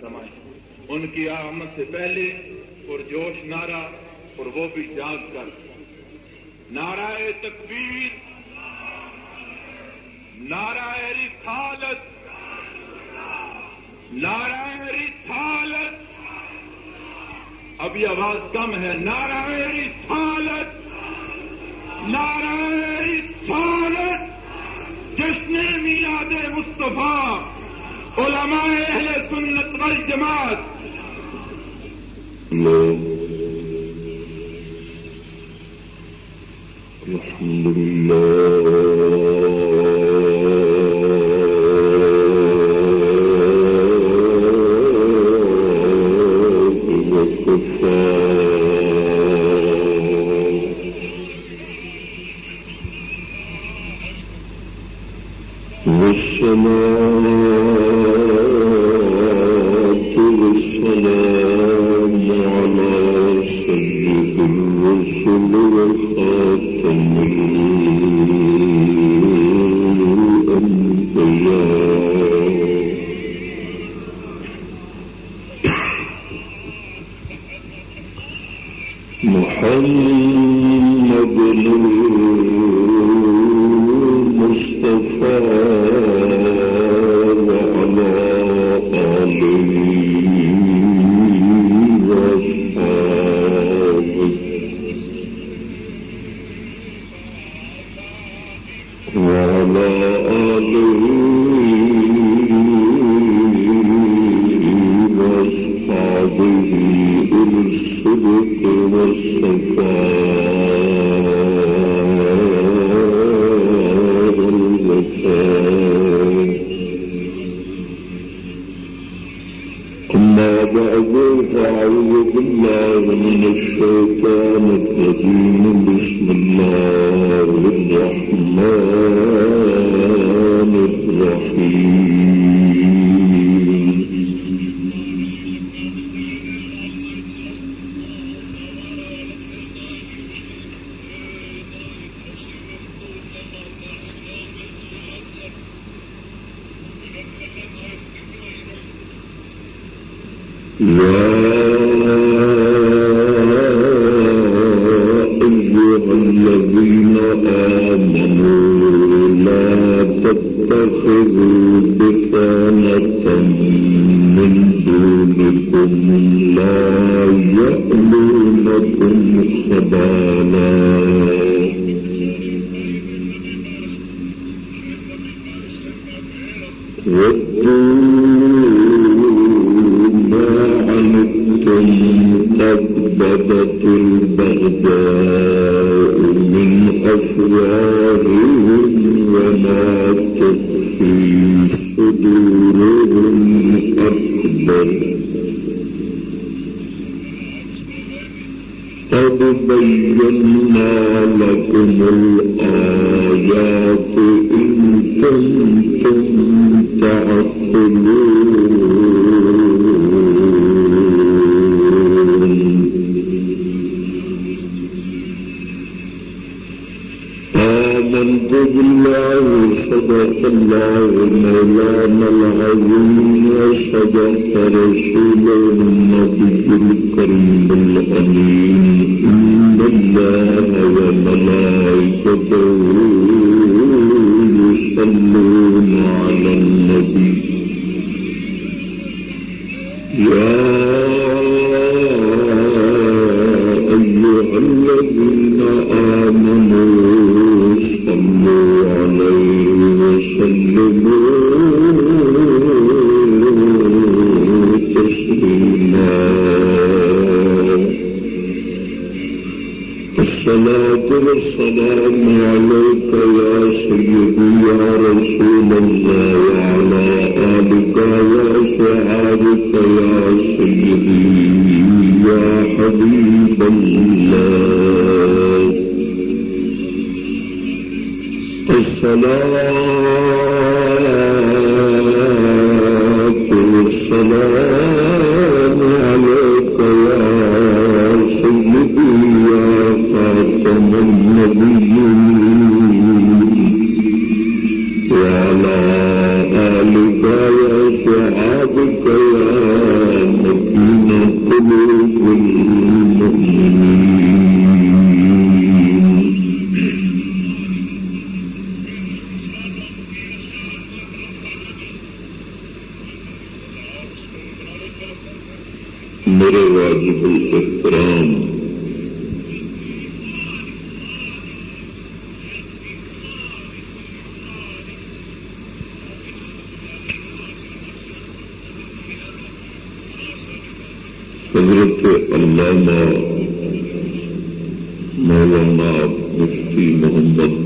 فرمائے۔ ان کی آمد سے پہلے پرجوش نعرہ اور وہ بھی جاگ کر۔ نعرہ تکبیر۔ نعرہ رسالت۔ نعرہ رسالت۔ ابھی آواز کم ہے۔ نعرہ رسالت۔ نعرہ رسالت۔ جشن میلاد مصطفیٰ۔ علماء اہل سنت والجماعت۔ الحمد لله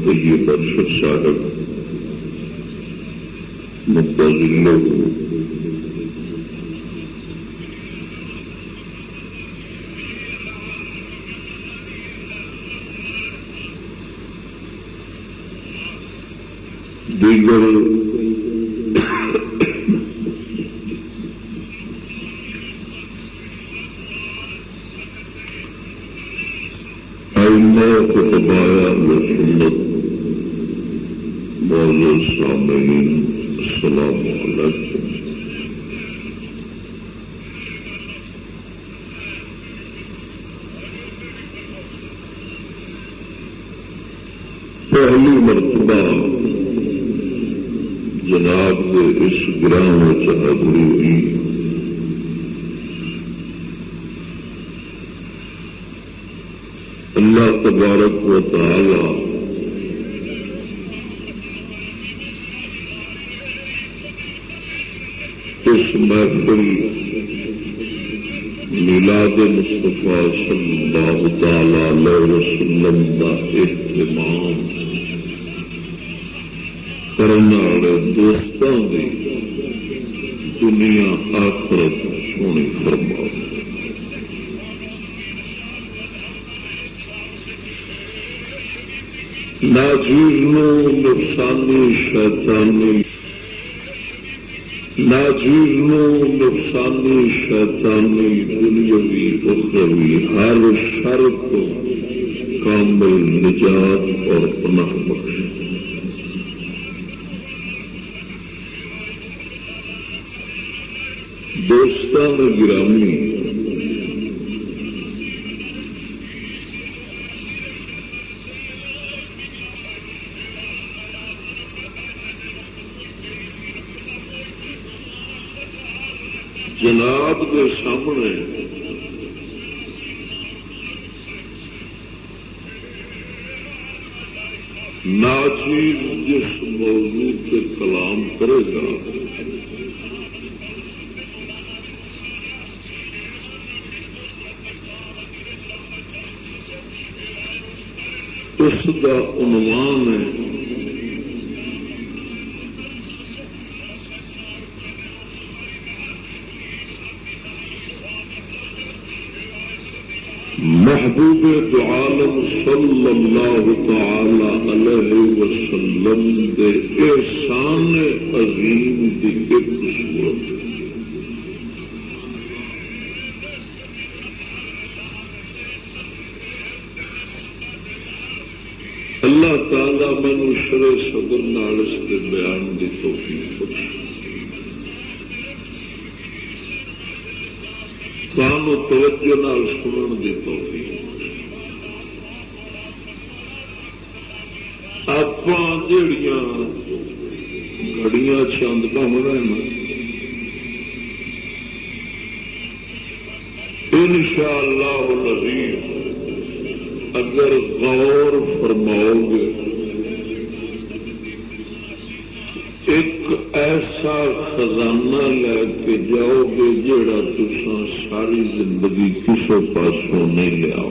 کے لیے برشت صاحب پوری ہوئی اللہ تبارک و تعالی اس محفل میلاد مصطفیٰ صلی اللہ تعالی علیہ وسلم کا اہتمام کرن دوستوں کی دنیا آخرت سونی فرما ناجیز نقصانی شیتانی ناجیز نقصانی شیطانی بھی اخروی ہر شر کو کامل نجات اور پناہ بخش۔ دوستان گرامی جناب کے سامنے ناچیز جس موضوع پہ کلام کرے گا اس کا عنوان ہے۔ محبوب تو عالم صلی اللہ تعالی علیہ وسلم دے احسان عظیم کی ایک صورت مینو شرے صدر نال اس کے بیان کی توفیق بخش توجہ نال سنن کی توفیق آپ جڑیاں گڑیاں چند بم ان شاء اللہ اگر غور فرماؤ گے ایسا خزانہ لے کے جاؤ گے جڑا تسا ساری زندگی کسی پاسوں نہیں لیا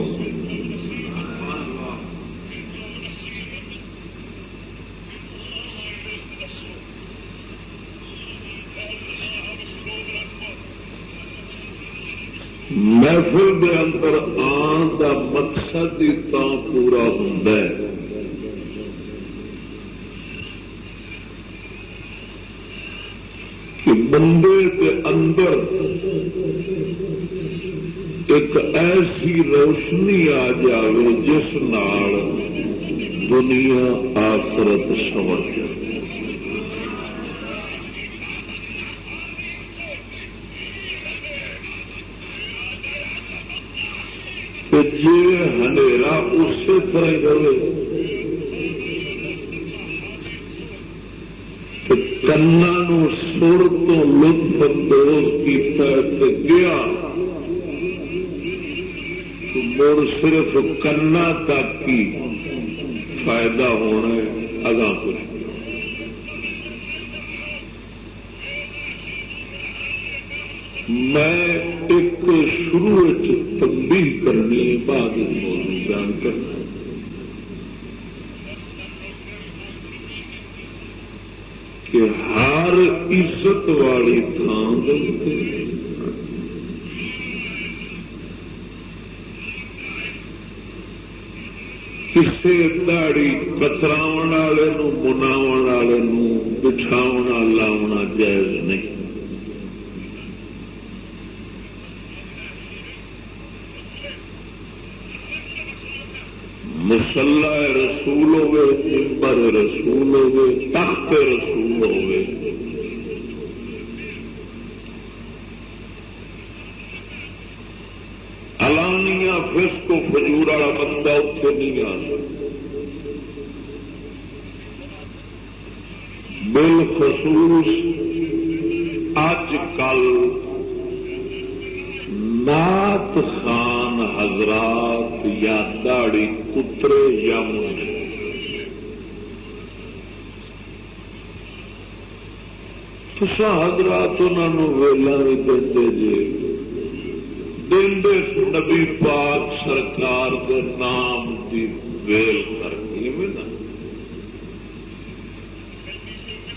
محفل دے اندر آن کا مقصد ہی تا پورا ہوں کہ بندے کے اندر ایک ایسی روشنی آ جائے جس نال دنیا آخرت سمجھ جائے۔ جی ہیں اسی طرح کرے کہ کلا سر تو لطف اندوز کیا گیا۔ مڑ صرف کنا تک ہی فائدہ ہونا ہے، اگاں کچھ۔ میں ایک شروع تبدیل کرنی بعد بیان کرنا کہ ہر عزت والی تھان کسی داڑی کتراو والے منا والے بٹھاؤ لاؤنا جائز نہیں۔ مسلح رسول ہوے ممبر رسول ہوے تخت رسول ہوے الانیا فس کو فجور والا بندہ اتنے نہیں آ سکتا۔ بالخصوص اج کل نات خان حضرات یا داڑی پترے یا منڈے تسا حضرات انہوں ویلا بھی دے جے جی۔ دے نبی پاک سرکار کے نام کی ویل کر نا۔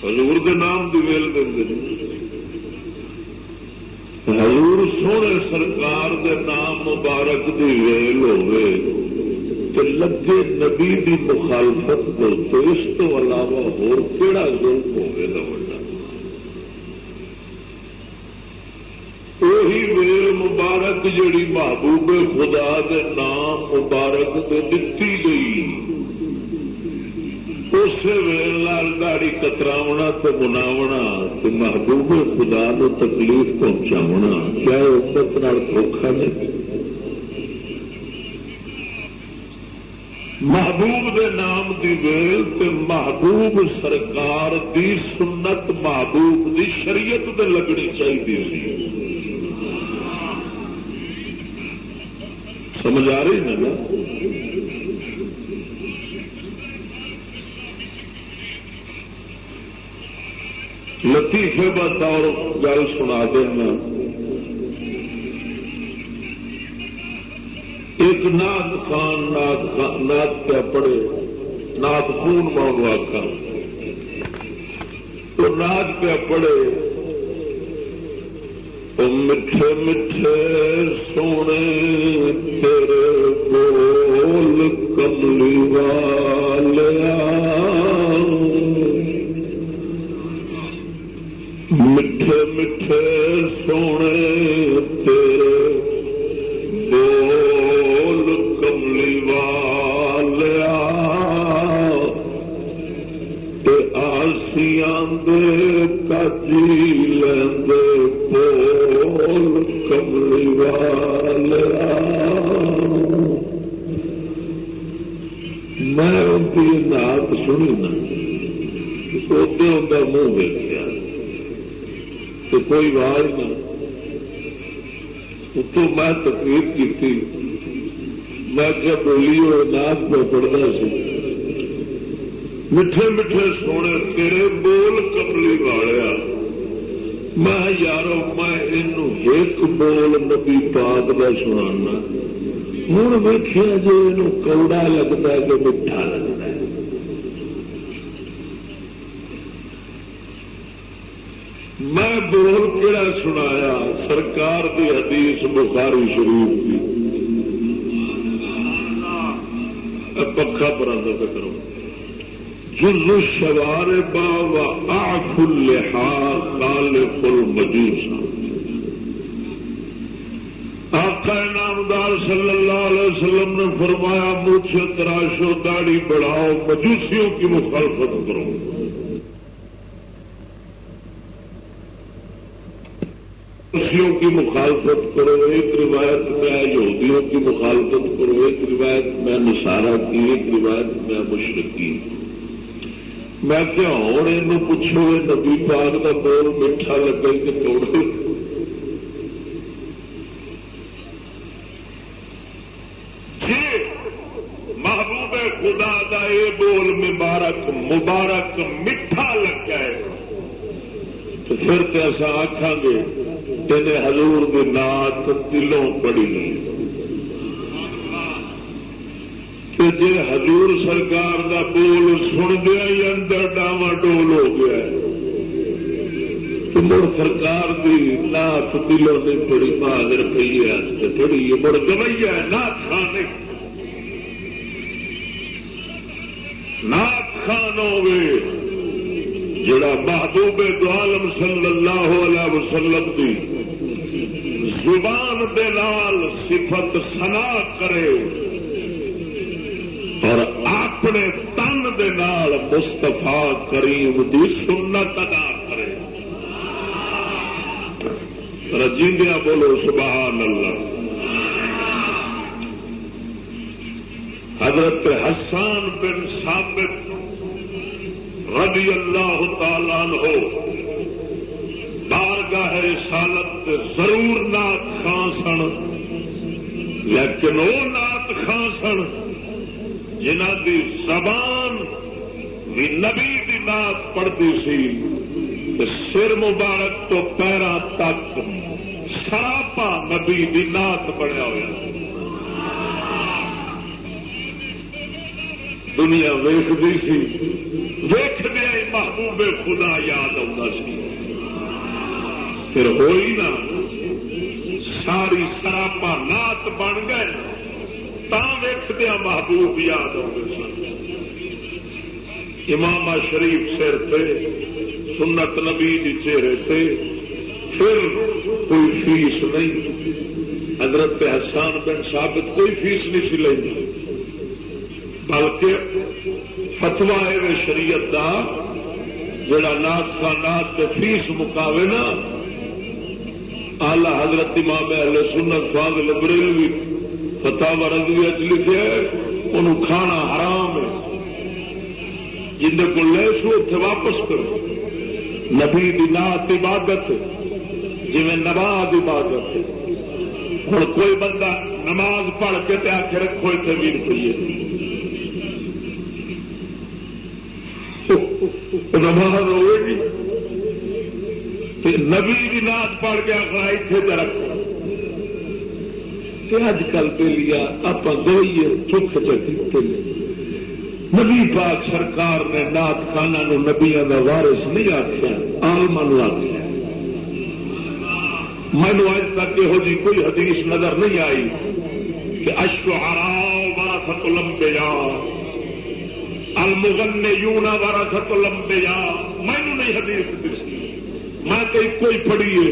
حضور کے نام کی ویل دے جی۔ حضور سونے سرکار دے نام مبارک دی ویل ہوئے لگے نبی دی مخالفت کو تو اس تو علاوہ ہور کیڑا ظلم ہوئے گا وہی ویل مبارک جڑی محبوب خدا دے نام مبارک دے دتی گئی۔ اس ویل داڑی کتراونا تو مناونا تو محبوب خدا نو تکلیف پہنچاونا۔ کیا امت دھوکھا نہیں؟ محبوب دے نام دی ویل تے محبوب سرکار دی سنت محبوب دی شریعت دے لگنی چاہیے سی۔ سمجھ آ رہی نا؟ لطیفے بطور گل سنا دینا۔ ایک نات خان نات نات پہ پڑے نات خون مان واقع تو نات پہ پڑے تو میٹھے میٹھے سونے تیرے بول کملی والیا میٹھے میٹھے سونے تیرے کوئی آواز نہ اتو میں تقریر کی میں کیا بولی اور ناک میں پڑھتا سی میٹھے میٹھے سونے تیرے بول کملی والیا میں یارو میں یہ ایک بول نبی پاک کا سنا ہوں ویخیا جی یہ کوڑا لگتا ہے کہ میٹھا لگتا ہے میں بول کہڑا سنایا سرکار کی حدیث بخاری شریف کی پکا پرانا کرو جز شوار با آف الحا کال فل مجوس آقا نامدار صلی اللہ علیہ وسلم نے فرمایا، مجھ سے تراشو داڑھی بڑھاؤ، مجوسیوں کی مخالفت کرو۔ خوشیوں کی مخالفت کرو، ایک روایت میں یہودیوں کی مخالفت کرو، ایک روایت میں نسارا کی، ایک روایت میں مشرقی میں دھیان یہ پوچھو یہ نبی پاگ کا بول میٹھا لگے کہ توڑ محبوب خدا دا یہ بول مبارک مبارک میٹھا لگا ہے تو پھر تو اصا آخان گے تین ہزور نات دلوں پڑی نہیں جی حضور سرکار دا بول سن دیا ہی اندر ڈاوا ڈول ہو گیا مڑ سرکار کی نات دلوں کی بڑی بہادر پی ہے تھوڑی مڑ گوئی ہے نات خان نات خان ہوگی جڑا محبوب دعالم صلی اللہ علیہ وسلم کی زبان دے نال صفت سنا کرے۔ اپنے تن دے نال مستفا کریم دی سنت ادا کرے۔ رجیندیا بولو، سبحان اللہ۔ حضرت حسان بن ثابت رضی اللہ تعالی ہو بارگاہ رسالت ضرور نات خان سن، لیکن وہ نات خان سن جنہ دی زبان بھی نبی دی نات پڑھتی سی سر مبارک تو پیروں تک سراپا نبی دی نات بڑھیا ہوا دنیا ویختی سی ویخدیا محبوب خدا یاد آتا سی۔ پھر ہوئی نا، ساری سراپا نات بن گئے۔ ویخدیا محبوب یاد آتے امام شریف سر پہ سنت نبی چہرے پہ پھر کوئی فیس نہیں۔ حضرت حسان بن ثابت کوئی فیس نہیں سی لینی بلکہ فتوا ہے شریعت کا جڑا نات کا نات فیس مکاوے نا آلہ حضرت امام اہل سنت فاضل بریلوی فتح رضوی چ لکھے ان کھانا حرام ہے۔ جن کو لے سو اتے واپس کرو۔ نبی نات عبادت جی نماز عبادت ہوں کوئی بندہ نماز پڑھ کے تے آ کے رکھو اتنے بھی روپیے نماز ہوئے گی۔ نبی نات پڑھ کے آخر اتنے رکھو۔ کہ اج کل کے لیا آپ گوئیے چک چکے نبی پاک سرکار نے نات خانہ نبیا کا وارس نہیں آخیا آلما آخیا مینو اج تک یہو جی کوئی حدیث نظر نہیں آئی کہ اشوہارا وارا ست لمبے جا المغن یونا وارا ست لمبے جا مینو نہیں حدیث دسی میں کوئی پڑھیے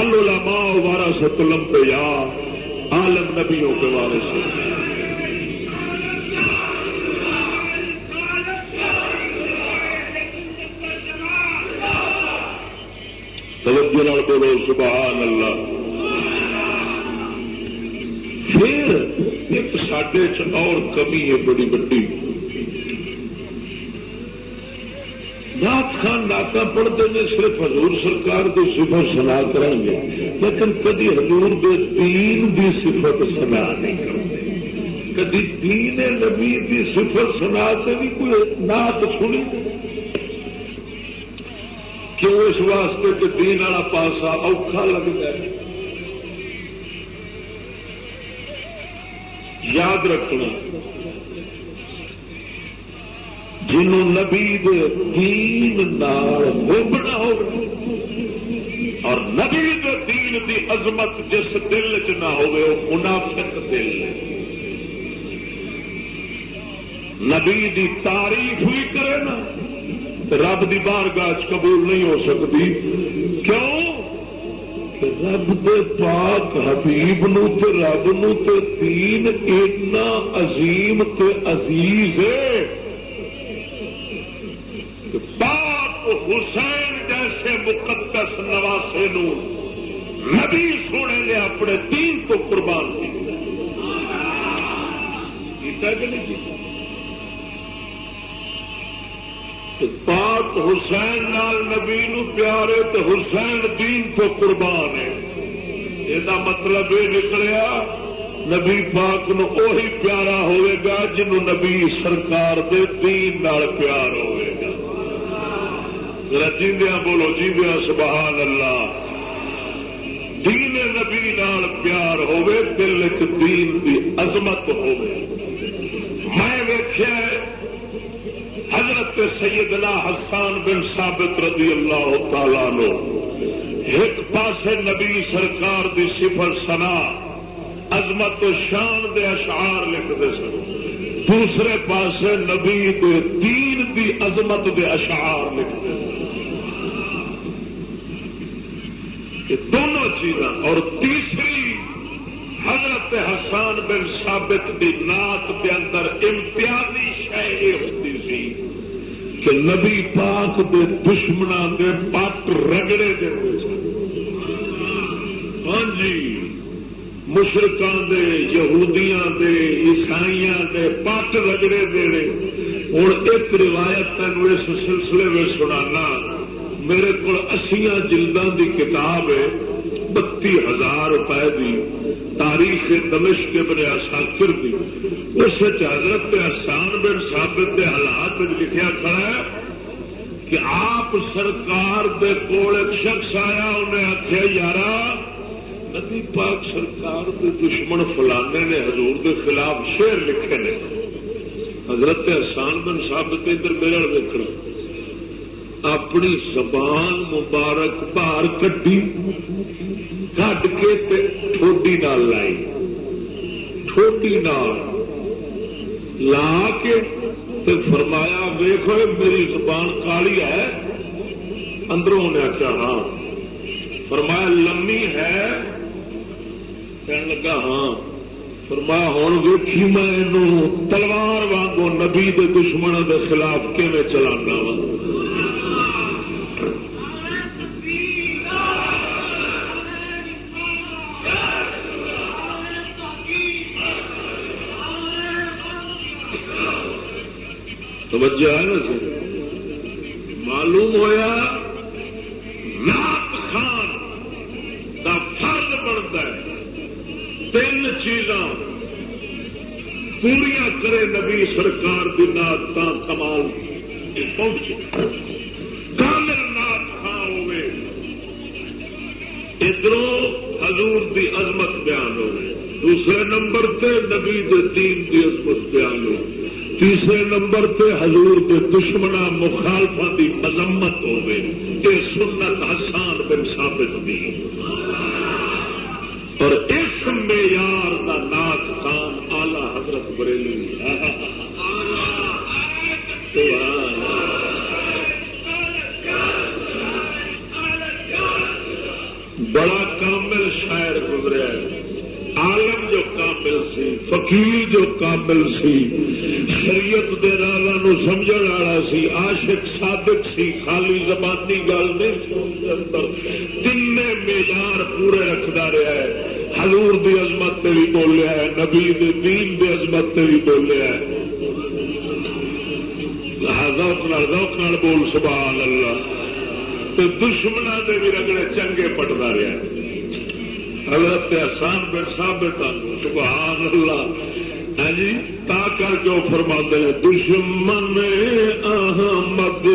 الما وارا ست لمبے جا عالم نبیوں کے بارے سے توجہ بولو سبحان اللہ پھر ایک سڈے اور کمی ہے، بڑی بڑی۔ نات خان نعت پڑھتے ہیں، صرف حضور سرکار کی سفر سنا کریں گے، لیکن کدی حضور دے دین دی صفت سنا نہیں کرتے۔ کدی دین نبی دی صفت سنا سے بھی کوئی نعت سنی؟ کیوں اس واسطے کہ دین والا پاسا اوکھا لگتا ہے؟ یاد رکھنا جنوں نبی دین ہوبنا ہو. اور نبی دے دین دی عظمت جس دل چ نہ ہوئے، وہ منافق دل نبی دی تعریف بھی کرے نا، رب دی بارگاہ قبول نہیں ہو سکتی. کیوں؟ رب دے پاک حبیب نو تے رب نو تے دین اتنا عظیم تے عزیز ہے. پاک حسین جیسے مقدس نواسے نو نبی سونے نے اپنے دین کو قربان کیا۔ پاک حسین نال نبی نو پیارے تو حسین دین تو قربان ہے۔ یہ مطلب یہ نکلیا، نبی پاک نو اوہی پیارا ہوئے گا جنہوں نبی سرکار دے دین نال پیار ہوئے۔ جیندیا بولو جیندیا سبحان اللہ دین نبی نال پیار ہوئے دل چ دین دی عظمت ہوئے میں ویخیا حضرت سیدنا حسان بن ثابت رضی اللہ تعالی نو ایک پاسے نبی سرکار دی صفر سنا عظمت و شان دے اشعار لکھتے سن۔ دوسرے پاسے نبی دے دین دی عظمت دے اشعار لکھتے دونوں چیزاں، اور تیسری، حضرت حسان بن ثابت دی نات کے اندر امتیازی شہ یہ ہوتی سی کہ نبی پاک دے دشمنوں دے پت رگڑے دے ہاں جی۔ مشرقوں دے، یہودیاں دے، عیسائیاں دے پت رگڑے دے ہوں ایک روایت تین اس سلسلے میں سنانا۔ میرے کو اسیاں جلدوں دی کتاب ہے، بتی ہزار روپئے دی۔ تاریخ دمش کے بنے آساکر دی۔ اس حضرت آسان بن ثابت کے حالات لکھا کھڑا ہے کہ آپ سرکار دے کول ایک شخص آیا، انہیں آخیا یار نبی پاک سرکار دے دشمن فلانے نے حضور دے خلاف شیر لکھے نے. حضرت احسان بن ثابت ادھر میرے ویکنا اپنی زبان مبارک باہر کٹی کٹ کے ٹھوڈی نال لائی. ٹھوڈی نال لا کے فرمایا ویخو میری زبان کالی ہے. اندروں نے آخیا ہاں. فرمایا، لمی ہے کہنے لگا ہاں فرمایا ہوں ویکھی میں تلوار وانگو نبی دے دشمنوں کے خلاف کیون چلانا وا توجہ ہے نا سر معلوم ہوا نات خان کا فرد بنتا ہے تین چیزاں پوریا کرے نبی سرکار کی نات تا کمال پہنچ کامل نات خان ہاں ہوئے۔ ادھر حضور دی عظمت بیان ہوئے دوسرے نمبر پہ نبی دین دی عظمت بیان ہوئے تیسرے نمبر پہ حضور کے دشمنا مخالفا کی مذمت ہوے یہ سنت حسان بن ثابت بھی اور اس معیار کا نات خان آلہ حضرت بریلی بڑا کامل شاعر گزرا عالم جو کامل سی، فقیر جو کامل سی، شریعت دے نو سمجھ والا سی، عاشق صادق سی، خالی زبانی گل نہیں تین معیار پورے رکھتا رہا ہے حضور دی عظمت تے بھی بولیا ہے نبی دے دین دی عظمت تے بھی بولیا ہے روک نال بول، سبحان اللہ۔ تو دشمنوں کے بھی رگڑے چنگے پٹتا رہا حضرت احسان بن ثابت، سبحان اللہ۔ ہاں جی تا کر کے فرما دے دشمن احمد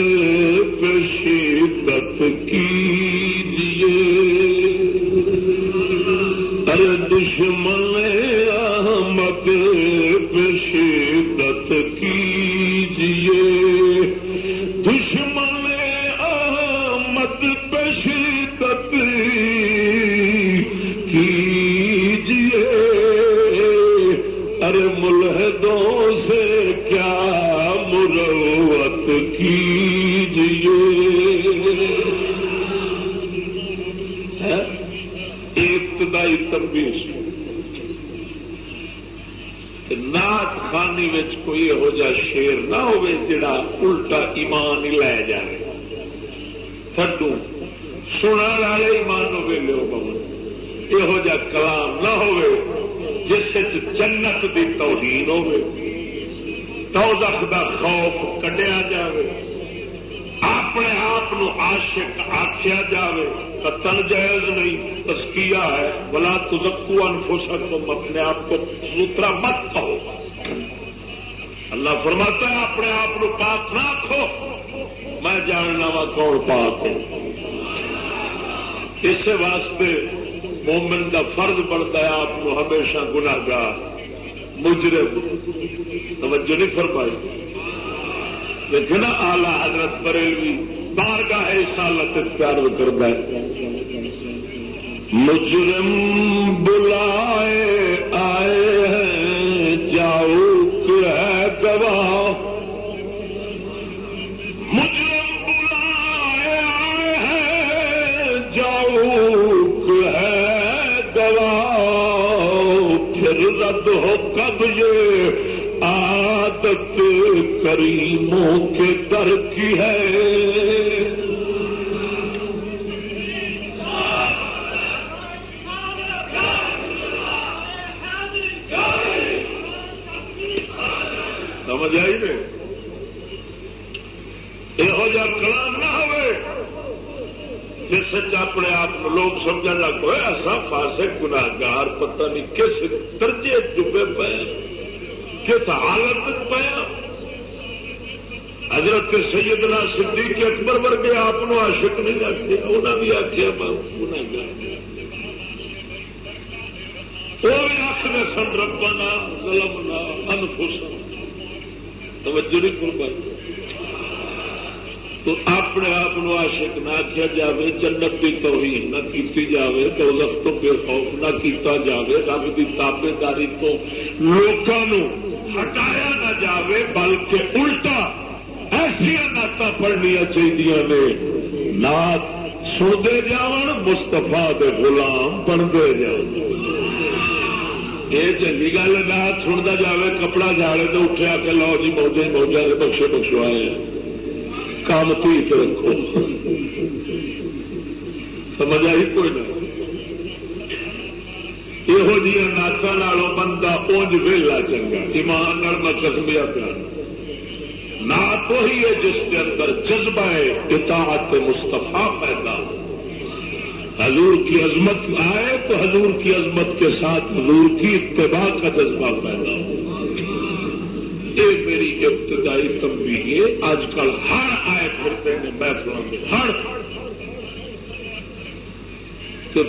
کو گناگار مجرم، توجہ نہیں فرمائی۔ لیکن آلہ حضرت بریلوی بار گاہ سالت پیار کرتا ہے۔ مجرم کیتا جائے رب کی تابے داری تو لوگوں ہٹایا نہ جاوے بلکہ الٹا ایسا نعت پڑھنیا چاہیے نے نعت سنتے جان مستفا دے غلام بنتے جان یہ چنگی گل نعت سنتا جائے کپڑا جاڑے تو اٹھا کے لو جی موجے موجہ بخشے بخشوائے کام تھی رکھو سمجھ آئی کوئی نہ یہ نعتوں بندہ اونج ویلا چنگا، ایمان میں کسمیا پیا نہ تو ہے جس کے اندر جذبہ ہے، اطاعت مستفا پیدا۔ حضور کی عظمت آئے تو حضور کی عظمت کے ساتھ حضور کی اتباع کا جذبہ پیدا۔ ہو یہ میری ابتدائی تمبی ہے آج کل ہر آئے پھرتے ہیں محفلوں میں، ہر۔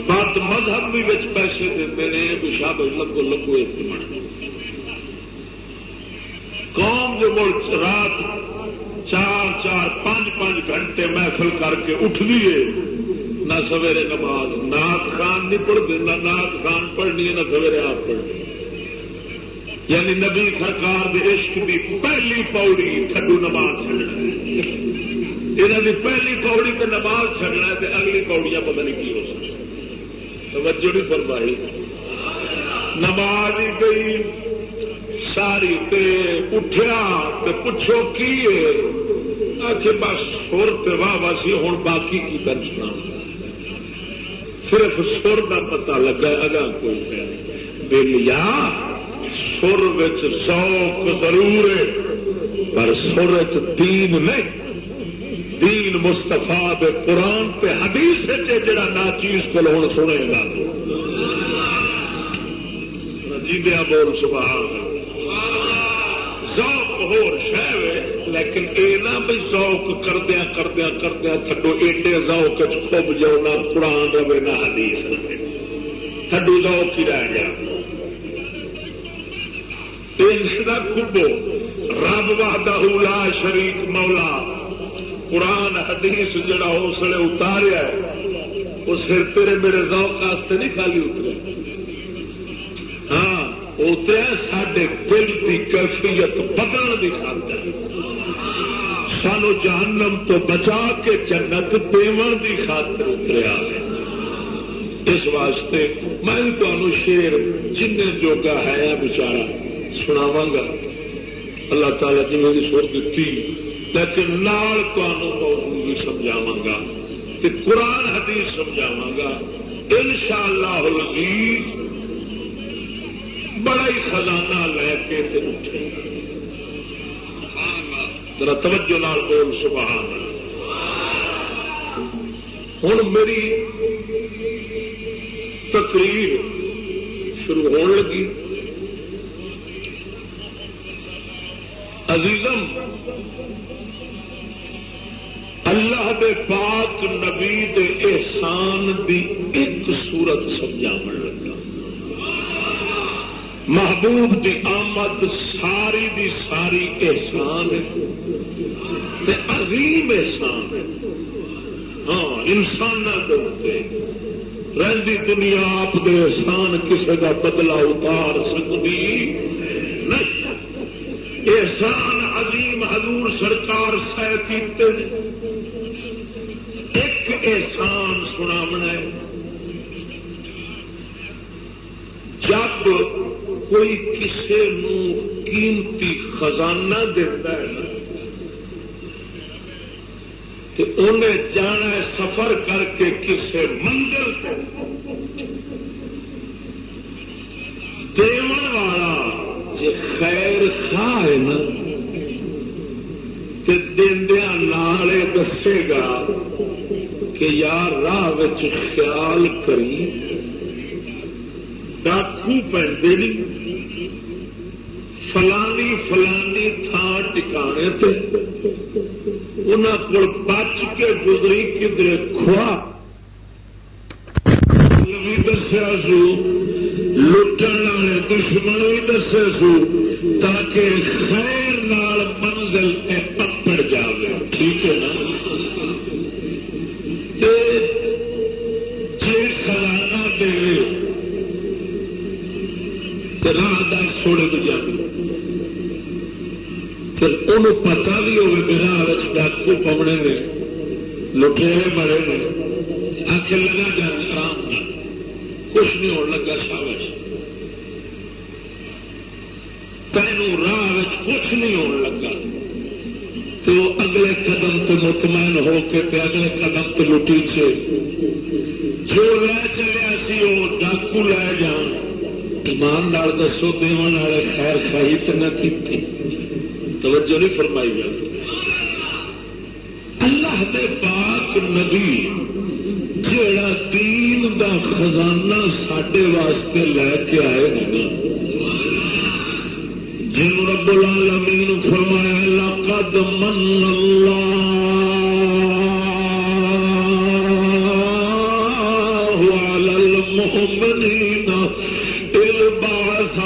بد مذہب بھی پیسے دے ہیں بھی لگو لگو قوم جو ملک رات چار چار، پانچ پانچ گھنٹے محفل کر کے اٹھ لیے نہ سویرے نماز نات خان نہیں پڑھتے، نہ نات خان پڑھنی ہے، نہ سویرے آپ پڑھنی یعنی نبی سرکار کے عشق کی پہلی پوڑی تھڈو نماز چڑھنا یہاں کی پہلی پوڑی تو نماز چڑھنا ہے اگلی پوڑیاں پتہ نہیں کی ہو سکتی۔ توجہ نہیں فرمائی۔ نماز گئی، ساری تے اٹھیا تے پوچھو کی آخ بس سر واہ واسی ہوں باقی کی درشنا صرف سر کا پتا لگا اگا کوئی بل یا سر سوک ضرور ہے، پر سر چین نہیں۔ دین مستفا قرآن پہ حدیث جڑا ناچیز کو ہوں سنے گا جیدیا بول سبحان ذوق ہو شہ لیکن اے نہ بھی ذوق کردیا کردیا کردیا تھڈو ایڈے ذوق خوب جاؤ، نہ قرآن رہے نہ حدیث رہے تھڈو ذوق ہی رہ گیا خوبو رب وحدہ لا شریک مولا۔ قرآن، حدیث جڑا اس نے اتاریا وہ سر تیرے میرے ذوق واسطے نہیں خالی اترے۔ ہاں اتریا سڈے دل کی کیفیت بدل کی خاطر۔ سانو جہنم تو بچا کے جنت دیون کی خاطر اتریا اس واسطے میں تمہوں شیر جن جوگا ہے بچارا سناوا گا۔ اللہ تعالی جی میری سر دیتی، لیکن نال موضوع بھی سمجھاوا گا۔ کہ قرآن حدیث سمجھاوا گا۔ ان شاء اللہ بڑا ہی خزانہ لے کے اٹھے۔ ذرا توجہ نال بول، سبحان ہوں میری تقریر شروع ہونے لگی۔ عزیزم، اللہ دے پاک نبی دے احسان دی ایک سورت سمجھا لگا۔ محبوب دی آمد ساری دی ساری احسان تے عظیم احسان ہاں انسان رہی دنیا آپ دے احسان کسی کا بدلا اتار سکتی نہیں۔ احسان عظیم حضور سرکار سہ کیتے ایک احسان سنا ہے۔ جب کوئی کسی قیمتی خزانہ دیتا ہے تو انہیں جانا ہے سفر کر کے کسی منزل کو۔ دیون والا جی خیر خواہ ہے نا تو دیا نال دسے گا کہ یار راہ خیال کری۔ ڈاکو پہنتے نہیں فلانی فلانی تھان ٹکانے تے انہوں کو بچ کے گزری کدھر کھوا۔ بھی دسیا سو، لٹن والے دشمن بھی دسے سو، تاکہ خیر نال منزل راہ دس سوڑے بجا پھر انہوں پتا بھی ہوگی میرا ڈاکو پونے نے لٹے بڑے نے۔ آخر لگا جان آرام نہ۔ کچھ نہیں ہونے لگا ساوش تینوں راہ کچھ نہیں ہونے لگا۔ تو اگلے قدم تو مطمئن ہو کے تے اگلے قدم تو لٹی سے جو لے چلے سی وہ ڈاکو لے جان۔ ایمان دسو دیون والے خیر خاہی تو نہ کی توجہ نہیں فرمائی جاتی۔ اللہ دے پاک نبی جڑا دین دا خزانہ سڈے واسطے لے کے آئے نا جن رب العالمین فرمایا، لقد من اللہ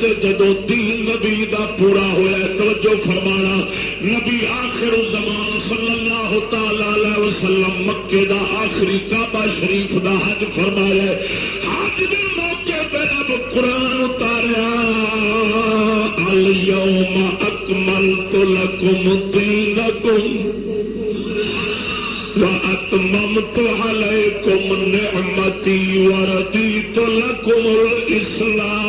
تے جدو دین نبی دا پورا ہویا توجہ فرمانا، نبی آخر زمان صلی اللہ تعالی وسلم مکے دا آخری کعبہ شریف دا حج فرمایا حج دے موقع پہ رب قرآن اتاریا، اليوم اکملت لکم دینکم وأتممت عليكم نعمتي ورديت لكم الإسلام۔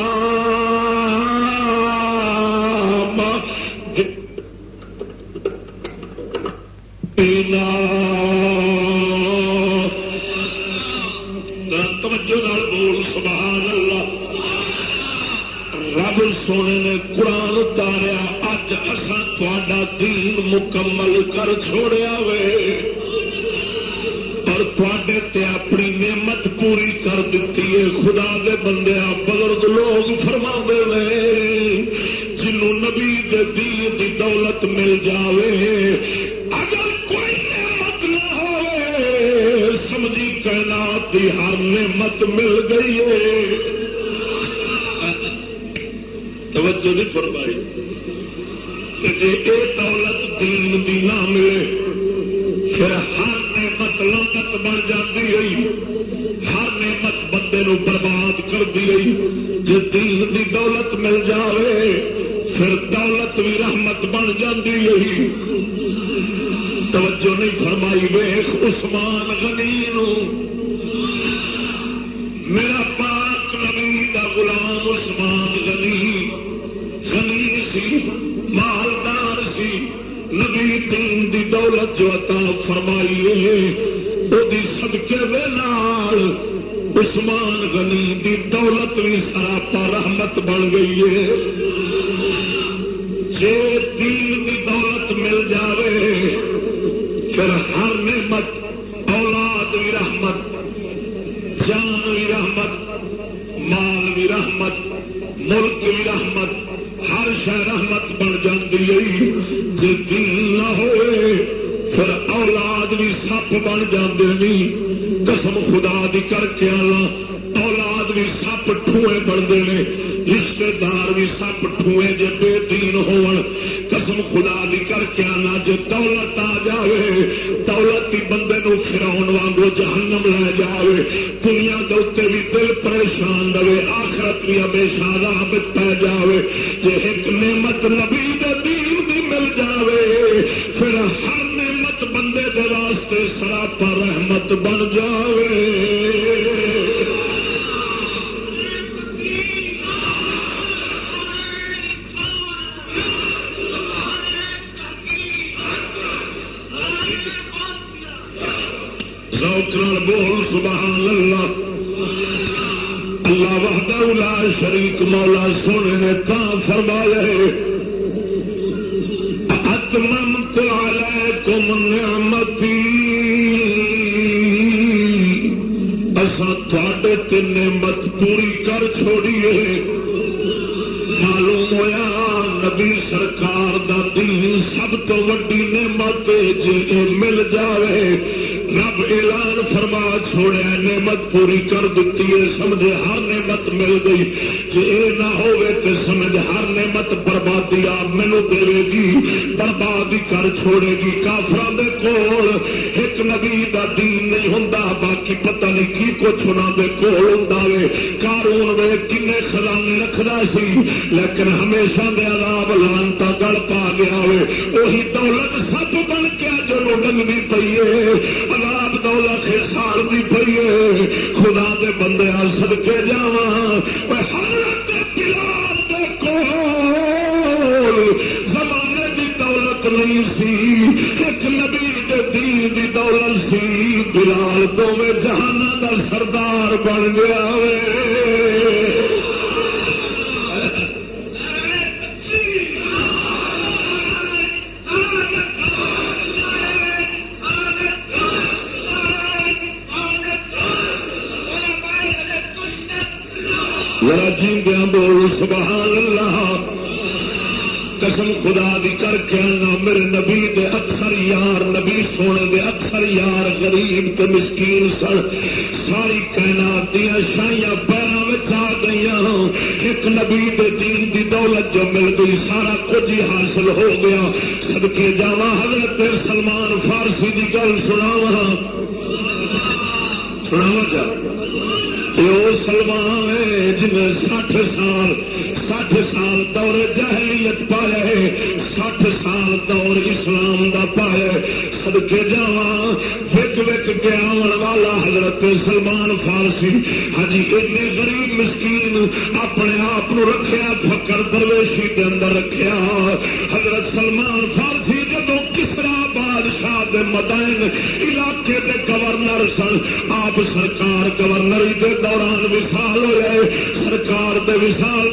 گورنر سن۔ آپ سرکار گورنری دے دوران وسال ہوئے۔ سرکار دے وسال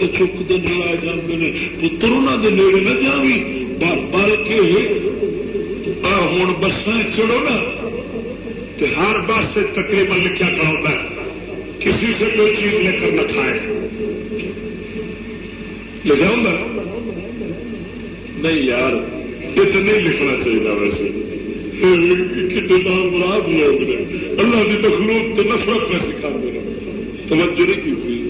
دے چک دے ਨਾਲ آ جاتے ہیں پتر ਉਹਨਾਂ کے نیڑے نہ جی ਪਰ ਬਲਕਿ ਆ ਹੁਣ ਬੱਸਾਂ ਚੜੋ ਨਾ ਤੇ ਹਰ ਬੱਸ سے ਤਕਰੀਬਨ کسی سے کوئی چیز لے کر نہ کھائے۔ لے گا؟ نہیں یار، یہ تو نہیں لکھنا چاہیے ویسے۔ کتنے اللہ کی تخلوق تو نفرت میں سکھا میرا توجہ نہیں کی ہوئی۔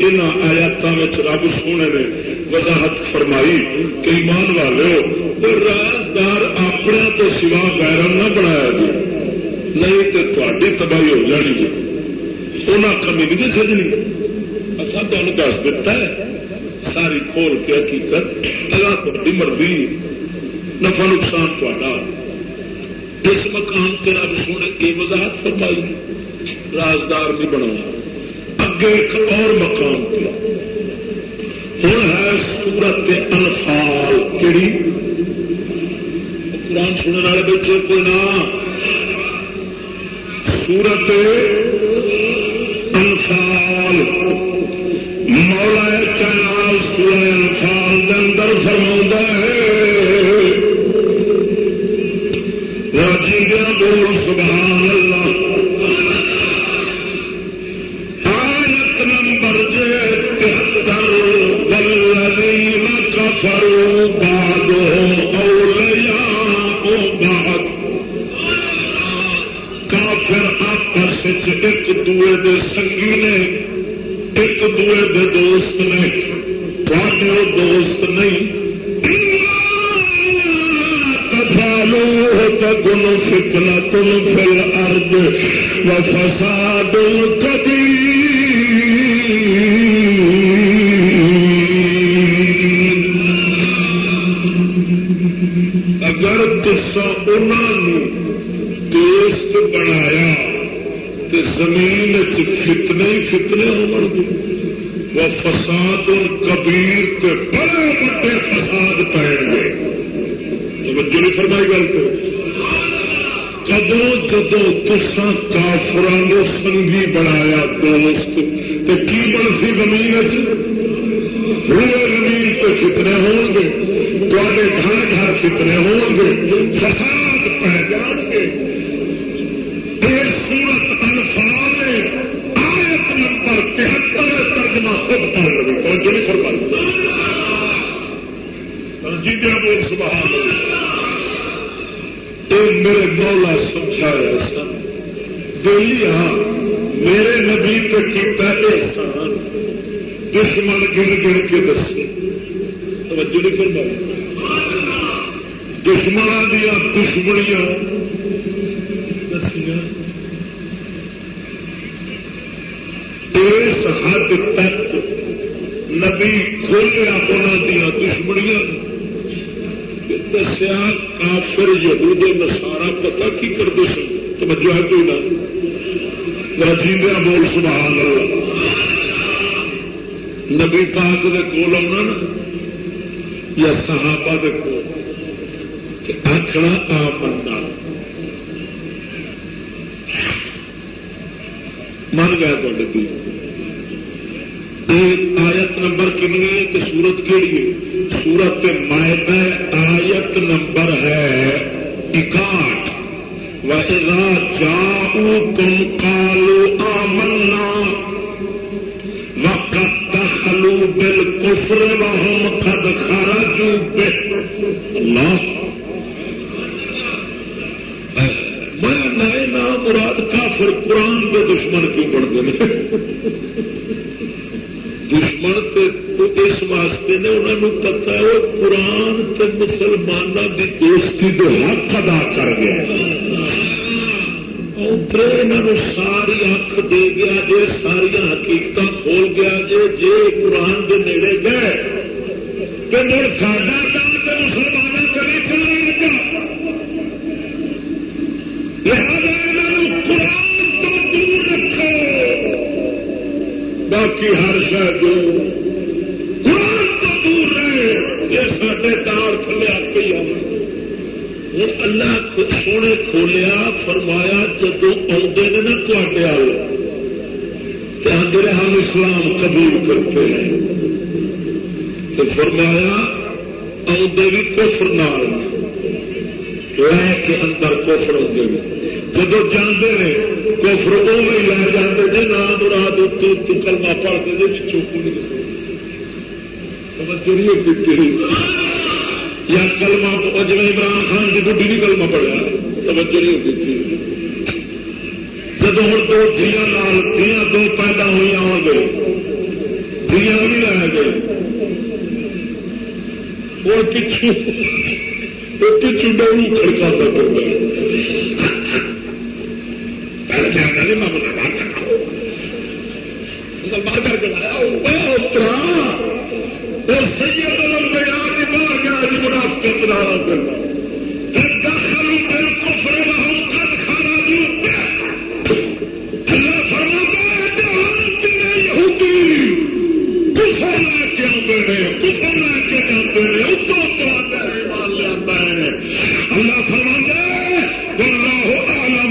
ان آیاتوں میں رب سونے نے وضاحت فرمائی کہ ایمان والے رازدار اپنے تو سوا غیرن نہ بنایا جی نہیں تو تاری تباہی ہو جانی جی انہیں کمی نہیں سجنی۔ اصا تمہیں دس دتا ہے، ساری کھول کے حقیقت، اللہ تاری مرضی، نفع نقصان تا اس مقام کے رب سونے کی وضاحت فرمائی، رازدار نہیں بنا اگے ایک اور مقام پہ۔ ہوں ہے سورت انفال۔ کہڑی قرآن سننے والے بچے کوئی نہ۔ سورت انفال۔ مولا چنال سورہ انفال کے اندر فرما ہے۔ راجی دیا بول سبحان اللہ۔ ایک دے دوست نے تھوڑے دوست نہیں۔ تفعلوه تكن فتنة في الأرض وفساد كبير اگر تسا دوست بنایا، تو زمین فتنے ہی فتنے ہو وہ فساد کبیر تے بڑے بڑے فساد پے گے۔ توجہ نہیں فرمائی گل تو۔ جدو جدو تسا کافران سنگھی بنایا دوست تو کی بن سی زمین ہوئے زمین تو فتنے ہون گے تے گھر گھر فتنے ہون گے، فساد گن گن کے دسے توجہ نہیں فرمائی۔ دشمنوں دیا دشمنیاں۔ دسیاں۔ اس حد تک نبی کھولیا انہوں دیا دشمنیاں۔ دسیا کافر، یہود نسارا پتا کی کرتے سن؟ توجہ ہے کوئی نہ؟ جیندیا بول، سبحان اللہ۔ نبی پاک دے کول آنا نا، یا صحابہ دے کول آخنا آ بندہ۔ من گیا تے؟ آیت نمبر کنویں ہے تو سورت کہڑی ہے؟ سورت مائدہ آیت نمبر ہے اکاٹھ۔ وَإِذَا جَاءُوكُمْ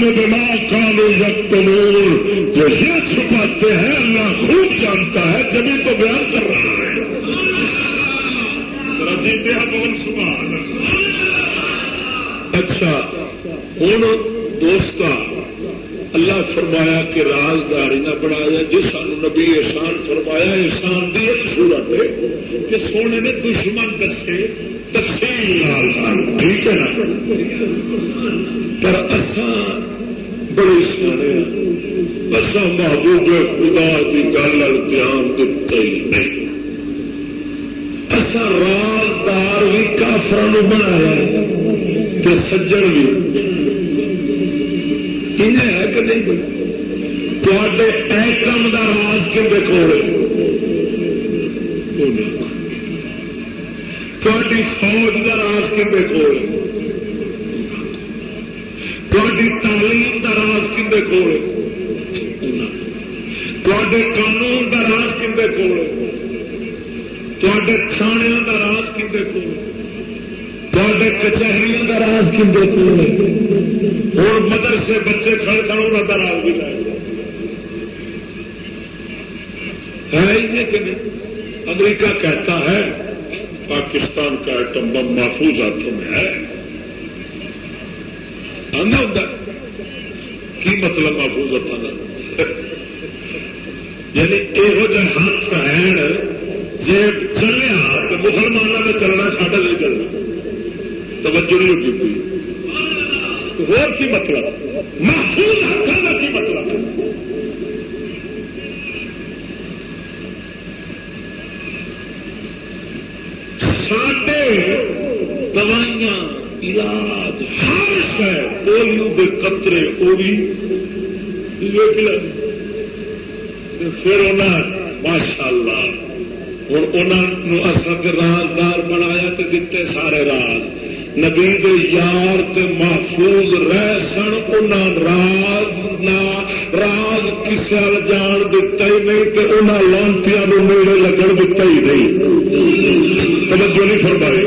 واللہ اعلم بما جو یہ چھپاتے ہیں اللہ خوب جانتا ہے، جبھی تو بیان کر رہا ہے۔ اچھا ہوں دوست اللہ فرمایا کہ رازداری نہ بنایا جی سان نبی احسان فرمایا، احسان کی ایک صورت ہے کہ سونے نے دشمن دسے۔ ٹھیک ہے نا پر اسان بڑے سیانے اصا محبوب خدا کی گل دھیان دتا ہی نہیں۔ اصا رازدار بھی کافر بنایا تو سجن بھی انہیں ہے کہ نہیں؟ تے ایٹم کا راز کھے کول تھی فوج کا راز کھے کول؟ تھی تعلیم کا راز کھے کول؟ تے قانون کا راز کھے کول؟ تے تھانے کا راز کھے کول؟ تے کچہری کا راز کھے کول؟ اور مدرسے بچے کھڑے کھڑے انہوں کا راز بھی لائے۔ ہے کہ نہیں؟ امریکہ کہتا ہے پاکستان کا ایٹم بم محفوظ ہاتھوں میں ہے آنا ہوتا کی مطلب محفوظ یعنی ہاتھوں کا یعنی یہو جہ ہاتھ ہے جی چلے تو مسلمانوں نے چلنا ساڈا نہیں چلنا توجہ نہیں ہوتی۔ تھی اور کی مطلب محفوظ ہاتھوں کا کی مطلب ساڈے دوائیاں علاج ہر شہر پولیو کے قطرے وہ بھی پھر انہیں ماشاء اللہ ہوں انہوں اصل رازدار بنایا تو دیتے سارے راز۔ نبی دے یار تے محفوظ رہ سن ان راز نہ، راز کسی جان دتا ہی نہیں تو انہوں لانتیاں میڑے لگن دتا ہی نہیں۔ توجہ نہیں فرمائی۔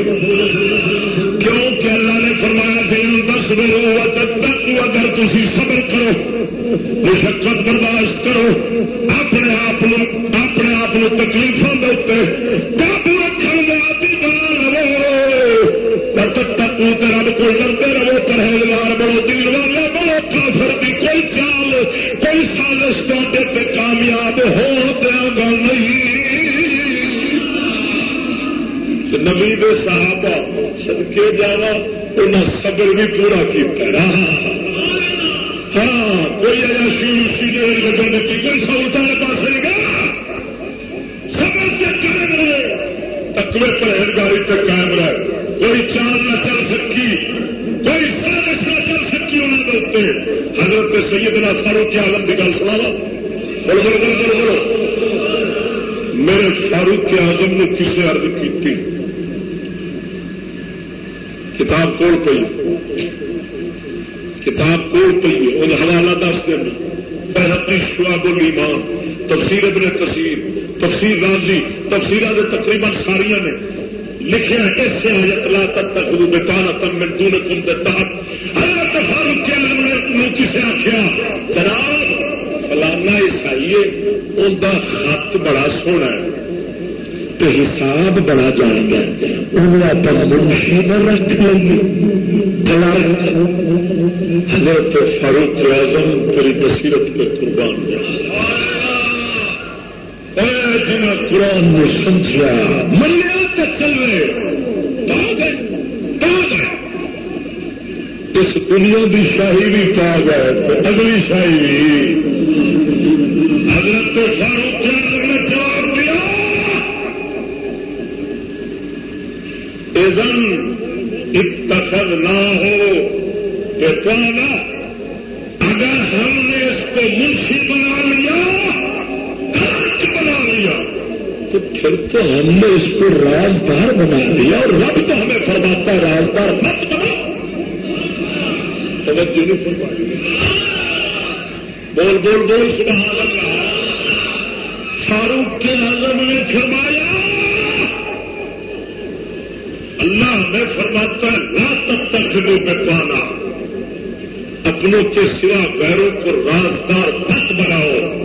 کتاب کول پی کتاب کول پی ان حوالہ دس دن بہتی شعب الایمان۔ تفسیر ابن کثیر، تفسیر راضی تفسیر تقریباً ساریاں نے لکھے اس سے لا تب تخلو بتانا تم من دون کم تحت حضرت فاروق کے نے کسے آخیا جناب، فلانا عیسائی ان کا خط بڑا سونا ہے۔ تو حساب بڑا جان گیا انہوں اپنا منشی رکھ لیں حضرت فاروق اعظم تیری بصیرت پہ قربان گیا جنا قرآن نے سمجھا منیا چلے اس دنیا کی شاہی بھی پا گئے اگلی شاہی بھی۔ رازدار بنا لیا اور رب تو ہمیں فرماتا ہے، رازدار مت بنا توجہ نہیں فرمائی بول بول بول، سبحان اللہ۔ فاروق کے اعظم نے فرمایا، اللہ ہمیں فرماتا ہے، لا تب تک بھی بتوانا اپنوں کے سوا غیروں کو رازدار مت بناؤ۔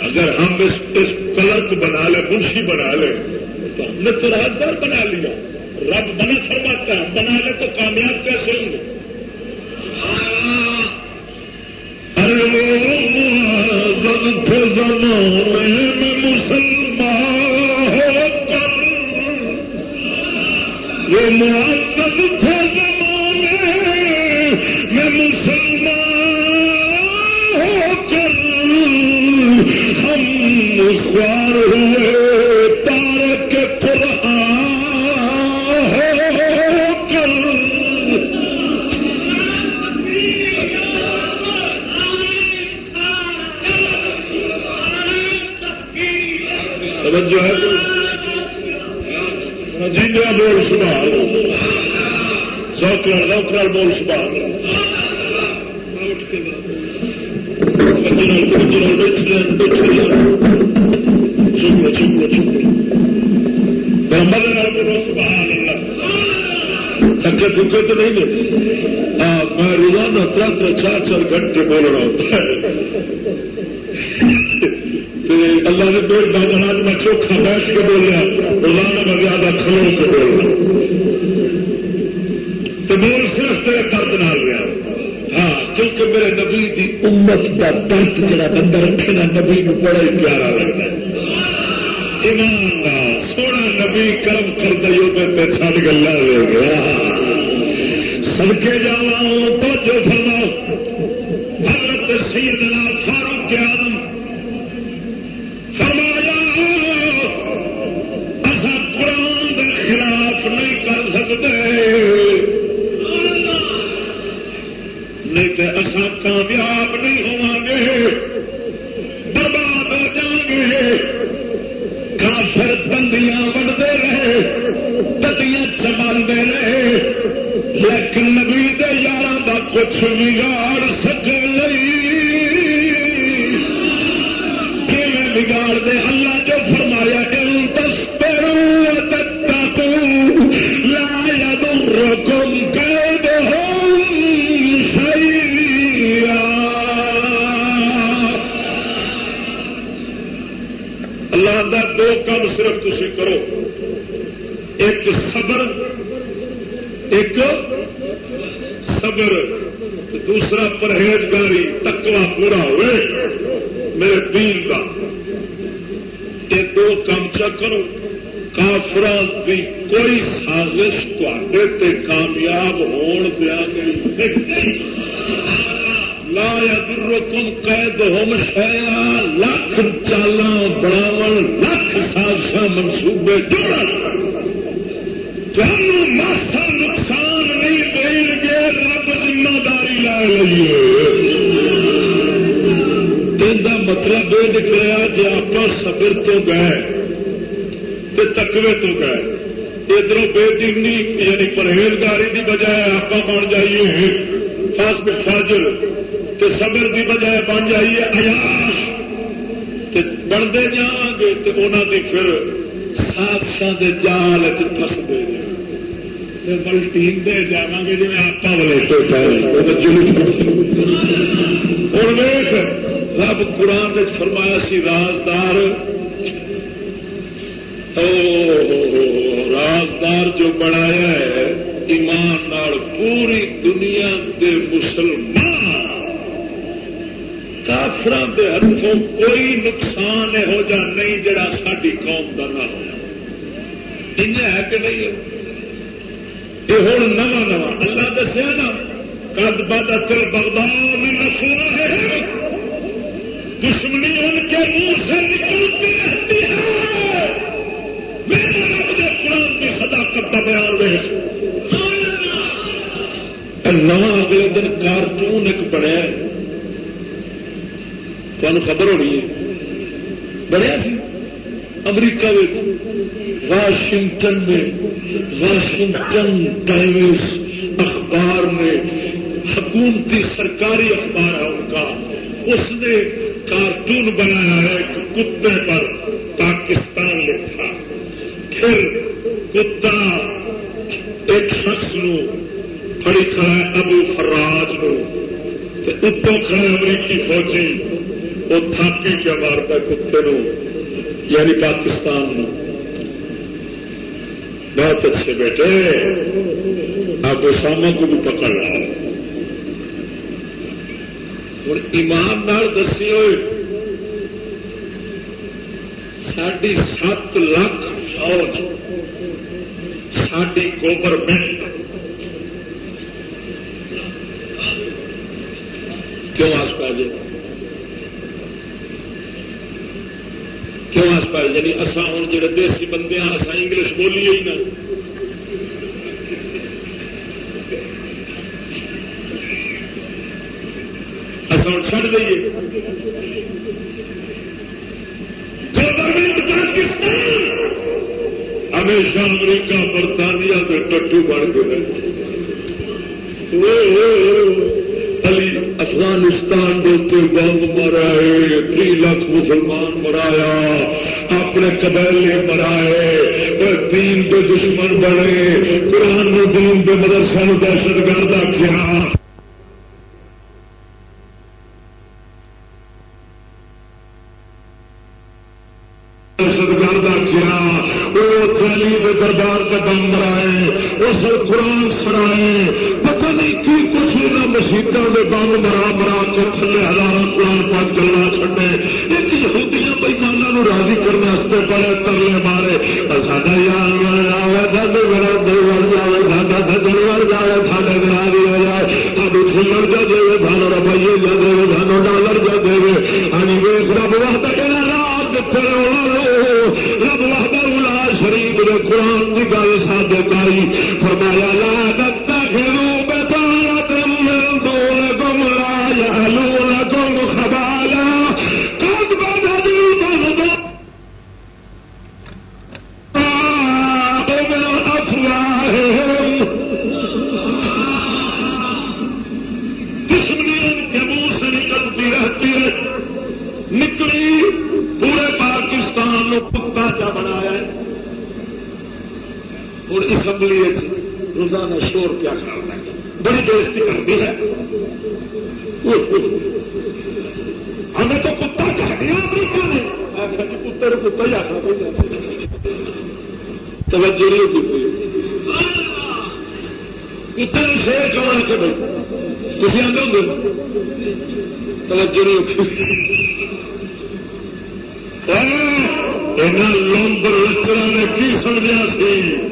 اگر ہم اس اس کلرک بنا لے منشی بنا لے تو ہم نے تو پر بنا لیا۔ جنیا بول سبھال سوکر لوکر بول سبھال تھکے تھکے تو نہیں دے میں روزانہ تر تر چار چار گھنٹے بولنا ہوتا ہے اللہ نے دو بادل میں چوکھا بیٹھ کے بول رہا روزانہ میں زیادہ کھلو کے بول رہا تو بول صرف تیرے درد نال گیا۔ ہاں کیونکہ میرے نبی کی امت کا درد جڑا بندہ رکھے نا، نبی کو بڑا ہی پیارا لگتا ہے۔ ایمان سونا نبی کرم کر دے پہ چڑ گلا لے گیا۔ کے جا تو جو فرما حضرت سیدنا ہوں ویخ رب قرآن فرمایا سی، رازدار۔ رازدار جو بنایا ہے، ایمان نال پوری دنیا دے مسلمان۔ کافر دے ہاتھوں کوئی نقصان یہو جا نہیں، جڑا ساری قوم کا نہ ہو ہے کہ نہیں؟ یہ ہوں نواں نواں اللہ دسیا نا کد بد تل بغداد نسوا ہے دشمنی ان کے منہ سے نکلتی رہتی ہے. میرے رب کے قرآن کی صداقت کا بیان رہے نواں اگلے دن کارٹون ایک بڑھیا تمہیں خبر ہونی ہے. بڑھیا سی. امریکہ واشنگٹن میں واشنگٹن ٹائمز اخبار میں حکومتی سرکاری اخبار ہے ان کا۔ اس نے کارٹون بنایا ہے ایک کتے پر، پاکستان لکھا پھر کتا، ایک شخص نو پڑی کھڑا ابو فراج نو۔ اتوں کھڑے امریکی فوجی، وہ تھاپی کیا مارتا کتے نو یعنی پاکستان نو۔ بہت اچھے بیٹے، آپ اسامہ کو بھی پکڑ رہا ہے۔ ہوں ایمان دسی ہوئے ساری سات لاکھ فوج ساری گورنمنٹ کیوں آس پا جائے کیوں آس پا یعنی اصا ہوں جڑے دیسی بندے ہیں اصا انگلش بولیے ہی نا ہوں چڑھ دئیے گورنمنٹ پاکستان ہمیشہ امریکہ برطانیہ کے ٹٹو بڑھ کے علی افغانستان کے بمب مرائے تی لاکھ مسلمان مرایا اپنے قبیلے مرائے دین کے دشمن بنے، قرآن دین کے مدرسہ دہشت گرد آخیا دہشت گرد آخیا وہ چلی کے دربار قدم مرائے اس قرآن سنائے۔ پتہ نہیں کی کچھ انہیں مسیطوں کے بم مرا مرا کے تھلے ہزار قرآن پاک چلنا چھٹے ایک یہودیاں بےمانوں راضی کرنے پڑے ترلے مارے۔ ساڈا یار آیا ساڈے گھر دے ور جائے ساڈا سجن ور جائے ساڈے گھر جائے سانو جا دے سانو روپیے جا دے سانو ڈالر جا دے رب وحدہ لا شریف نے قرآن کی گل سادے کاری فرمایا لا اور کیا خیال ہے؟ بڑی دوستی کرتی ہے۔ ہمیں تو کتا کہہ دیا امریکہ نے کتے نے کتا ہی آخر توجہ نہیں ہوتی کتے نے شیر کیوں آ کے بھائی؟ تھی آدھے ہوں گے توجہ نہیں ہوتی ہاں، لومبر لچرا نے کی سمجھا سی؟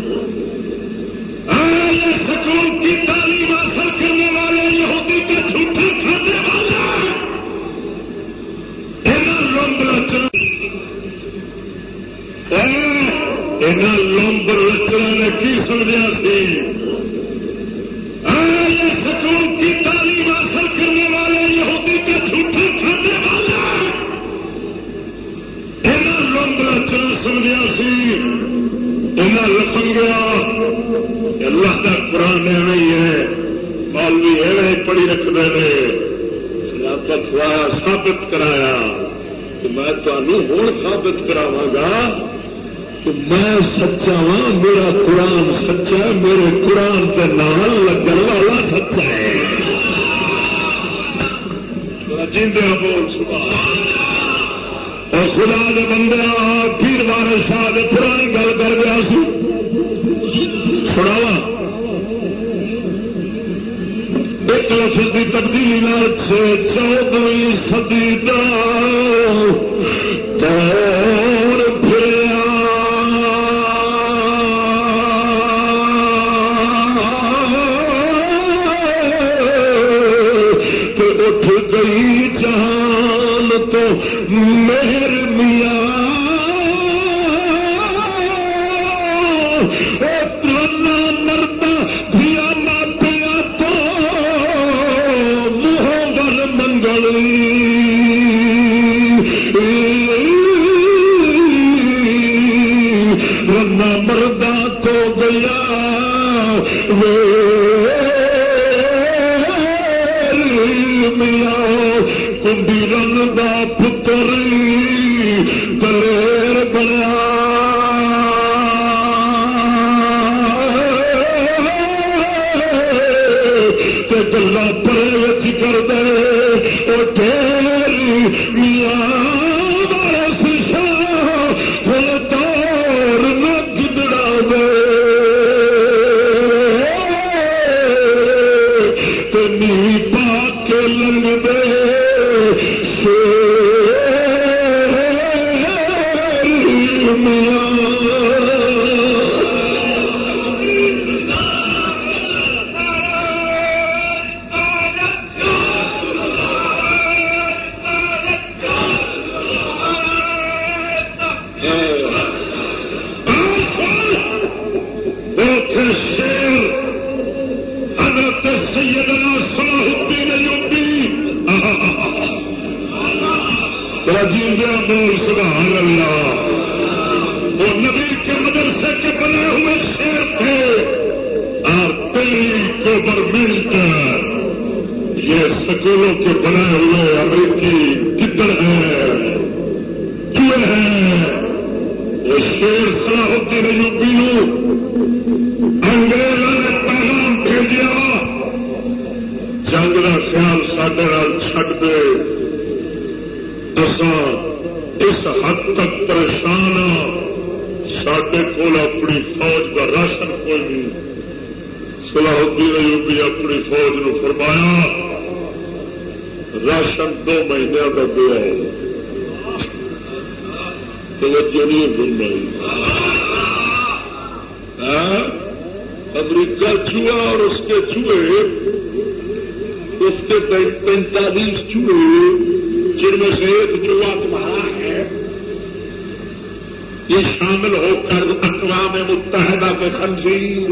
خنزیر،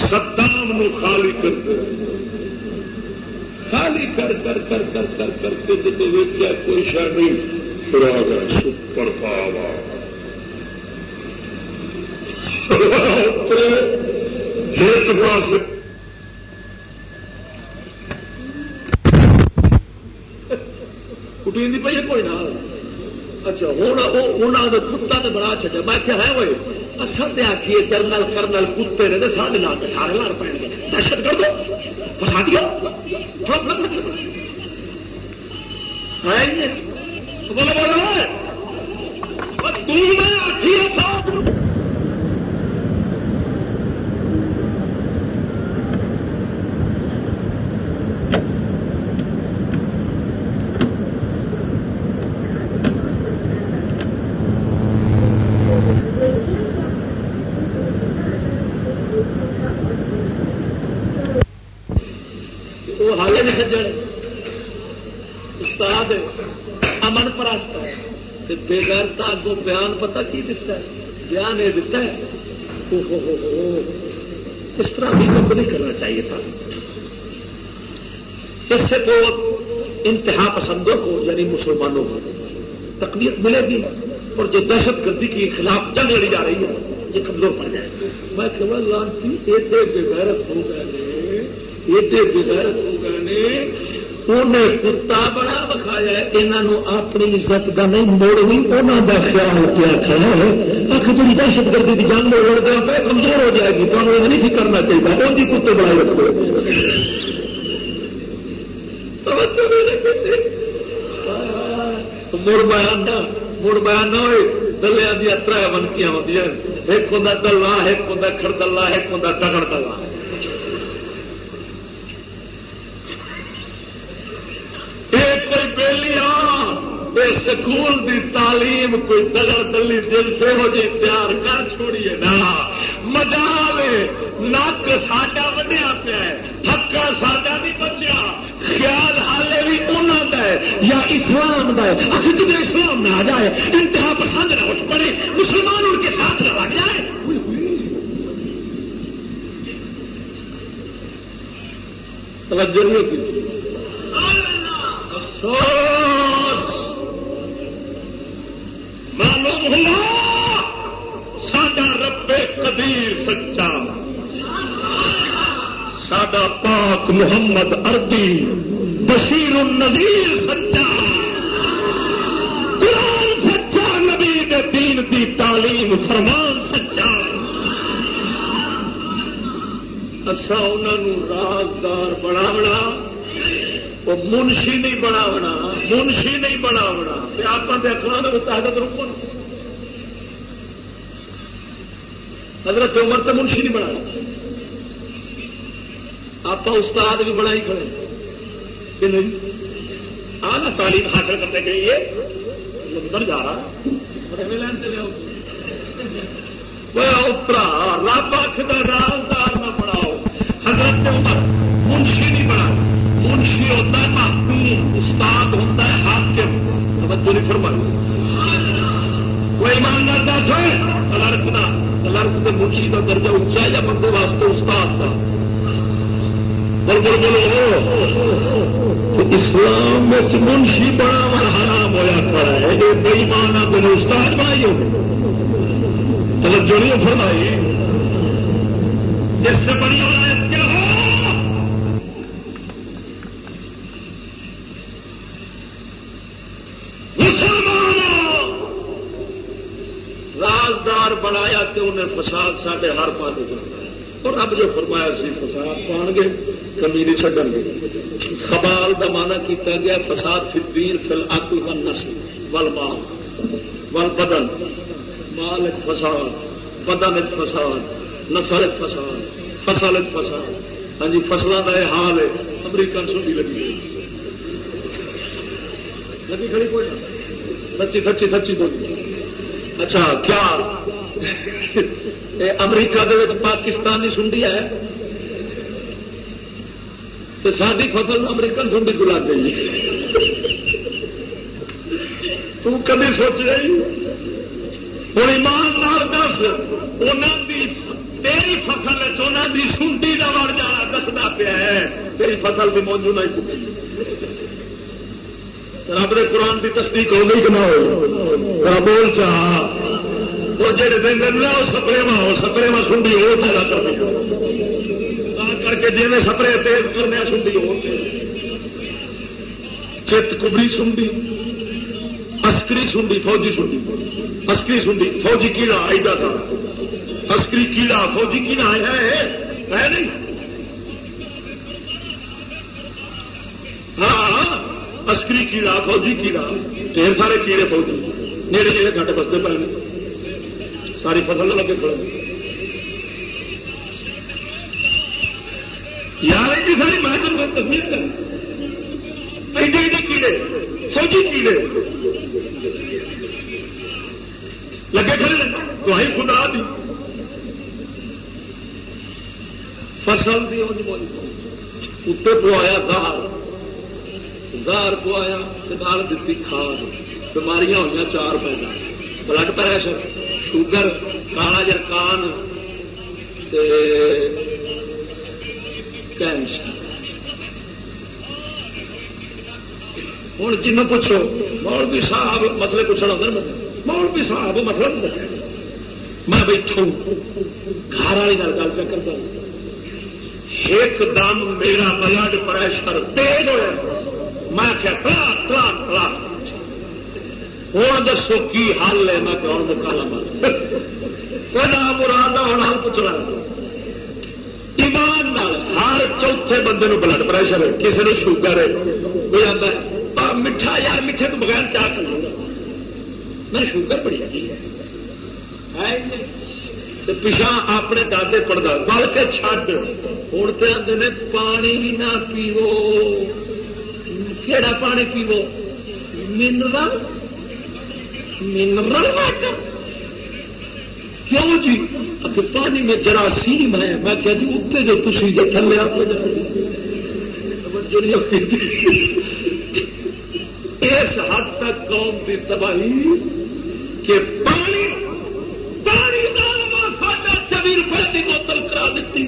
ستام نو خالی کرتے خالی کر کر کر کر کر کر کے جب ویچیا کوئی شہ نہیں۔ پھر آ گیا سپر پاوا ایک پاس کٹی پی کوئی نہ اچھا انہوں نے کتا تو بنا چکا میں کیا ہے وہ اصل سے آخیے جرنل، کرنل کتے نے سارے لال کے سارے لال پڑ گئے۔ دہشت کر دو فسا دیا بولو بولو تم آخیے بےغیرتا کو بیان پتا کی دتا ہے؟ بیان یہ دتا ہے اس طرح بھی کب نہیں کرنا چاہیے تھا۔ اس سے تو انتہا پسندوں کو یعنی مسلمانوں کو تقویت ملے گی اور جو دہشت گردی کے خلاف جنگ لڑی جا رہی ہے، یہ کمزور پڑ جائے۔ میں کہ لانتی، ایڈے بغیرت ہو گئے ایڈے بغیرت ہو گئے انہیں کتا بڑا بکھایا انہوں اپنی عزت کا نہیں موڑ بھی انہوں کا خیال کیا کھڑا ہے آخ جی دہشت گردی کی جنگ لڑ گیا پہ کمزور ہو جائے گی تو یہ نہیں کرنا چاہیے ان کی کتے بڑا رکھو۔ مڑ بیان نہ مڑ بیان نہ ہوئے دلیا دیا تر بنکیاں ہوتی ہیں؟ ایک ہوں دلہ ایک ہوں کڑ دلہ ایک ہوں تگڑ دلہ سکول دی تعلیم کوئی دگڑ دلی دل سے ہو جی تیار کر چھوڑیے نا۔ مزہ نک ساڈا وڈیا پیا تھکا ساڈا نہیں بچیا۔ خیال حالے بھی انہوں کا ہے۔ یا اسلام کا ہے۔ اگر کدھر اسلام نہ آ جائے؟ انتہا پسند نہ اٹھ پڑے۔ مسلمان ان کے ساتھ نہ لگ جائے۔ توجہ نہیں ہوتی افسوس۔ معلوم ہوا سڈا رب قدیر سچا۔ سڈا پاک محمد اربی بشیر النظیر سچا۔ قرآن سچا، نبی دین کی تعلیم فرمان سچا۔ اصا انہوں رازدار بڑھاونا وہ منشی نہیں بناونا، منشی نہیں بناونا۔ آپ اخبار طاقت روکو حضرت عمر تو منشی نہیں بنا آپ استاد بھی بنا ہی کھڑے۔ کہ نہیں؟ آنا تعلیم حاصل کرنے کے لیے۔ ادھر جا رہا۔ لین سے اترا رب آخر رازدار نہ بناؤ حضرت عمر منشی نہیں بنا منشی ہوتا ہے محکوم استاد ہوتا ہے حاکم۔ توجہ نہیں فرمائی۔ کوئی ایماندار دس ہے۔ کلرک کا کلرک کے منشی کا درجہ اچا ہے یا بندے واسطے استاد کا بول بولو اسلام منشی بڑا بڑا حرام ہوا کھڑا ہے یہ بئی مانا میرے استاد بنائی ہو توجہ نہیں فرمائی۔ جس سے بڑی کیا ہو بنایا کہ انہیں فساد سارے ہر پاس اور اب جو فرمایا سی، فساد پان گے، کمی نہیں چڈن گے۔ خبال کا مانا کیا گیا، فساد فدیر فل آکل کا نسل ول مال ول بدن مال ایک فساد، بدن ایک فساد، نسل ایک فساد، فصل ایک فساد۔ ہاں جی فصلوں کا یہ حال ہے امریکن سوڈی لگی لگی کھڑی کوئی سچی سچی سچی بولی۔ اچھا کیا؟ امریکہ پاکستانی سنڈی ہے تو ساری فصل امریکن سنڈی کو لگ گئی تو کبھی سوچ رہی ہوں ایماندار دس انہوں کی تیری فصل چونا کی سنڈی کا وڑ جانا دستا پیا ہے۔ تیری فصل کی موجود نہیں رب نے قرآن کی تصدیق ہو گئی کہ نہ ہو؟ بول چاہ۔ وہ جڑے دن نا وہ سپرے ماں ہو، سپرے ماں سنڈی ہو پیدا کر کر کے جی میں سپرے تیز کرنے سنڈی ہو۔ چت کبڑی سنڈی اسکری سنڈی، فوجی سنڈی۔ اسکری سنڈی، فوجی کیڑا ایڈا تھا۔ اسکری کیڑا، فوجی کیڑا ہے ہے نہیں؟ ہاں, ہاں، اسکری کیڑا، فوجی کیڑا۔ ڈھیر سارے کیڑے فوجی، نیڑے نیڑے گھٹ بستے پے ساری فصل لگے پڑے یار، ایڈی ساری محنت تصویر کر ایڈے ایڈے کیڑے فوجی کیڑے۔ لگے کھڑے تو ہی خدا دی۔ فصل دی اتنے پوایا زہر۔ زہر پوایا دیتی کھاد۔ بیماریاں ہوئی چار پیدا۔ Blood pressure. شوگر، کالا جرکان ہوں جن پوچھو، مولوی صاحب مطلب پوچھنا ہوتا مولوی صاحب مطلب میں بیٹھوں گھر والی گل گل پہ کرتا ایک دم میرا بلڈ پریشر تیز ہوا میں کیا تلا تلا تلا ہوں دسو کی حل ہے؟ میں کون مکالا مر مراد ہوں حل پوچھنا ایمان ہر چوتھے بندے نو بلڈ پریشر ہے کسی نے شوگر ہے۔ کوئی آتا ہے میٹھا یار، میٹھے تو بغیر چاہ کر میں شوگر بڑی ہے پچھا اپنے دادے پڑتا بل کے چڈ ہوں تو آتے نے پانی بھی نہ پیو کہڑا پانی پیو منرل منرل کیوں جی؟ اگر پانی میں جراثیم ہے۔ میں کہہ جی اتنے جو تھی جو تھلے آپ اس حد تک قوم کی تباہی کہ پانی پانی چوبی روپئے کی بوتل کرا دیتی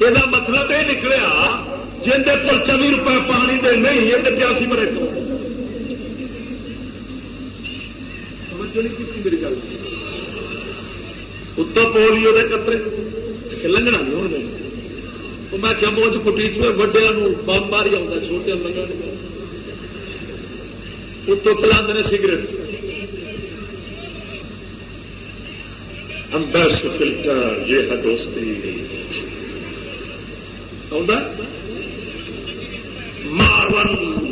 یہ مطلب یہ نکلیا، جن کو چوبی روپئے پانی دے نہیں، یہ پیاسی مرے تو میری گل اتر پولیو کے قطرے لنگنا نہیں ہونے تو میں کیا موج کٹی وڈیا بم ماری آؤں چھوٹے لگا اتو پلا سگریٹ اندر فلٹر یہ ہے دوستی مارون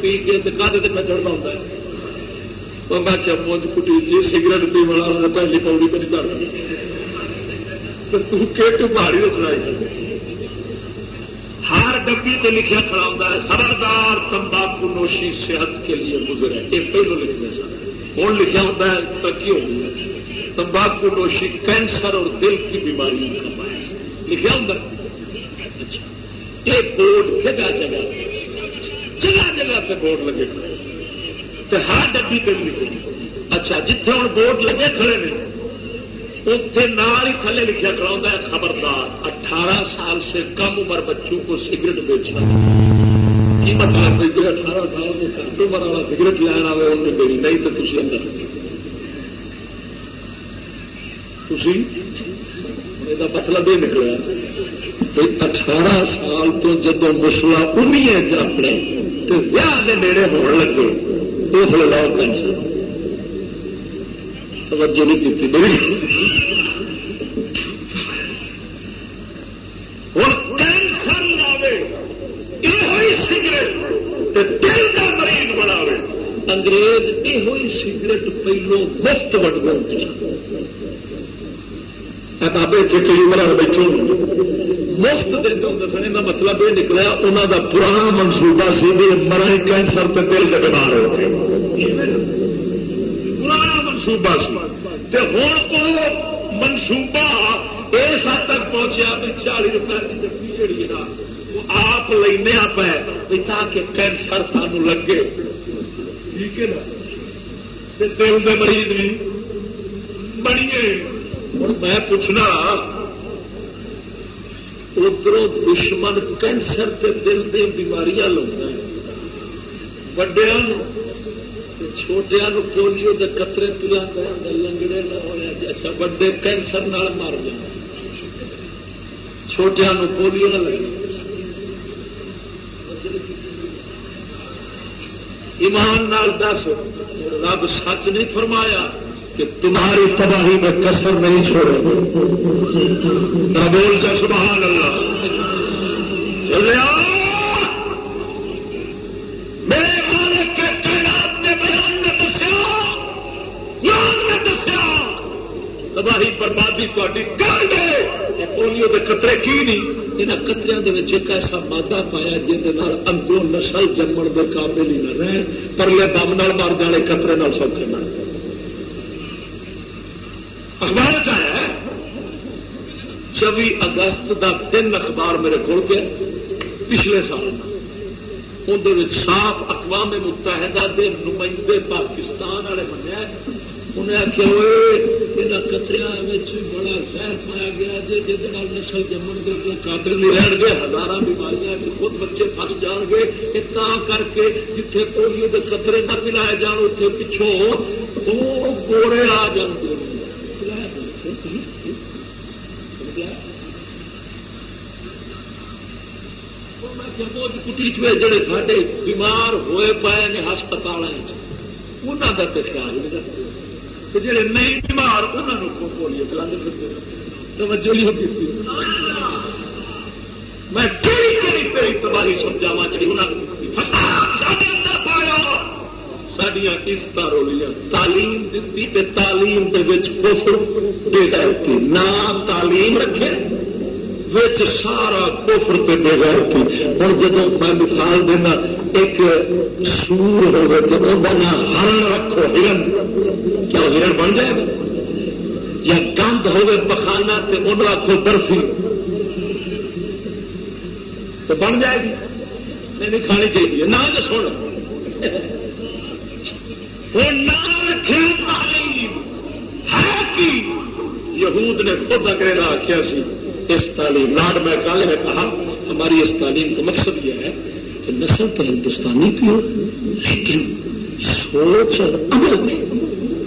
سگریٹ پی کے کدے تک چڑھنا ہوتا ہے۔ تو میں کیا موج کٹی جی سگریٹ پی والا پہلی پوڑی پہ نہیں چڑھتا کے ٹو پہاڑی تو ہر ڈبی سے لکھا کھڑا ہوتا ہے، خبردار تمباکو نوشی صحت کے لیے گزرے یہ پہلو لکھنے سر ہوں لکھا ہوتا ہے، ترقی ہو تمباکو نوشی کینسر اور دل کی بیماری کا باعث لکھا ہوتا ایک اچھا۔ بورڈ جگہ جگہ جگہ جگہ پہ بورڈ لگے کھڑے ہر ڈبی پہ لکھے اچھا جتنے ہوں بورڈ لگے کھڑے نے اتنے نال ہی تھلے لکھا کرا ہے، خبردار، اٹھارہ سال سے کم عمر بچوں کو سگریٹ بیچنا۔ کی مطلب جی اٹھارہ سال سے کم عمر والا سگریٹ لینا آئے انہیں دینی نہیں تو تھی اندر تھی یہ مطلب یہ نکلا اٹھارہ سال تو جب مسلا انہیں اپنے تو ویاہ کے نیڑے ہون لگے۔ اس لیے لاؤ کینسر توجہ نہیں کی میری۔ ہوں کینسر لاوے یہ سگریٹ دل کا مریض بناوے۔ انگریز یہ سگریٹ پہلو مفت بٹ گئے بابے اتنے کئی عمر بیٹھے مفت دے کا مطلب یہ نکلا انہوں کا پرانا منصوبہ سی بھی مرے کینسر کے دل کے بیمار ہو گئے۔ پرانا منصوبہ سی۔ ہوں وہ منصوبہ اس حد تک پہنچیا بھی چالی روپئے کی جفی جڑی نا، وہ آپ لینا پہ تاکہ کینسر سان لگے۔ ٹھیک ہے نا؟ دل کے مریض بھی بنیے ہوں میں پوچھنا ادھر دشمن کینسر کے دل دے بیماریاں لوگ وڈیا چھوٹیا پولیو کے قطرے پلا لنگڑے نہ ہونے جی۔ اچھا وڈے کینسر مر جائے چھوٹیا پولیو نہ لگے۔ ایمان نال دس، رب سچ نہیں فرمایا۔ کہ تمہاری تباہی میں کسر نہیں چھوڑے بول کا سبحان اللہ۔ میرے مالک کے تعینات نے بیان میں دسیا۔ قرآن نے دسیا۔ تباہی بربادی تاری کر دے۔ پولیو کے قطرے کی نہیں؟ یہاں قطرے ایک ایسا مادہ پایا جہد اندروں نسل جمن کے قابل ہی نہ رہے۔ پرلے دم مر جانے قطرے سوکھے نہ۔ اخبار چاہے چوبی اگست کا تین اخبار میرے کو گیا پچھلے سال اندر صاف اقوام متحدہ کے نمائندے پاکستان والے منیا انہیں آخیا یہاں کتریا بڑا زہر پایا گیا جی جی نسل جمن کے کوئی قابل نہیں رہن گے ہزار بیماریاں خود بچے پس جان گے۔ کر کے جتنے پولیو کے قطرے نہ ملائے جان اتنے پچھوں وہ گوڑے آ جاتے ہیں کٹی جڑے ساڈے بیمار ہوئے پائے نے ہسپتال انہوں کا تو خیال نہیں کرتے جڑے نہیں بیمار انہوں کو پولیو چلا پھرتے توجہ نہیں ہوتی۔ میں کہڑی کہڑی کہڑی تباہی سمجھاوا جی انہوں پایا۔ سڈیا عزت رولیاں۔ تعلیم دیتی تعلیم کے نام تعلیم رکھے۔ سارا کوفر پہ بے گھر کی ہوں جب میں مثال دینا، ایک سور ہوگا تو ہرن رکھو، ہرن۔ کیا ہرن بن جائے؟ گا یا گند ہوگا پخانا تو ان رکھو برفی۔ تو بن جائے گی۔ نہیں کھانی چاہیے۔ نہ سن۔ وہ نہ رکھے تعلیم ہے کہ یہود نے خود انگریزا آخیا سی۔ اس تعلیم لاڈ میں نے کہا، ہماری اس تعلیم کا مقصد یہ ہے کہ نسل تو ہندوستانی کی ہو، لیکن سوچ اور عمل میں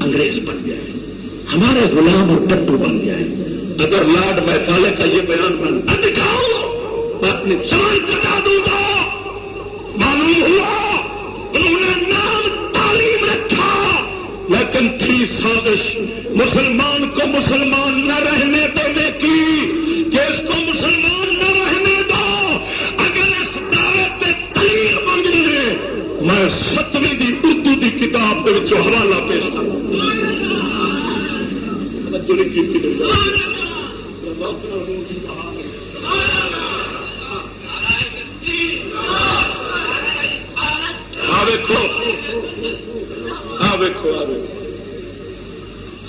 انگریز بن جائے ہمارے غلام اور ٹٹو بن جائے اگر لاڈ میں کالے کا یہ بیان بن دکھاؤ میں اپنی جان کٹا دوں گا۔ معلوم ہوا، انہوں نے نام تعلیم رکھا، لیکن تھی سازش۔ مسلمان کو مسلمان نہ رہنے دینے کی۔ ستویں دی اردو دی کتاب کے حوالہ پیش کروں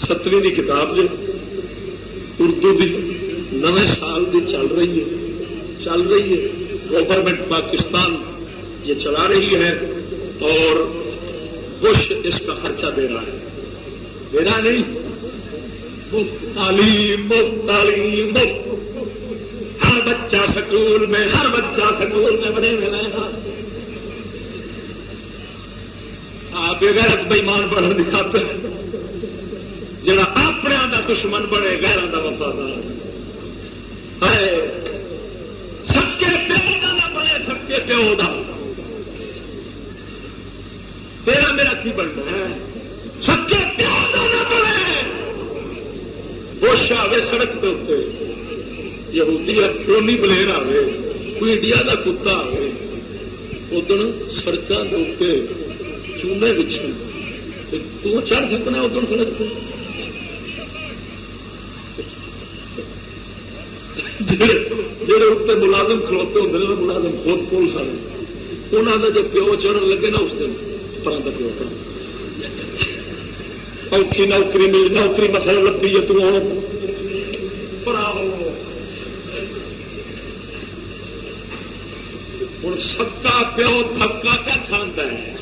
ستویں کی کتاب جو اردو کی نویں سال کی چل رہی ہے۔ چل رہی ہے۔ گورنمنٹ پاکستان یہ چلا رہی ہے۔ اور بش اس کا خرچہ دے رہا ہے۔ دے رہا نہیں۔ مفت تعلیم مفت تعلیم، مفت۔ ہر بچہ سکول میں، ہر بچہ سکول میں بڑے میں رہے گا آپ غیرت بےمان بڑھن دکھاتے ہیں۔ جڑا اپنے کا دشمن بڑے گہرا کا وفادار۔ سکے پیو کا نہ بنے سکے پیو کا تیرا میرا کی بننا ہے؟ سکے پیو کا نہ بنے۔ آئے سڑک کے اتنے یہودی ٹونی بلین آئے کوئی انڈیا کا کتا آئے ادن سڑکوں کے اتنے چونے بچے تو چڑھ سکنا ادھر سڑک پہ۔ جہے اتنے ملازم کھلوتے ہوتے ہیں ملازم خود پولیس والے۔ انہوں نے جو پیو چڑھن لگے نا، اس دن۔ پر پیو اوکھی نوکری مل نوکری مسل لگی ہے، تو ہوں۔ سکا پیو تھکا کیا کھانا ہے؟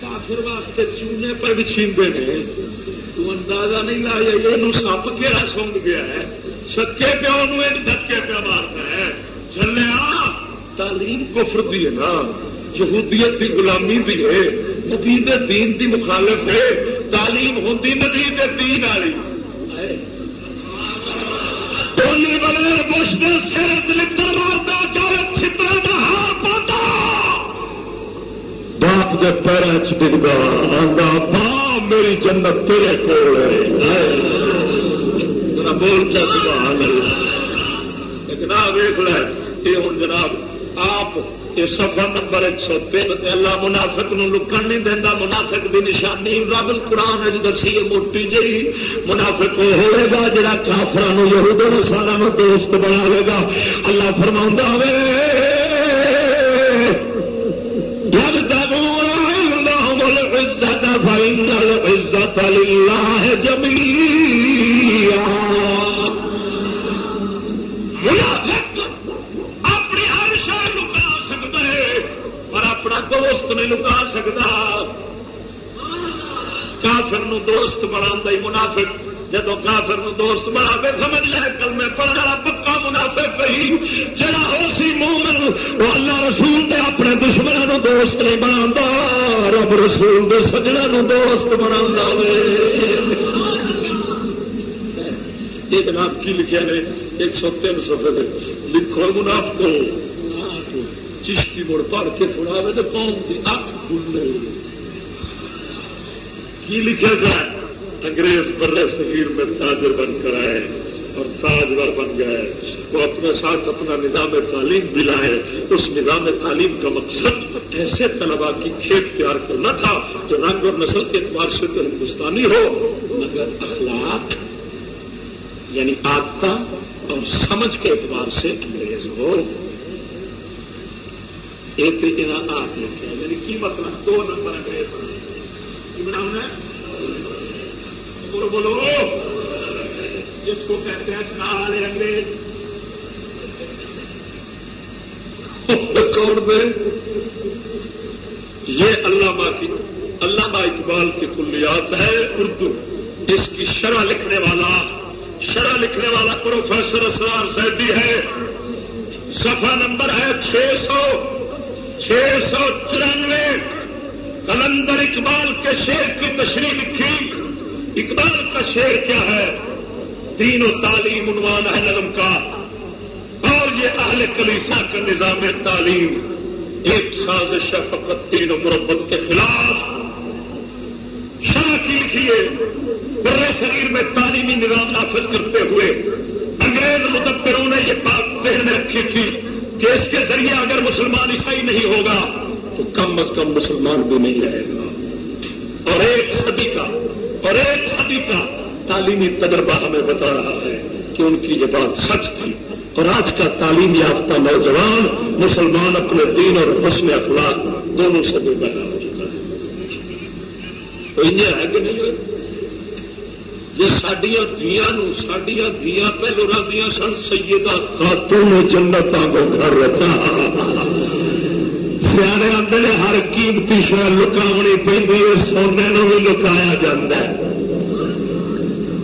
کافر واسطے چونے پر بھی چھیندے نے۔ تو اندازہ نہیں لایا، یہ سپ کہڑا سونگ گیا ہے؟ سکے پیو نو دھکے پہ مارتا ہے۔ چلیا تعلیم کفر دی ہے نا۔ یہودیت کی غلامی بھی ہے نبی دین دی مخالف ہے، تعلیم ہوتی نبی دین والی۔ ٹولی والے بش دل سر دلتر مارتا چار چھتر کا ہار پاتا باپ کے پیروں چکتا آتا با میری جنت تیرے کول ہے۔ بول چاہ جناب ویخ لے، یہ ہوں جناب آپ یہ سفر نمبر ایک سو تین اللہ منافق نو لکن نہیں دینا منافق کی نشانی، رب قرآن دسی موٹی جی منافق وہ ہوئے گا جا کافر یہ سارا دوست بنا گا۔ اللہ فرما وے عزت عزت اللہ جمی دوست نہیں لکا سکتا۔ کافر نو دوست بنا منافق۔ جب کافر نو دوست بنا کے سمجھ لے کل میں پڑھنے والا پکا منافع کہی جڑا ہو سی مومن، وہ اللہ رسول دے اپنے دشمنوں نو دوست نہیں بنا رب رسول دے سجنا نو دوست بنا یہ جناب، کی لکھے نے؟ ایک سو تین سفے لکھو مناف چشتی مڑ پڑ کے تھوڑا تو قوم کی اک کھلنے کی لکھا جائے انگریز بر صغیر میں تاجر بن کر آئے اور تاجور بن گئے۔ وہ اپنے ساتھ اپنا نظام تعلیم بھی لائے۔ اس نظام تعلیم کا مقصد ایسے طلبا کی کھیت تیار کرنا تھا جو رنگ اور نسل کے اعتبار سے تو ہندوستانی ہو، مگر اخلاق یعنی آدتا اور سمجھ کے اعتبار سے انگریز ہو۔ ایک آپ لکھا یعنی کی مطلب؟ دو نمبر انگریز بولو بولو جس کو کہتے ہیں کال انگریز۔ کون میں؟ یہ علامہ کی، علامہ اقبال کی کلیات ہے اردو۔ اس کی شرح لکھنے والا، شرح لکھنے والا پروفیسر اسرار سیدی ہے۔ سفا نمبر ہے چھ سو۔ چھ سو چورانوے کلندر اقبال کے شیر کی تشریح لکھی۔ اقبال کا شیر کیا ہے؟ تین و تعلیم عنوان ہے نظم کا۔ اور یہ اہل کلیسا کا نظام تعلیم۔ ایک سازش فقط تین و مربت کے خلاف۔ شرح کی لکھیے بڑے شریر میں تعلیمی نظام نافذ کرتے ہوئے۔ انگریز مدبروں نے یہ بات ذہن میں رکھی تھی۔ اس کے ذریعے اگر مسلمان عیسائی نہیں ہوگا تو کم از کم مسلمان بھی نہیں رہے گا۔ اور ایک صدی کا اور ایک صدی کا تعلیمی تجربہ ہمیں بتا رہا ہے کہ ان کی یہ بات سچ تھی۔ اور آج کا تعلیم یافتہ نوجوان مسلمان اپنے دین اور حسن اخلاق دونوں سے بھی پیدا ہو چکا ہے۔ تو انہیں ہے کہ نہیں جی سڈیا دیا سڈیا دیا پہلو رہی سن سیدہ خاتون جنت کو گھر رچا سیانے آدھے ہر قیمتی شہ لکاونی پہ سونے نو بھی لکایا جا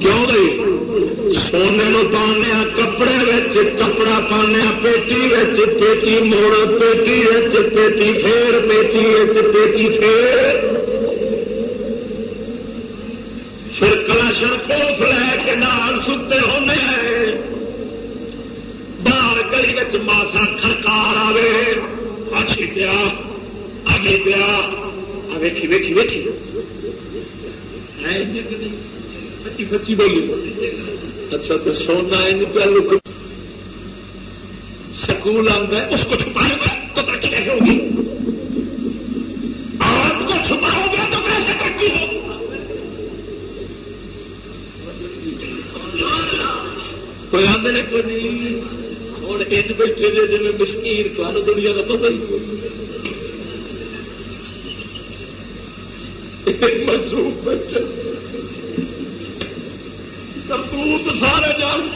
کیوں نہیں سونے نو پانے کپڑے کپڑا پانے پیٹی پیٹی موڑ پیٹی پیٹی پھر پیٹی پیٹی پھر پھر کلاشن کوف لے کے نال ستے ہونے باہر گلی ماسا کھڑکار آئے اچھی دیا آگے دیا ویکھی ویکھی ویکھی۔ پچی پچی بولی اچھا تو سونا پہلو سکول آتا ہے، اس کو چھپائے گا تو ترقی کیسے ہوگی؟ آپ کو چھپاؤ گے؟ کوئی آدھے نے کوئی نہیں. ہوں ایج بیٹھے جی جی مشکیر تمہیں دنیا کا پتا ہی مصروف بیٹھے کرتوت سارے جان.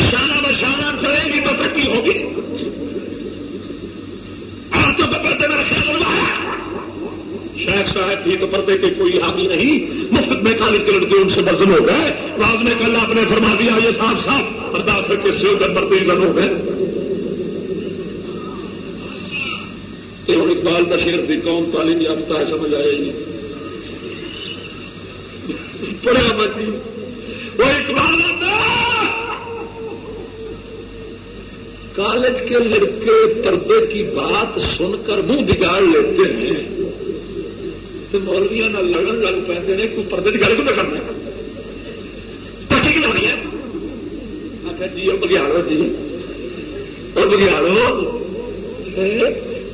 شانہ بشانہ کرے گی تو کٹی ہوگی؟ آپ تو پردے میں خیال شیخ صاحب تھی تو پردے کے کوئی حامی نہیں، مفت میں کالی کے لڑکے ان سے بدل ہو گئے۔ بعد میں کل آپ نے فرما دیا، یہ صاف صاف پردہ پھر کے سے ادھر پردے ہو گئے۔ اور اقبال کا شیر تھی کون تعلیم یافتہ ہے، سمجھ آئے گی پڑھا مچی وہ اقبال کالج کے لڑکے پردے کی بات سن کر منہ بگاڑ لیتے ہیں۔ تو مولویا نہ لڑن لگ پہ کوئی پردے کی گل کو کرنا پٹی کی لانی ہے آخر جی وہ بگیاڑو جی۔ وہ بگیاڑو۔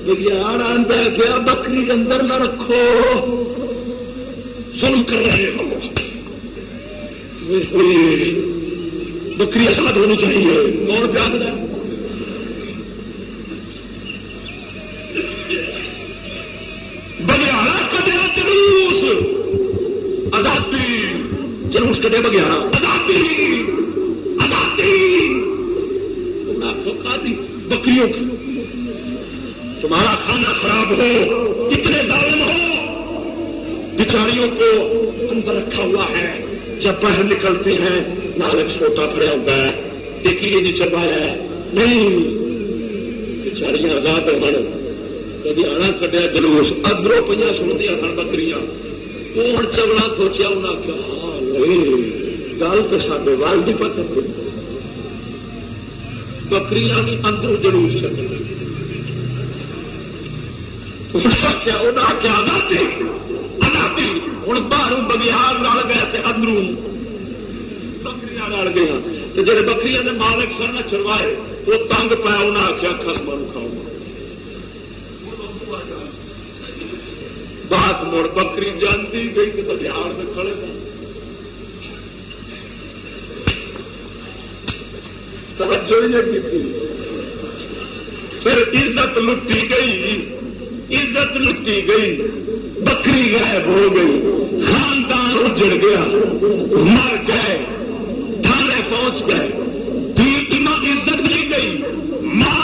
بگیاڑ آتا کیا بکری کے اندر نہ رکھو۔ سن کر رہے ہو۔ بکری آزاد ہونی چاہیے۔ کون پیاد رہا بگیارا کدیا جلوس آزادی جلوس کدے بگیارا آزادی آزادی آزادی بکریوں کی. تمہارا کھانا خراب ہو. اتنے ظالم ہو. بچاریوں کو اندر رکھا ہوا ہے. جب باہر نکلتے ہیں نالک سوٹا پڑا ہوتا ہے. دیکھیے نہیں چلوایا ہے. نہیں. بچاریاں آزاد ہو کبھی آنا کٹیا جلوس ادرو پہ سنتی سن بکری کون چلنا سوچا انہیں کیا گل تو سارے وال بھی پتہ بکری بھی اندر جلوس چل کیا آزادی آزادی ہوں باہر بگیار لڑ گئے اندروں بکری لڑ گیا جی بکری نے مالک سر چڑوائے وہ تنگ پایا انہیں آخیا خسما کھاؤ بات مڑ بکری جانتی گئی تو بہار میں کھڑے گا توجہ نہیں کی پھر عزت لٹی گئی۔ عزت لٹی گئی۔ بکری غائب ہو گئی۔ خاندان اجڑ گیا۔ مر گئے۔ تھانے پہنچ گئے۔ تھی عزت نہیں گئی۔ مال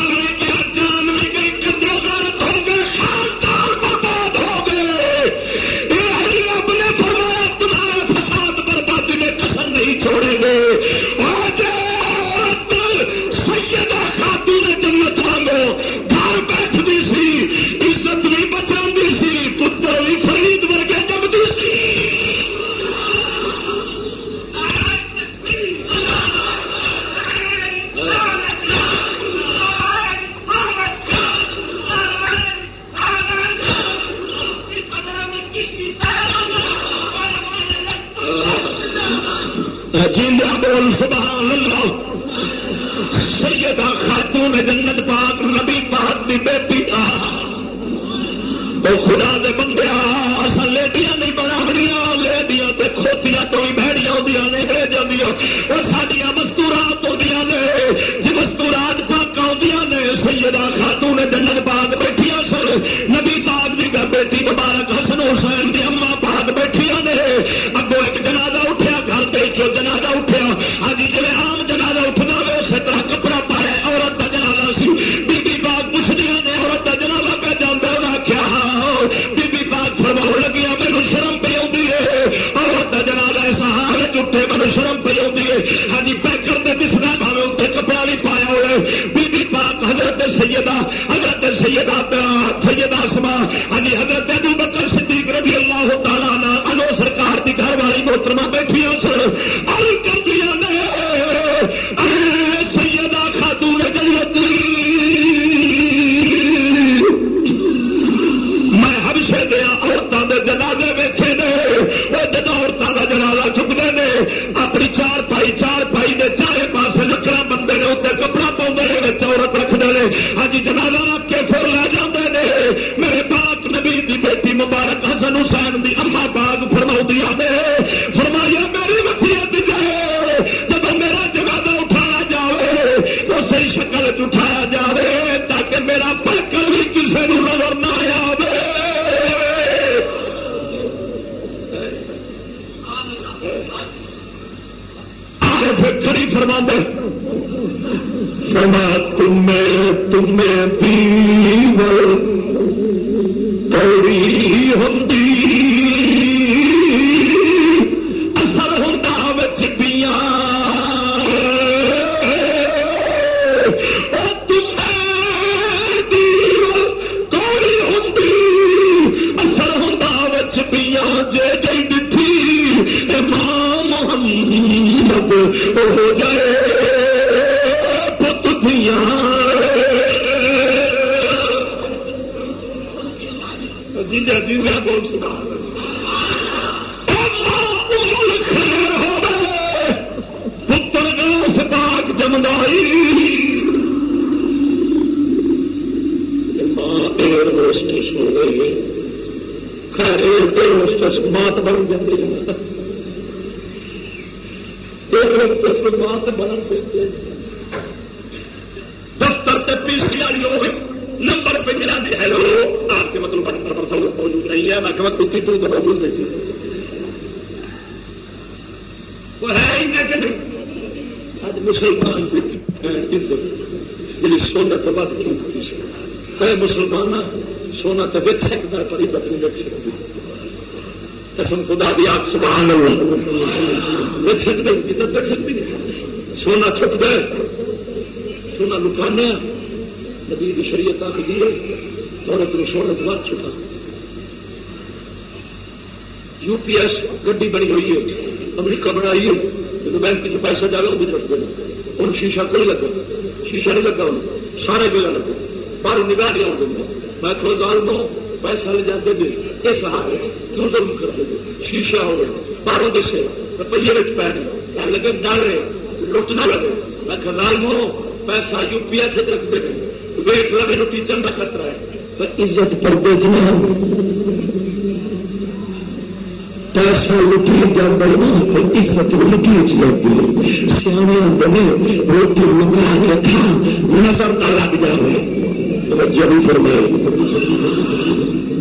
جبھی فرمائے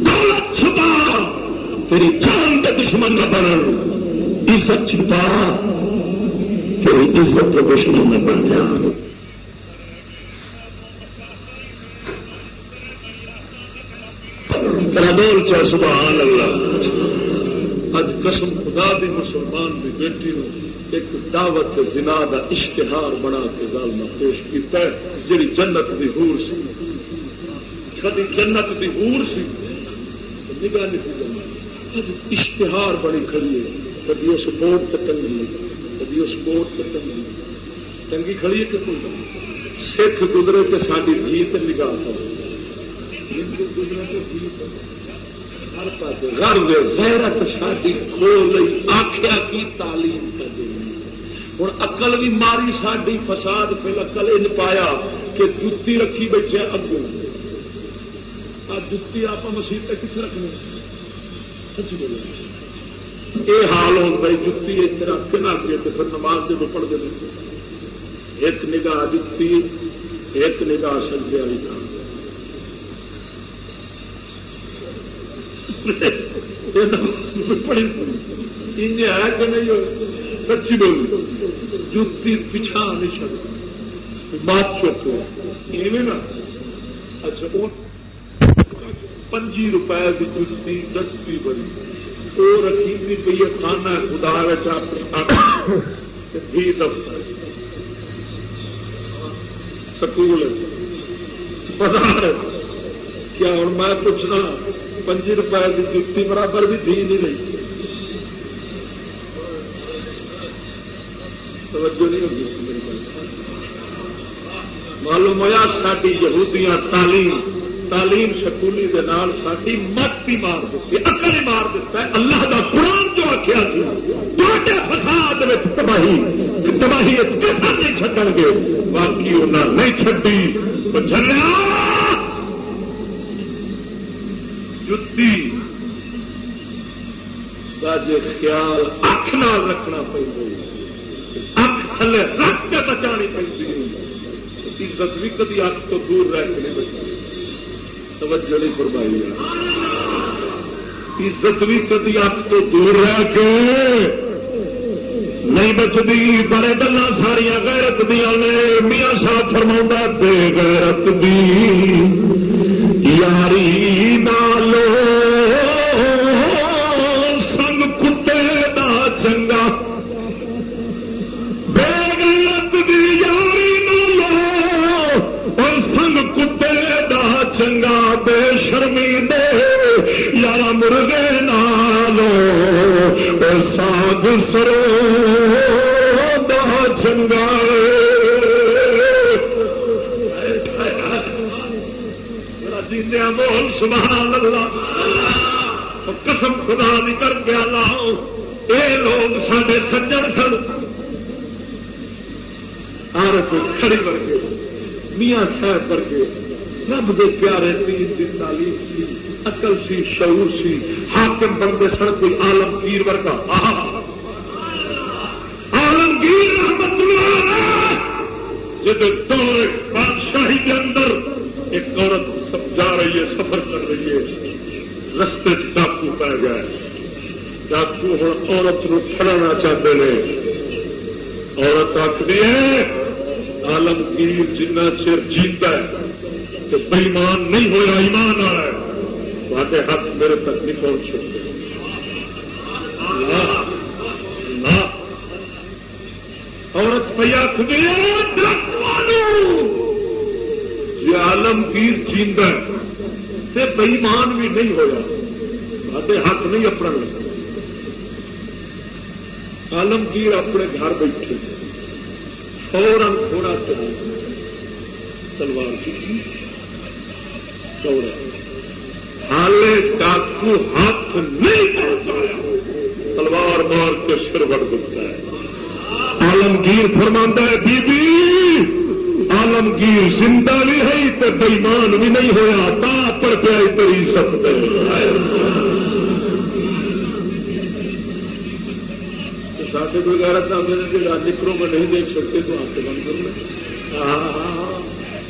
دولت چھپا، تیری جان کے دشمن نہ بن، عزت چھپا، تیری عزت کے دشمن نہ بن جا۔ بول چاہ سبحان اللہ۔ اج قسم خدا دی مسلمان دی بیٹی نو ایک دعوت زنا دا اشتہار بنا کے گل میں پیش کیتا ہے۔ جڑی جنت دی حور سی۔ کدی جنت دی حور سی۔ نگاہ نہیں اج اشتہار بڑی کھڑی ہے۔ کدی اس بورڈ تے ٹنگی کدی اس بورڈ تے ٹنگی ٹنگی کھڑی ہے کہ سکھ گزرے تے ساری دھی تے نگاہ گزرے تے دھی غیرت ساری کھول آخیا کی تعلیم ہوں اقل بھی ماری ساری فساد پھر اقل ان پایا کہ جتی رکھی بیٹھے اگوں۔ جتی آپ مسیح کتنے رکھنی سچی بولے یہ حال ہو گئی جتی اس رکھ کے نہ کے پھر نماز سے جب پڑھتے ایک نگاہ جتی، ایک نگاہ سجدے والی نام تھا ہے کہ نہیں سچی بولی جتی پچھا نہیں چلتی بات چوک نا۔ اچھا پنجی روپئے کی جتی دستی بڑی وہ رکھی تھی پی خانہ خدا بھی دفتر۔ سکول بازار کیا ہوں میں پوچھنا، پنجی روپئے کی جتی برابر بھی تھی نہیں رہی۔ توجہ نہیں ہوگی معلوم ہوا ساری یہودیاں تعلیم تعلیم سکولی کے نال ساری مت ہی مار دیتی اکل ہی مار دیتا ہے۔ اللہ کا قرآن جو آخیا فساد تباہی تباہی نہیں چڈن گے؟ باقی انہیں نہیں چڈی چلیا جتی۔ کا جی خیال اکھ نال رکھنا پہ تھلے رکھ کے بچانی پی عزت بھی کدی اکھ تو دور رہ کے نہیں بچا توجہ نہیں فرمائی عزت بھی کدی اکھ تو دور رہ کے نہیں بچتی۔ بڑے گلا ساریا غیرت دیا نے میاں صاحب فرما دے غیرت دی یاری نالو خدا بھی کر گیا لاؤ یہ لوگ سارے سجن سن۔ عورت کھڑی ورگے، میاں صاحب ورگے، رب دے پیارے تین دن تعلیم سی اقل سی، شعور سی، حاکم بندے سن کوئی عالم پیر ورگا عالمگیر رحمت اللہ جب دور بادشاہی کے اندر ایک عورت سب جا رہی ہے، سفر کر رہی ہے رستے ڈاکو پہ گئے۔ ڈاکو ہوں عورت نو پڑنا چاہتے ہیں عورت آخری ہے آلمگیر جنہ چر جیتا ہے تو بےمان نہیں ہوا ایمان آ رہا ہے۔ تے ہاتھ میرے تک نہیں پہنچ سکتے عورت پہ آخری یہ آلمگیر جیند سے بئیمان بھی نہیں ہوا حق نہیں اپنا آلمگیر اپنے گھر بیٹھے۔ فورن تھوڑا چلا تلوار کی حالے ڈاکو ہاتھ نہیں پہنچایا تلوار مار کے سر بڑھ دیتا ہے۔ آلمگیر فرماندہ ہے بی بی آلمگیر زندہ بھی ہے تو بےمان بھی نہیں ہوا تا پر پیا تری سکتے ساتھ کوئی غیرت کہ نکروں میں نہیں دیکھ سکتے تو آپ کے بند کر لیں ہاں ہاں ہاں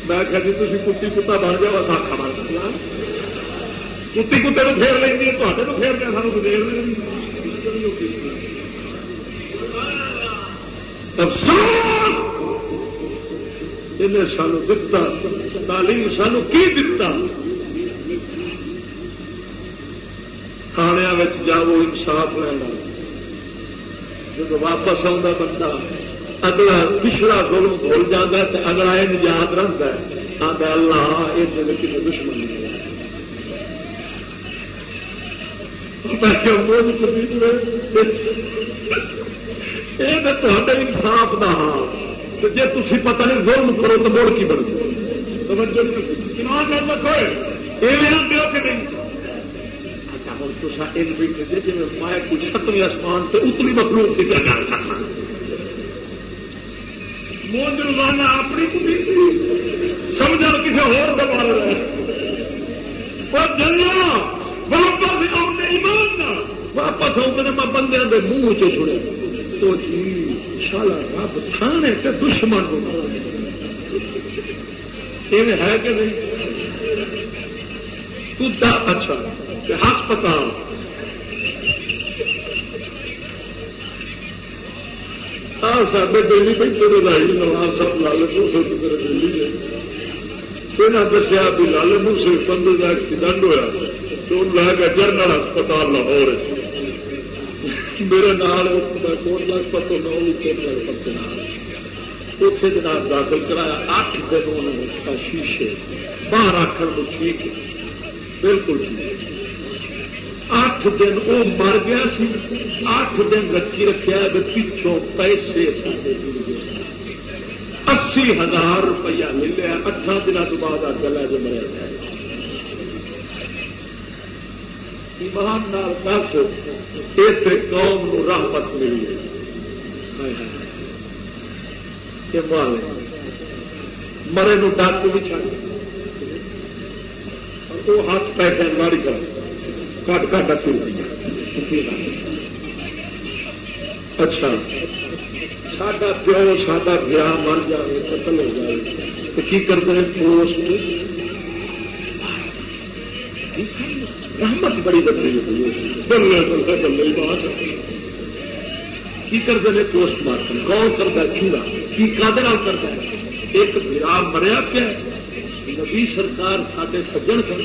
میں کہتی تھی کتی کتا بن جاؤ ساخا بن سکتا کتی کتے کو پھیر لیں گے تو پھیر کے سانو دیر افسوس انہیں سانو دتا، تعلیم سانو کی دتا؟ تھانے جاؤ، انصاف لینا جب واپس آتا بندہ اگلا پچھلا ظلم بھول جاتا تو اگلا یہ یاد رہتا ہے۔ آتا اللہ یہ دل کسی دشمن یہ تو انصاف کا ہاں۔ جی تھی پتا نہیں ظلم کرو تو موڑ کی بن جی میں کچھ ستویں آسمان سے اتلی مخلوق کی کیا کرنا موج روزانہ اپنی سمجھ کسی ہو بارے رہے جنیا واپس آتے ایمان واپس آتے میں بندے کے منہ چ تو جی شالا رب تھانے کے دشمن ہے کہ نہیں؟ کتا اچھا ہسپتال۔ سارے دلی بھائی تیرے لائی نواز سب لال تیرے دلی ہے۔ دسیا بھی لال منہ سے پندرہ کا ایکسیڈنٹ ہوا تو لے گیا جنرل ہسپتال لاہور ہے۔ میرے نال کوٹ لکھپت اتنے جناب داخل کرایا اٹھ دن انہوں شیشے باہر آخر تو ٹھیک بالکل ٹھیک اٹھ دن وہ مر گیا سی اٹھ دن رکھی رکھا پچھوں پیسے اسی ہزار روپیہ ملیا اٹھان دنوں بعد آ گلا جو مریا۔ ایمان نال دس اس قوم نو رحمت ملی مرے نو ڈاک بھی چڑھ وہ ہاتھ پیسے ماری کر کٹ کٹ رکھی اچھا۔ سڈا پیو سڈا بیا مر جائے قتل ہو جائے تو کی کرتے ہیں؟ پوسٹ رحمت بڑی بدلی ہوئی بلے بلے بات کی کرتے ہیں پوسٹ مارٹم؟ کون کرتا ہے؟ چوڑا کی کادر کرتا ہے؟ ایک برا مریا پیا نبی سرکار سارے سجن سن،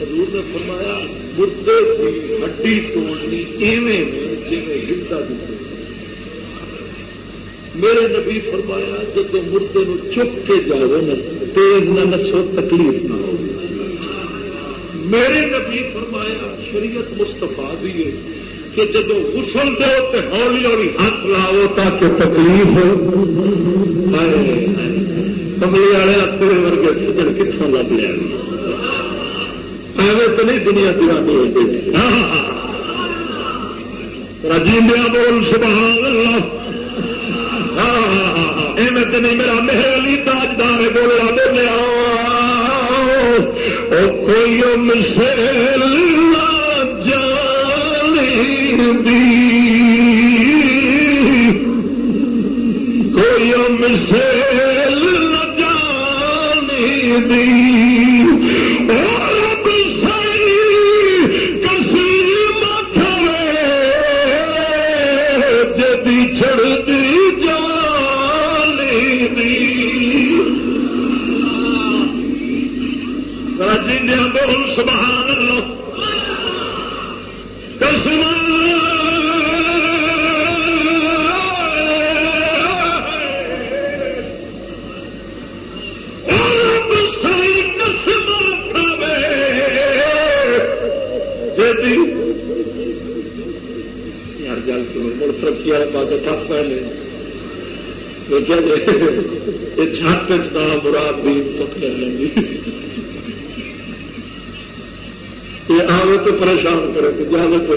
حضور نے فرمایا، مردے کی ہڈی توڑنی ایویں جی ہندا دیتے میرے نبی فرمایا جب مردے نو چپ کے جاؤ نا، تیز نہ نسو، تکلیف نہ ہو۔ میرے نبی فرمایا شریعت مستفا دیے کہ جب غسل دو تو ہولی ہولی ہاتھ لاؤ تاکہ تکلیف ہو۔ کملی والے اکڑے ورگے سجن کتوں لگ لیا ایویں تو نہیں دنیا دیوانی ہوئی رجیندیا بول سبحان اللہ ہاں،, ہاں ہاں ہاں۔ ایویں تو نہیں، میرا مہر علی تاجدار بولنا بولیا۔ کوئی مسل کوئی سے جان دی۔ ترقی والے پاس ٹپ پہ لے یہ چھت بھی تک لیں گی یہ آوے تو پریشان کرے تو جاوے تو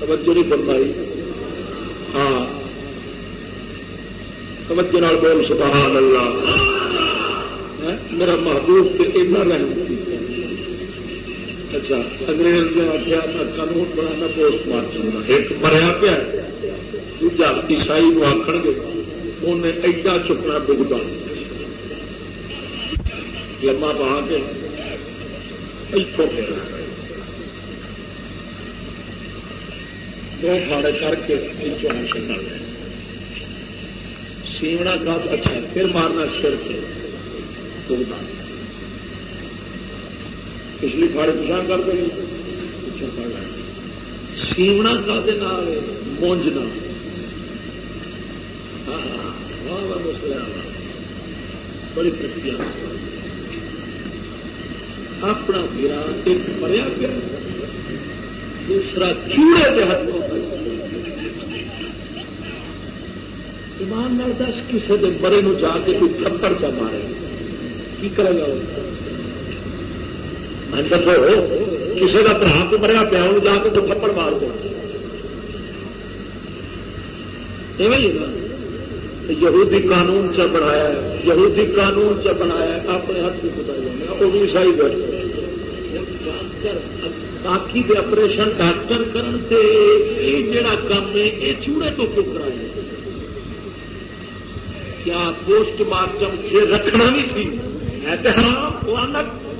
توجہ نہیں فرمائی۔ ہاں۔ توجہ بول، سبحان اللہ۔ ہاں، میرا محبوب سے اتنا رحم۔ اچھا انگریز نے آخیا میں قانون بنانا پوسٹ مارٹم ایک مریا پیا دوجا عیسائی کو آخر گے انہیں ایڈا چکنا ڈگتا لما پا کے دو فاڑے کر کے سیونا کا اچھا پھر مارنا سر سے پچھلی فاڑے پچھا کر دیں سیونا کا مونجنا۔ ہاں، بڑی پرکریا اپنا گرا ایک مریا پیا۔ دوسرا چوڑے کے ہاتھوں ایمان نال دس کسی دن بڑے نو جا کے کوئی تھپڑ چا مارے۔ کی کرے گا مطلب میں دسو کسی کا برا کو مریا پیا وہ جا کے تو تھپڑ مار دو یہودی قانون چ بنایا یہودی قانون چ بنایا اپنے ہاتھ میں بتایا وہ بھی عیسائی بیٹھ باقی کے آپریشن ڈاکٹر کرن تے، یہ جڑا کام ہے، یہ چوڑے تو کیوں کرایا کیا پوسٹ مارٹم یہ رکھنا بھی سی؟ ہے تو حرام لانت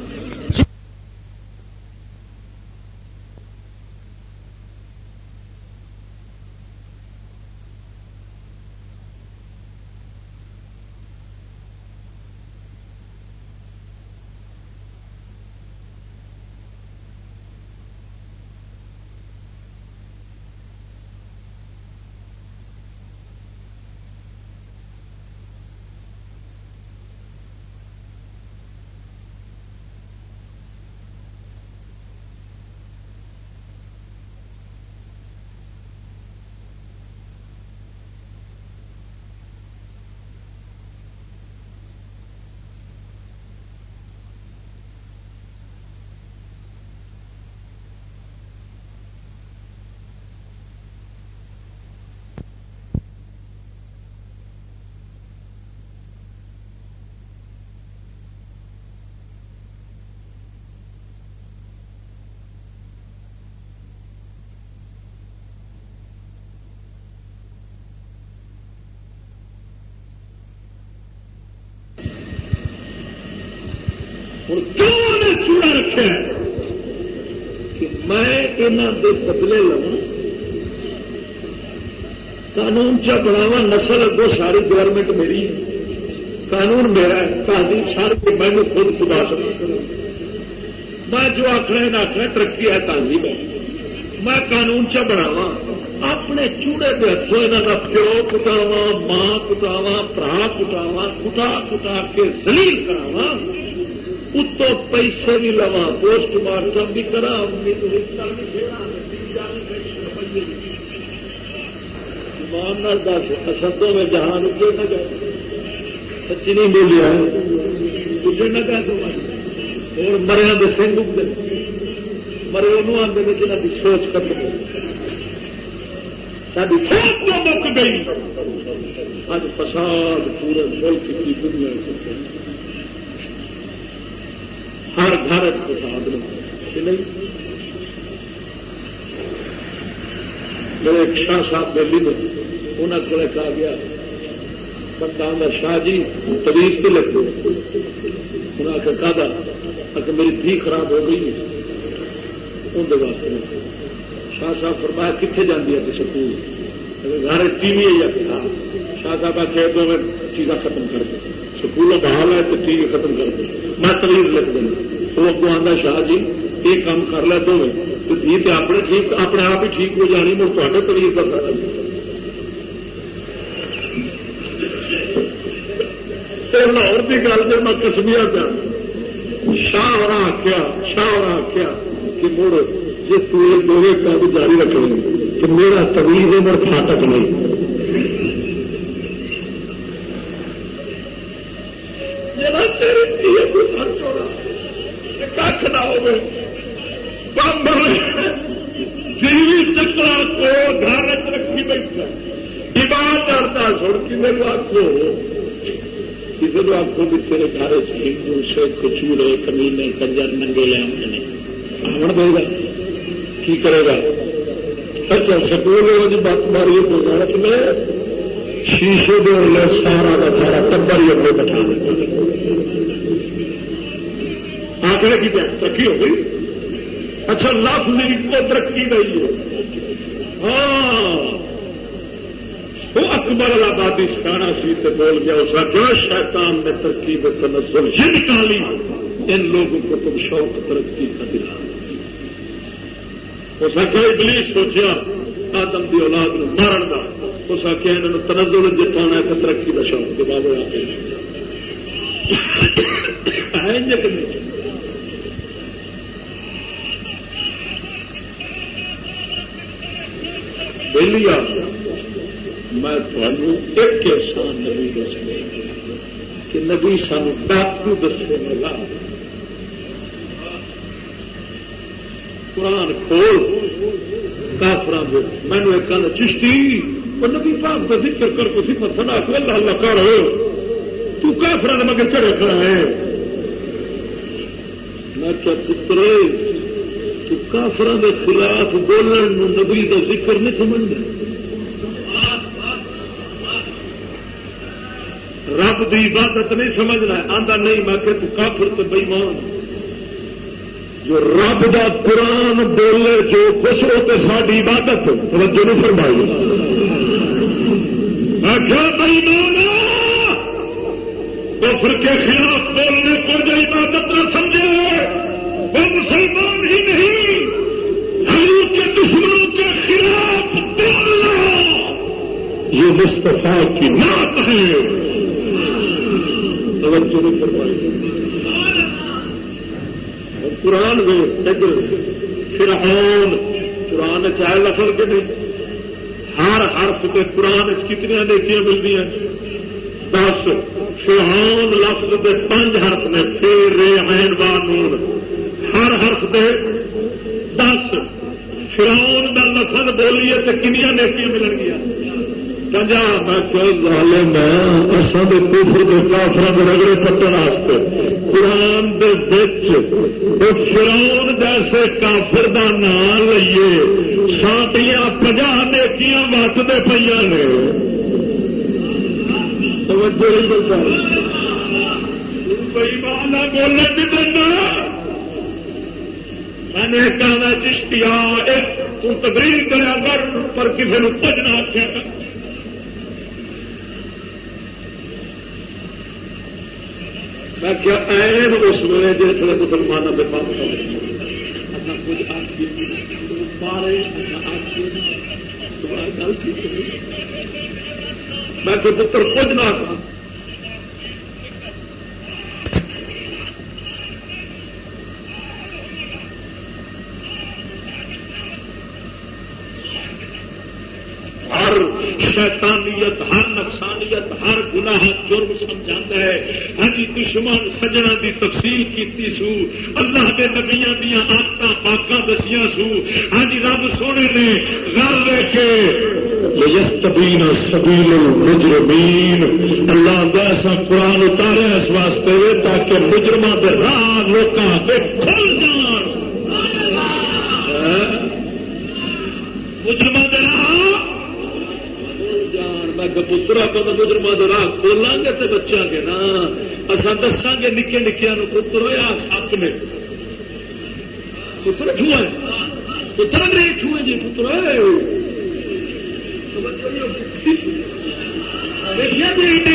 کیوں نے چوڑا رکھا کہ میں یہاں کے بدلے لوں قانون چا بناوا نسل اگو ساری گورنمنٹ میری قانون میرا ہے۔ تہذیب سارے کو میں خود خدا سکتا میں جو آخر آخر ترقی ہے تہذیب ہے۔ میں قانون چا بناوا اپنے چوڑے کے ہاتھوں یہاں کا پیو کٹاوا ماں کٹاوا برا کٹاوا کٹا کٹا کے زلیل کراوا اتو پیسے بھی لوا، پوسٹ مارٹم بھی کرا ایمان دس اصدوں میں جہان اجے نہ گئے سچی نہیں بولیا اجے نہ گئے تو اور مریا کے سنگ اگتے مرے انہوں آتے ہیں جنہیں کی سوچ کر ختم ساری سوچ تو مک گئی۔ اج فساد پورے ملک کی دنیا ہر گھر فساد نہیں؟ میرے شاہ صاحب دلی میں انہوں کو کہا گیا بندہ شاہ جی تبیز کے لگ انہیں آخر کہا اگر میری دھی خراب ہو گئی اندر واسطے شاہ صاحب فرمایا کتنے جاتی ہے سکول؟ گھر ٹی وی ہے یا شاہ صاحب آ کے دو چیزاں ختم کر دیں سکول بحال ہے تو ٹی وی ختم کر دیں میں تبیز لکھ دوں۔ وہ اگو آتا شاہ جی یہ کام کر لے دو۔ تو دھی تو اپنے ٹھیک، اپنے آپ ہی ٹھیک ہو جانی مجھے تے تبیز کا فائدہ لاہور کی گل جب میں کسمیا پیا۔ شاہ اور آخیا شاہ اور آخیا کہ مڑ جی تیرے کام جاری رکھنے کہ میرا طویل مڑ فاٹک نہیں۔ کھ نہ ہو چکرا کو گھر رکھی بیٹھا۔ ایمان کرتا سڑ کی میرے آخو کسی کو آخو بھی تیرے گھر ہندو، سکھ چوڑے کمینے، کنجر، ننگے لے آتے ہیں آمن دے گا کی کرے گا؟ اچھا سکول جی بات ماری گزارت میں شیشے دے لے سارا کا سارا ٹبر ہی اپنے بٹھا دیتا آخر کی ترقی ہو گئی۔ اچھا لاکھ لفظ کو ترقی نہیں ہے ہاں۔ وہ اکبر آبادی سکھانا سی سے بول گیا، اس کا جو شیطان نے ترقی میں تنسل یہ نکالی۔ ان لوگوں کو تم شوق ترقی کا دلا۔ اس کا ابلیس سوچا آدم کی اولاد میں مارن کا اس کا کیا انہوں تنزل جتانا ہے ترقی کا شوق کے بابے آ کے بہلی آ میں تھانوں ایک احسان نبی دس کہ نبی سان ڈاکو دسے گا قرآن کھول کافر مینو ایک گل چشتی، وہ نبی پاک کا ذکر کر کو سی سنا کو اللہ اللہ کر تو کافر مگر چڑھے کھڑا ہے۔ میں کیا پترے کافر کے خلاف بولن نبی کا ذکر نہیں سمجھنا رب کی عبادت نہیں سمجھنا آتا نہیں، میں کہ کافر تو بےمان جو رب دا قرآن بولے، جو خوش ہو تو ساری عبادت، توجہ نہیں فرمائی۔ آخیا بےمان کفر کے خلاف بولنے کو جو عبادت نہ سمجھے، وہ مسلمان ہی نہیں۔ یہ مستفا کی بات ہے۔ توجہ نہیں فرمائی۔ قرآن میں ادھر فرحون قرآن اچھا چاہے لفظ کے نہیں۔ ہر حرف کے قرآن کتنی نیکیاں ملتی ہیں۔ دس فرحون لفظ کے پانچ حرف نے پھر رے عین بانون ہر حرف کے دس فرعون کا لفظ بولیے تو کنیا نیکیاں ملن گیا۔ کنجا میں اصل کفر کے کافر رگڑے پٹن واسطے۔ قرآن فرون جیسے کافر کا نام لیے ساتیاں پجا نیکیاں وٹتے پہ نے۔ بولنے بھی دینا میں کہنا چشتیا ایک تقریر کرا کر پر کسی نے کچھ نہ آخیا میں کیا این اس ویلے جس ویلے مسلمانوں کے پاس کچھ آخری پارے میں تو پتر کچھ نہ شیطانیت ہر نقصانیت ہر گناہ جرم سمجھا ہے۔ دشمن سجنا دی تفصیل کی سو۔ اللہ کے نبیا دیا آدت پاک دسیا سو۔ ہاں جی رب سونے نے رل لے کے یستبین سبیل المجرمین۔ اللہ دا ایسا قرآن اتارے اس واسطے تاکہ مجرمہ کے راہ لوگوں کے کھل جان۔ ہاں؟ مجرمہ کے راہ کھل جان۔ میں پترا پہ مجرم راہ کھولا گے تو بچا گے نا۔ اصا دسا گے نکے نکیا پتر ہوا سات نے پتر ٹھو پتر نہیں ٹھوئے جی پتر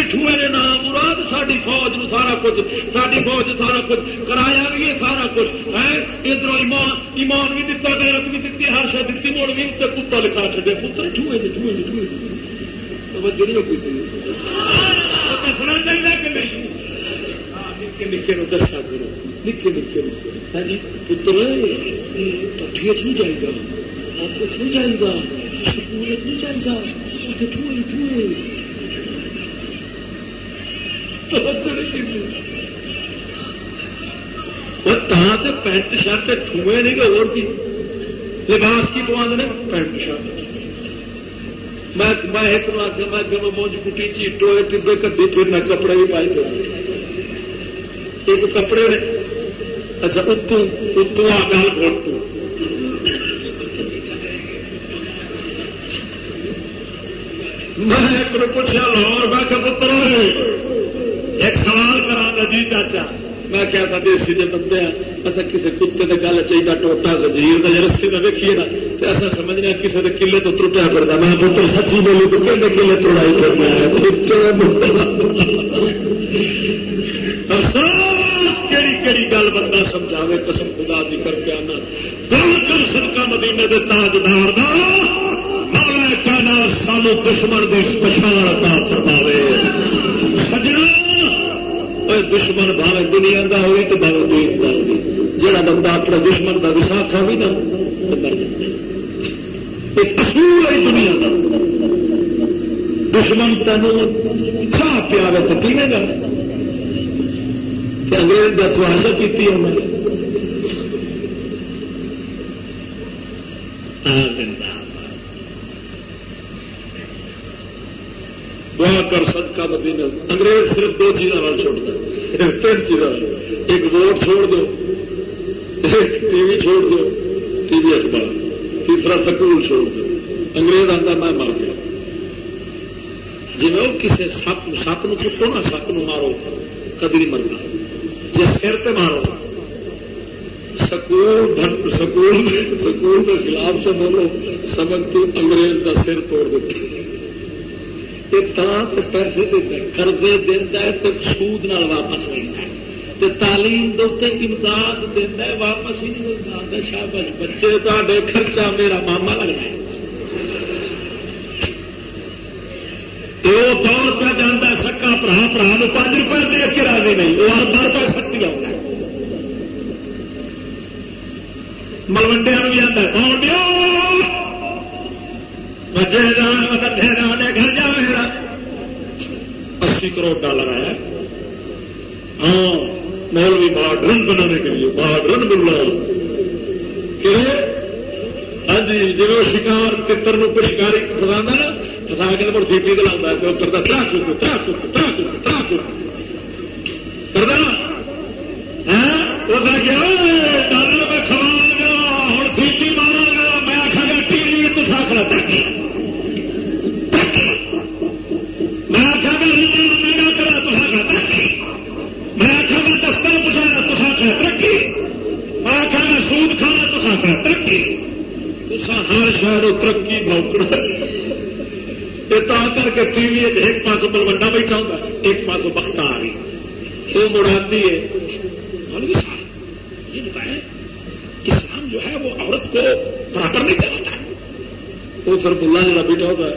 ٹھوئے نے نام مراد ساری فوج نو سارا کچھ ساری فوج سارا کچھ کرایا بھی ہے سارا کچھ ہے ادھر ایمان ایمان بھی دتا غیرت بھی دیتی ہر شاید دیتی مڑ بھی کتا لکھا چڑے پتر ٹھوئے ٹھوئے ٹھوئے توجہ نہیں ہوتی دسنا چاہیے کہ نکے نکے نو دسا کرو نکے نکے ہاں جی، پتر پٹھی چھو جائے گا۔ آپ کو جائے گا۔ سکول چھو جائے گا۔ ٹھوئے پینٹ شرٹ ٹھوئے نہیں گے اور کی؟ لباس کی پوا دیں پینٹ شرٹ۔ میں ایک آخر میں جب مونج کٹی چیٹو ٹبے کدی پھر میں کپڑے بھی پائی کر ایک کپڑے نے اچھا اتو اتو آ گل گھوٹ میں ایک نے پوچھا، لاہور، میں پتر ایک سوال کرا جی چاچا۔ میں کیا تھا، دیسی جی بندے ہیں۔ اچھا کسی کتے کے گل چاہیے ٹوٹا زجیر کا رسی کا ویکھیے نا۔ تو ایسا سمجھنے کسی کے کلے تو ترٹیا کرتا میں پتر، سچی بولی تو کہ کلے توڑائی کرنا ہے گل بندہ قسم خدا دی کر کے آنا۔ گل کر سڑک مدینے کے تاجدار کا مولا کہنا سانو دشمن کی پچھاڑ کا فرماوے۔ سجنا اے دشمن بھاوے دنیا کا ہوئی تو بھاوے دین کا ہوئی جہاں بندہ اپنے دشمن کا وساخا بھی نہ ایک اصول ہے دنیا کا دشمن تین کھا پیا تو پینے گا؟ انگریز کا تھوڑا پیتی ہے دعا کر صدقہ مدینہ۔ انگریز صرف دو چیزوں چھوڑتا تین چیزوں ایک ووٹ چھوڑ دو۔ ایک ٹی وی چھوڑ دو۔ ٹی وی اخبار۔ تیسرا سکول چھوڑ دو۔ انگریز آتا میں مر گیا۔ جی وہ کسی سپ سپ چکو نا سپ مارو، کدی نہیں مرتا جی سر تے مارو۔ سکول سکول سکول کے خلاف سے بولو سمجھ تو انگریز کا سر توڑ دیتے پیسے قرضے دینا ہے تو سود نال واپس لینا ہے۔ تعلیم دے امداد دینا ہے، واپس ہی نہیں ملتا شابش بچے تے خرچہ میرا ماما لگنا ہے۔ وہ دور پہ جانا سکا برا برا پانچ روپئے دے کے راضی نہیں، وہ ہر بار پہ سکتی آتا ملوڈیا بھی آتا ہے ملوڈیا بجے گا گدھے گا گھر جا میرا اسی کروڑ ڈالر آیا ہاں مولوی رن بنانے کے لیے رن بننا ہاں جی جی وہ شکار پتر کو شکاری فسا نا فسا کے مڑ سیٹی دلا تو کرتا ترا کر ترا کر ترا کرتا ہاں گیا ڈالر میں کھوا گیا ہوں سیٹی مارا گیا میں آخا گا ٹی وی تو ساکھنا ترقی۔ ترقی۔ ہر شہر ترقی موکڑا کر کے ٹی وی ایک پاس بلوڈا بیٹھا ہوگا ایک پاس بخت آ رہی۔ وہ مرادی ہے۔ مولوی صاحب یہ بتائیں اسلام جو ہے وہ عورت کو برابر نہیں چلاتا۔ وہ پھر بلا جا بیٹا ہوگا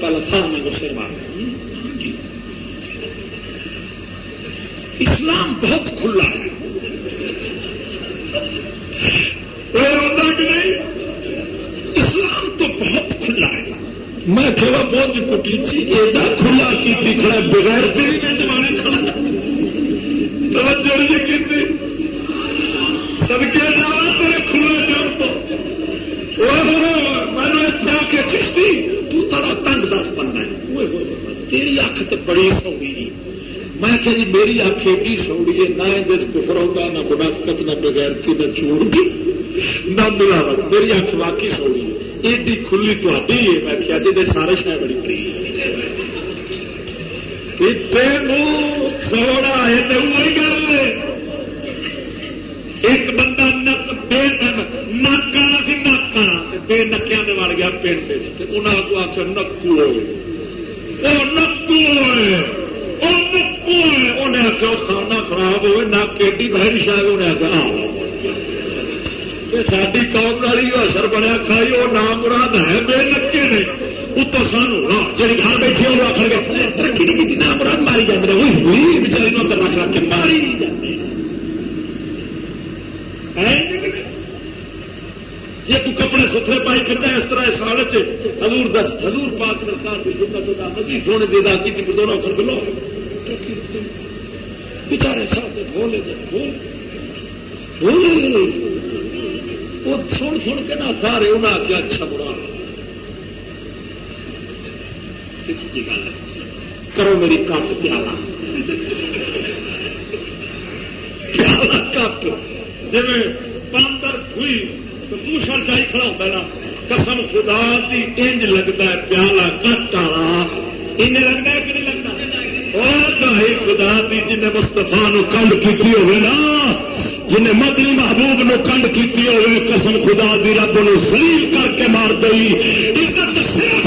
پہلا تھا میں کو شیر مار ہاں جی۔ اسلام بہت کھلا ہے۔ اسلام تو بہت کھلا ہے۔ میں کہا بہت جی کٹی تھی، ایڈا کھلا کی کھڑا بغیر تیری توجہ نہیں کی تیرے جان تو۔ میں نے کیا کہ تو تڑا تنگ دس بننا ہے۔ تیری اکھ تو بڑی سوڑی میں کہ جی میری اکھ ایڈی سوڑی ہے، نہ دس کفر ہوگا نہ منافقت، نہ بغیر تھی نہ چوڑ گی نہ ملاوٹ۔ میری اکھ واقعی سوڑی ہے۔ ایڈی کھلی تو ہے، میں کیا جی سارے شاید بڑی پڑی سوڑا ہے تو بندہ بے نک آنا سی نک آنا بے نکیا وڑ گیا پنڈ کو آخر نکو ہوئے نکو ہوئے وہ نکو ہوئے انہیں کھانا خراب ہوئے نک ایڈی بہت شاید انہیں آخر ساری قوم والی اثر بنیا کھائی وہ نام مراد ہے بے نکے نے اتو سان جی گھر بیٹھے وہ آخر گے ترقی نہیں کی نام مراد ماری جاتے وہی ہوئی بچاری نو رکھ رکھ کے ماری جاتے جی تو کپڑے ستھرے پائی کرتا ہے اس طرح اس سال ہزور دس ہزور پاک سرکار کی سنت مزید سونے دے دا کی دونوں کر بلو بچارے ساتھ بولے بول بولے وہ سن سن کے نہ سارے انہیں آخیا اچھا برا کرو میری کپ پیالہ۔ پیالہ کپ جی باندر ہوئی تو دوسر چاہی کھڑا ہوتا ہے نا، قسم خدا کی انج لگتا ہے، پیالہ کٹ والا ان لگتا ہے کہ نہیں لگتا؟ خدا دی جن مستفا نو کنڈ کی ہوگی نا جن مدنی محبوب نو کنڈ کی ہوگی قسم خدا دی رب نو سلیل کر کے مار دئی۔ عزت صرف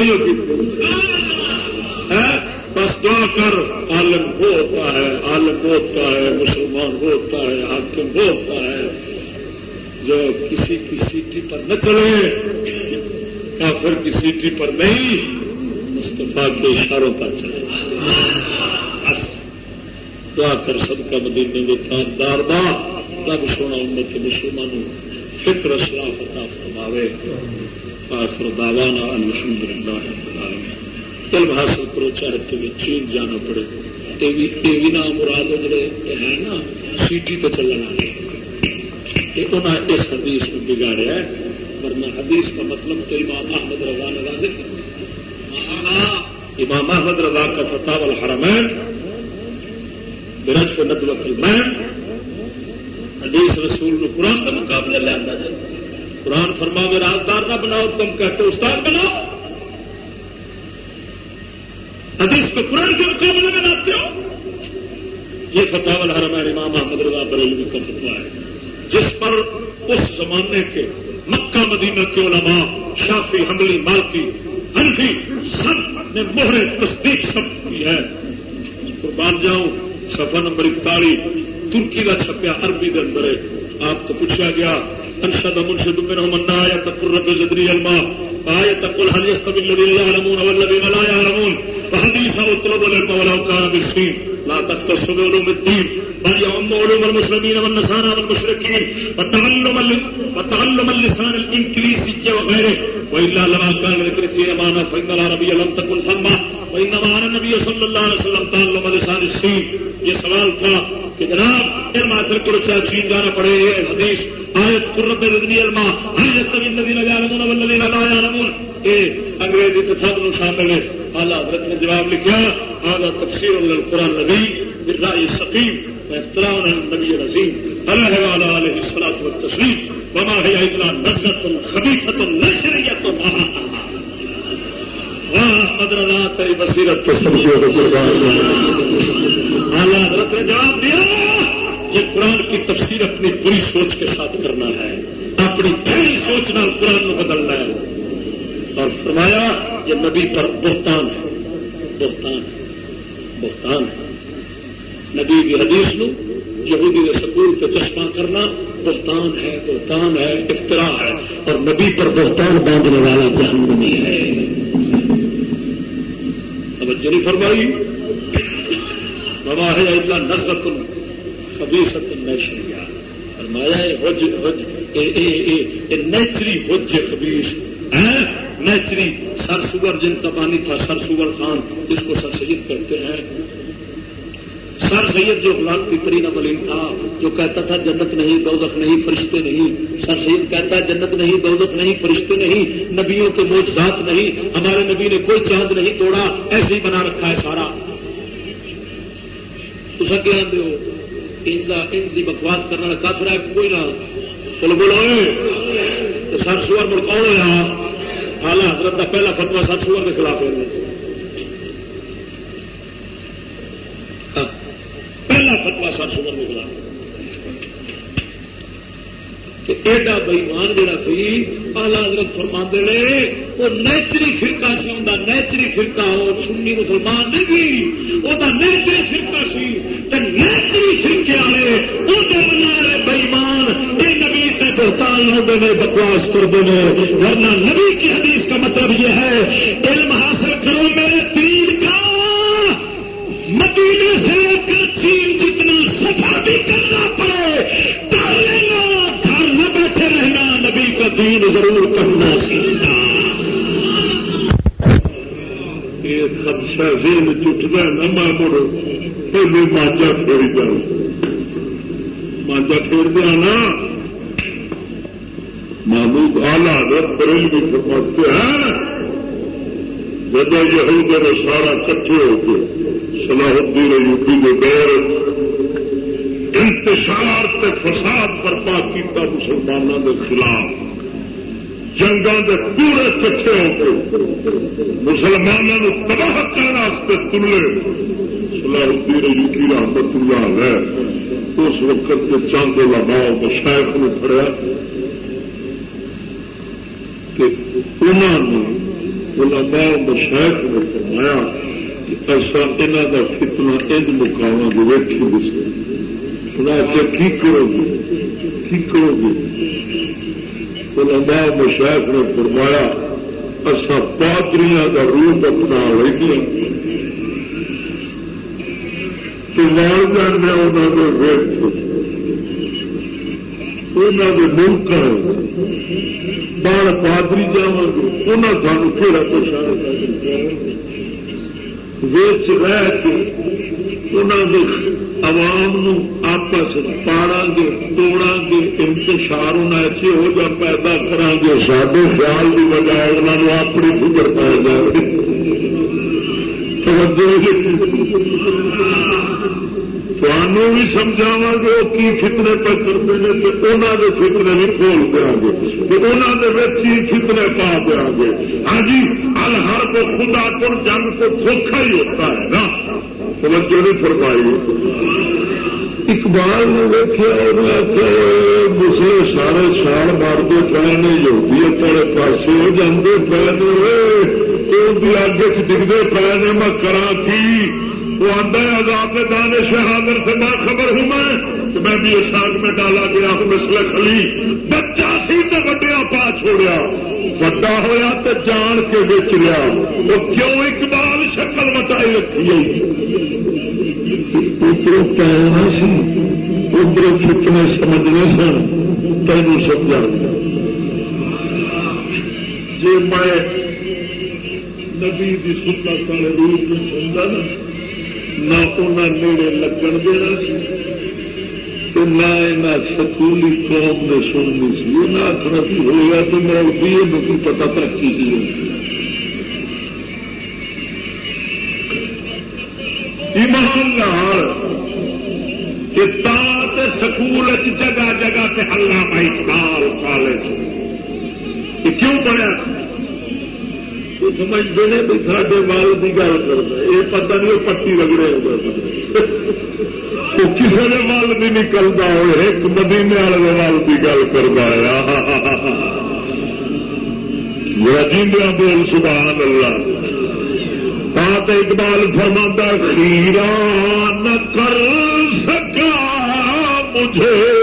نہیں ہوتی بس دعا کر، عالم وہ ہوتا ہے، عالم وہ ہوتا ہے، مسلمان وہ ہوتا ہے، حاکم وہ ہوتا ہے۔ جو کسی کی سیٹی پر نہ چلے، کافر کی سیٹی پر نہیں مستفا کے اشاروں پر چلے۔ دعا کر سب کا مدینے میں تھاندار دا۔ تب سونا امت مسلمانوں۔ فکر اسلاف عطا فرماوے آخر داوانا الحمد للہ علم حاصل کرو چاہے تمہیں چین جانا پڑے۔ یہ بھی نام مراد جڑے ہے نا، سیٹی تو چلنا انہیں اس حدیث میں بگاڑیا ہے۔ ورنہ حدیث کا مطلب تو امام احمد رضا نے واضح امام احمد رضا کا فتح الحرمین برف ندوت المین۔ حدیث رسول میں قرآن لیا جائے۔ قرآن فرما میں رازدار نہ بناؤ، تم کہتے استاد بناؤ۔ حدیث کو قرآن کے مقابلے میں لاتے ہو۔ یہ فتح الحرم امام احمد رضا بریلوی کا فتوا ہے۔ جس پر اس زمانے کے مکہ، مدینہ کے علماء شافی حملی مالکی ہنفی سب نے مہر تصدیق سب کی ہے۔ قربان جاؤں سفا نمبر اکتالیس۔ ترکی کا چھپیا عربی کے اندر ہے۔ آپ کو پوچھا گیا انشد منشد منهم ان آية الرب زدري الماء۔ آية تقول هل يستوي الذين يعلمون والذين لا يعلمون فحديث اطلب العلم ولو كان بالسين لا تختص بعلوم الدين بل يعم علوم المسلمين والنصارى والمشركين وتعلم وتعلم اللسان الانجليزي وغيره والا لما كان للانجليزي امانه فان العربيه لم تكن ثم وانما على النبي صلى الله عليه وسلم تعلم لسان السين یہ سوال تھا کہ جناب علم حاصل کرو چاہے چین جانا پڑے حدیث، آیت قرب رضنی الما، ہر جس الذين يعلمون والذين لا يعلمون اے انگریزی تصادم شامل ہے۔ اعلی حضرت نے جواب لکھا اعلی تفسیر القرآن نبی بالرأي السقيم وافتراء على النبي العظيم عليه وعلى آله الصلاة والتسليم وما هي إلا نزغة خبيثة نشرية قدرات بصیرت اعلیٰ حضرت نے جواب دیا یہ قرآن کی تفسیر اپنی بری سوچ کے ساتھ کرنا ہے، اپنی پہلی سوچنا قرآن کو بدلنا ہے۔ اور فرمایا، یہ نبی پر بہتان ہے بہتان ہے بہتان ہے۔ نبی کی حدیث نو یہودی کے سکول پہ چشمہ کرنا بہتان ہے بہتان ہے افطرا ہے۔ اور نبی پر بہتان باندھنے والا جہنمی ہے۔ جری فرمائی بابا ہے اللہ نسبت خبیصت نیشریا فرمایا نیچری حج خبیش نیچری سر سور جن کا پانی تھا، سر سور خان جس کو سر سید کہتے ہیں۔ سر سید جو غلام ترین عمل تھا جو کہتا تھا جنت نہیں دودک نہیں فرشتے نہیں۔ سر سید کہتا ہے جنت نہیں دودک نہیں فرشتے نہیں نبیوں کے موج ذات نہیں ہمارے نبی نے کوئی چاند نہیں توڑا ایسے ہی بنا رکھا ہے سارا۔ اس کیا دو ان کی بکواس کرنے والا کافر ہے کوئی نہ۔ بولو بولو۔ سر سور مڑ کون ہوا حال حضرت کا پہلا فتوا سر سور کے خلاف ہے ہاں، پہلا فتوا سر سور کے خلاف ایڈا بئیمان جڑا سی آلہ حضرت فرما نے، وہ نیچری فرقہ سی، ان نیچری فرقہ وہ سنی مسلمان نہیں تھی۔ وہ نیچری فرقہ سی نیچری فرقے والے وہ بنا بئیمان یہ نبی سے بہتان ہوتے ہیں بکواس کرتے ہیں۔ ورنہ نبی کی حدیث کا مطلب یہ ہے، علم حاصل کرو میرے تین کا مدینے سے کر جتنا سفر بھی کرنا پڑے ڈالنا گھر میں بیٹھے رہنا، نبی کا دین ضرور کرنا سیکھنا یہ خدشہ دین چٹنا نہ میں مڑ پہلے ماجا پھیڑ جاؤ۔ ماجا پھیڑ دیا نا محمود آلہ حضرت بریل بھی فرماتے ہیں۔ جب یہود اور سارا کٹھے ہو کے صلاح الدین یوپی کے دور انتشار تے فساد برپا کیا مسلمانوں کے خلاف جنگوں کے پورے کٹھے ہو کے مسلمانوں تباہ کرنے تلے صلاح الدین یوکی رحمت اللہ ہے اس وقت کے چند علماء مشائق نے پڑیا کہ انہوں نے علماء مشائق نے فرمایا کہ ایسا انہوں کا فتنا انج مقام جو ویکھی دسے سنا کہ کی کرو گے؟ کی کرو گے؟ علماء مشاہد نے فرمایا اصا پادری کا روپ اپنا لے تو مار جانے انہوں نے ویٹ انہوں نے ملک بال پادری جا گے انہیں سانو کہڑا پوچھا ویچ رہ کے انہوں نے عوام آپس پاڑا گے توڑا گے انتشار ایسے ہو جا پیدا کرا گے سارے خیال کی بجائے انہوں نے اپنی فکر پی جائے سانو بھی سمجھاوا گے وہ کی فتنے پہ کرتے ہیں کہ انہوں کے فتنے بھی کھول دیا گے کہ انہوں کے ہی فتنے پا دیا گے ہاں جی الہر کو خدا کو جنگ کو دھوکھا ہی ہوتا ہے نا توجہ نہیں فرمائی اقبال نے دیکھا مسلے سارے چھال مارتے پے نے یوگی پڑے پاسے ہو جاتے پے نے اگ چ ڈگتے پے نے میں کرا کی وہ آدھا آزاد دانے شہادر سے میں خبر ہوں میں کہ میں بھی اس آگ میں ڈالا گیا ہوں مسل خلی بچہ سی تو وڈیا پا چھوڑیا۔ وڈا ہوا تو جان کے بچ لیا وہ کیوں اقبال شکل بتائی رکھی ادھر پینا سی۔ ادھر چکنے سمجھنے سن۔ تینوں سمجھا جی میں نبی کی سنت والے روپ میں سنتا نا۔ نہ انہیں نیڑے لگن دینا سی نہ سکولی قوم نے سننی سی۔ انہیں آخر کی ہوا تو میں بھی پتا ترقی کی ایمان سکول جگہ جگہ سے ہلا بھائی سال کالج کیوں پڑھا سمجھتے ہیں بھی سارے مال کی گل کرتا یہ پتہ نہیں وہ پٹی رگڑے تو کسی نے مل بھی نکلتا ہو ایک مدینے والے مال کی گل کرتا ہے۔ جیندیا بول سبحان اللہ بات اقبال فرما خیرا نہ کر سکا مجھے۔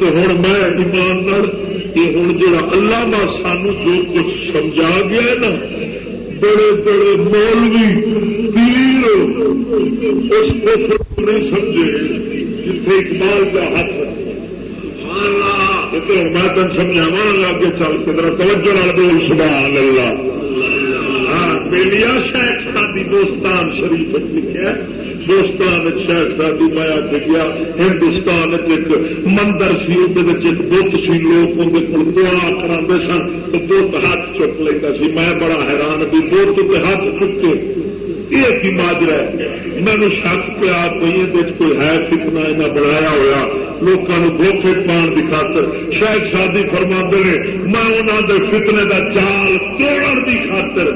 تو ہوں میں ایماندار یہ ہوں جا اللہ کا سانو جو کچھ سمجھا گیا نا بڑے بڑے مولوی پیر اس کو نہیں سمجھے جتنے اقبال کا ہاتھ میں تم سمجھاوا لاگے چل کے ذرا توجہ بول سبحان اللہ۔ بیلیا شیخ سادی دوستان شریف لکھا دوستان شیخ سادی مایا گیا ہندوستان ایک مندر سی ایک بت سی لوگ اندر کو دعا کرا سن، تو بت ہاتھ چک لیتا سی۔ میں بڑا حیران بھی بت کے ہاتھ چکے۔ یہ کی ماجرا مینو شک پہ آپ کوئی ہے فتنا یہاں بنایا ہوا لوگوں دھوکھے پان کی خاطر شاید شادی فرما نے، میں انہوں کے فتنے کا چال توڑ کی خاطر۔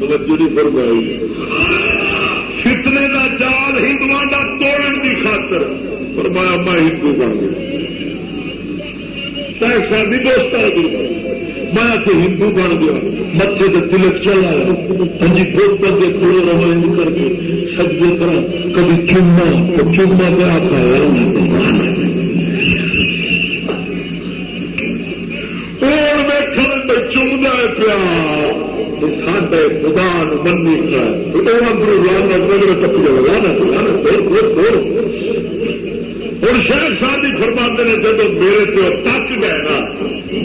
توجہ نہیں فرمائی۔ نال جال ہندو کا توڑ کی خاطر فرمایا میں ہندو بن گیا۔ شادی دوست میں تو ہندو بن گیا۔ متے کے تلک چلا ہاں جی کر کے کھلو روانج کر کے سجے کرا کبھی چوما تو چوما پہ آتا چمتا خدا منی لانا نگر تک لانا ہوں شہر شادی فرما نے جب میرے تو تک گئے نا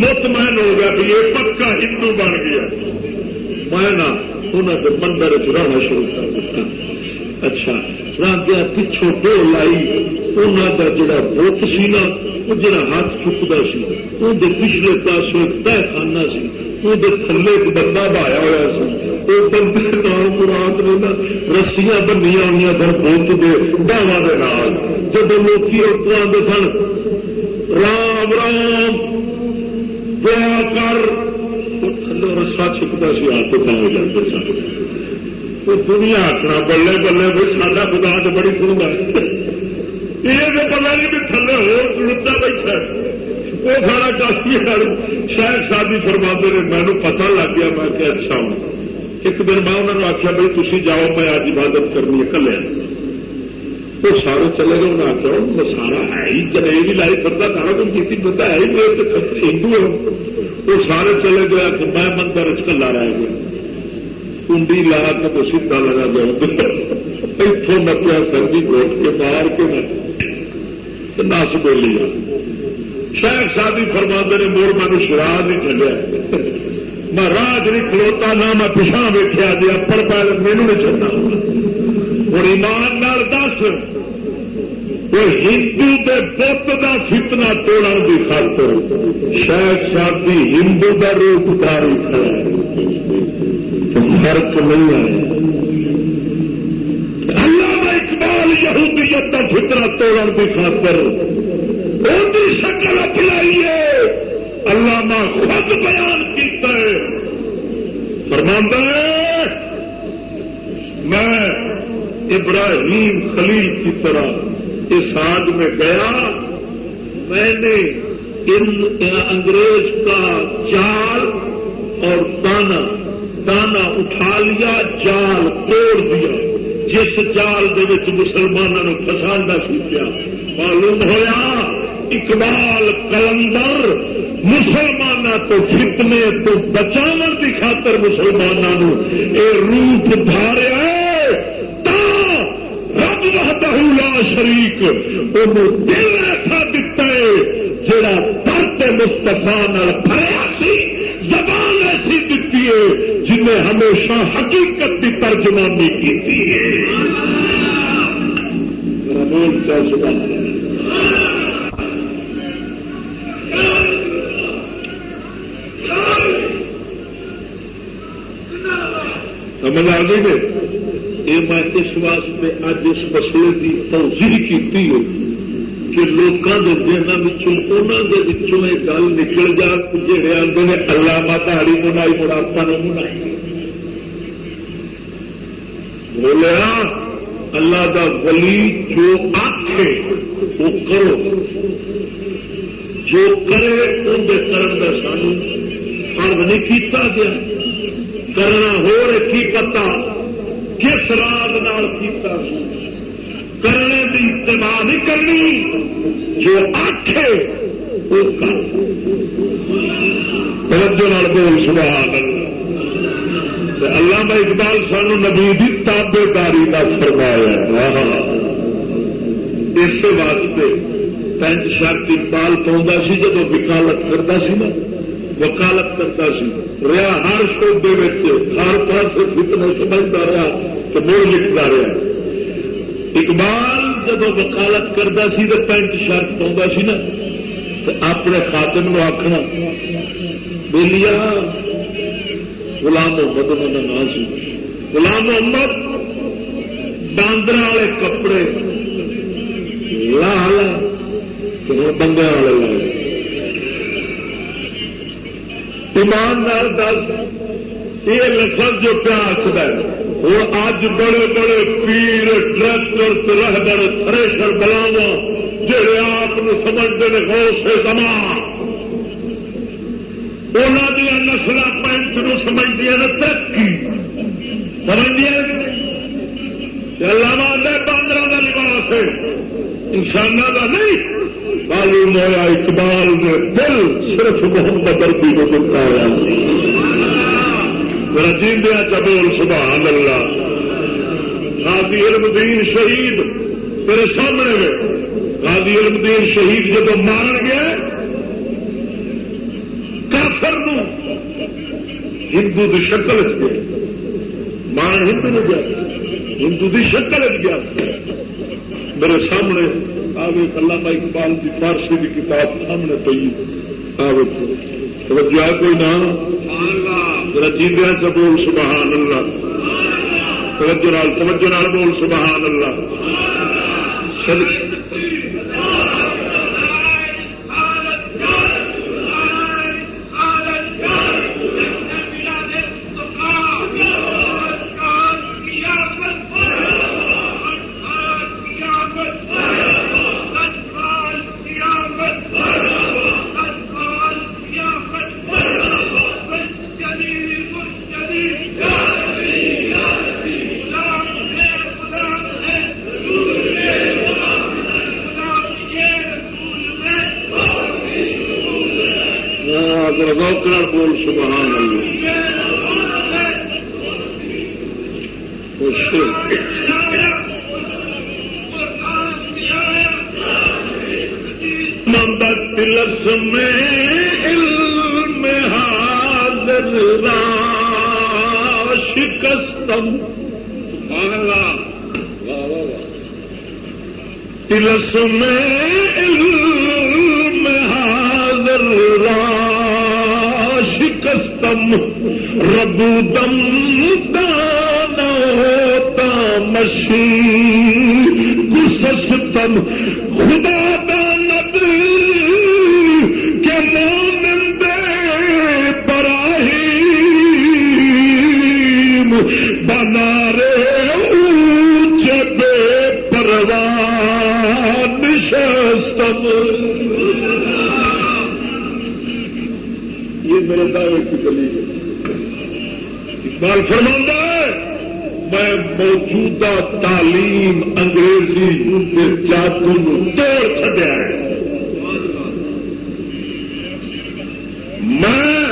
مطمئن ہو گیا کہ یہ پکا ہندو بن گیا میں نا انہوں کے مندر چاہنا شروع کر دیا اچھا راندیا پچھو ڈو لائی انہوں کا جڑا بت سی نا وہ جڑا ہاتھ چکتا سی اندر پچھلے پاس ایک تہ خانہ سی۔ وہ تھلے ایک بندہ بہایا ہوا سی۔ وہ بندے نام مراد نے رسیاں بنیا ہوئی سن بت دے باوا کے نام جب لوگ اتر آتے سن، رام رام، دعا کر۔ تھلے رسا چھپتا سی، آپ پاؤ جاتے سن وہ دنیا آخنا بلے بلے بھائی ساڈا خدا تو بڑی سنتا یہ پتا نہیں بھی تھلے ہو بیٹھا وہ سارا کافی شاید شادی فرما نے مینو پتا لگ گیا، میں کہ اچھا ہوں۔ ایک دن میں انہوں نے آخیا بھائی تھی جاؤ، میں آج عبادت کرنی ہے کلیا وہ سارے چلے گئے انہیں آخیا سارا ہے ہی جب یہ بھی لائی کرتا سارا کچھ کی بتا ہے ہی ہندو ہے وہ سارے چلے گئے کہ میں مندر چلا رہ گیا۔ کنڈی لا کے تو سیدھا لگا گیا۔ اتوں متیا سردی گوٹ کے مار کے نس بولی شاید شادی فرما نے، مور مجھے شراب نہیں چلیا۔ میں راج نہیں کھلوتا، نہ میں پچھا ویٹیا جی اپر پہلے میرے نہیں چلنا ہوں۔ ایمان دس وہ ہندو کے بت کا فتنا توڑ کی خاطر شاید شادی ہندو کا روپ داری فرق نہیں آیا۔ اللہ اقبال یہودیت کا فتنا توڑ کی خاطر ان شکل اپنائیے اللہ خود بیان کیتا فرماندہ میں ابراہیم خلیل کی طرح اس آج میں گیا۔ میں نے ان انگریز کا جال اور دانا دانا اٹھا لیا، جال توڑ دیا۔ جس جال کے مسلمانوں فسانا سی پیا۔ معلوم ہوا اقبال کلندر مسلمانوں تو فتنے تو بچاو کی خاطر مسلمانوں یہ روپ دھاریا رب وحدہ لا شریک انہوں دل ایسا دتا ہے جڑا درد مستفا بھریا سی، زبان ایسی دیتی ہے، جنہیں ہمیشہ حقیقت کی ترجمانی کی بول چل سکتا سمجھ آ گئی یہ میں اس واسطے اج اس مسئلے کی توضیح کی کہ لوگوں کے دنوں یہ گل نکل جا جڑے آتے ہیں اللہ ماتاڑی منائی مڑاپا نے منائی۔ بولیا ہاں، اللہ کا ولی جو آخ وہ کرو۔ جو کرے اندر کرن کا سانو فرد نہیں کیتا گیا۔ کرنا ہو کی پتا کس راگ کیتا کرنے کی اتباع نہیں کرنی، جو آخے وہ کر۔ توجہ بول سبحان اللہ میں اقبال سانو نبی تابے داری کا فرمایا اس واسطے پینٹ شرٹ اقبال پاؤں سی جب وکالت کرتا سی نا۔ وکالت کرتا سی۔ رہا ہر شعبے ہر پاس فتنے سمجھتا رہا تو مڑ لکھتا رہا۔ اقبال جب وکالت کرتا سی تو پینٹ شرٹ پاؤں سی نا تو اپنے خاتم نو آخنا بولیا غلام محمد انہوں کا نام سی۔ غلام محمد باندر والے کپڑے لا لا بندے والے لائے ایماندار دس، یہ لفظ جو پیا آخر وہ اج بڑے بڑے پیر ٹریکٹر رہبر تھریشر بلاوا جہے آپ سمجھتے ہیں غور زمان انہوں دیا نسل پینٹ نو سمجھتی ہیں ترقی۔ سمجھتی اللہ باندر کا لباس ہے۔ انسانوں کا نہیں، معلوم ہوا اقبال نے دل صرف محمد اربی کو دکھایا رجیندیا چبول سبحان اللہ۔ غازی علم دین شہید میرے سامنے میں غازی علم دین شہید جب مان گیا، کافر نو ہندو کی شکل چ گیا۔ مان ہندو نے گیا، ہندو کی شکل چ گیا۔ میرے سامنے آگے علامہ اقبال کی فارسی کی کتاب سامنے پی آگے توجہ کوئی نام جیندیا چ بول سبحان اللہ۔ توجہ نال توجہ نال بول سبحان اللہ۔ سبحان اللہ اس لفظ میں علم حاضر را شکستم سبحان اللہ تلس میں دم ربو دم دانا ہوتا مشی گسستم خدا اقبال فرما میں موجودہ تعلیم انگریزی جاتو توڑ چڈیا میں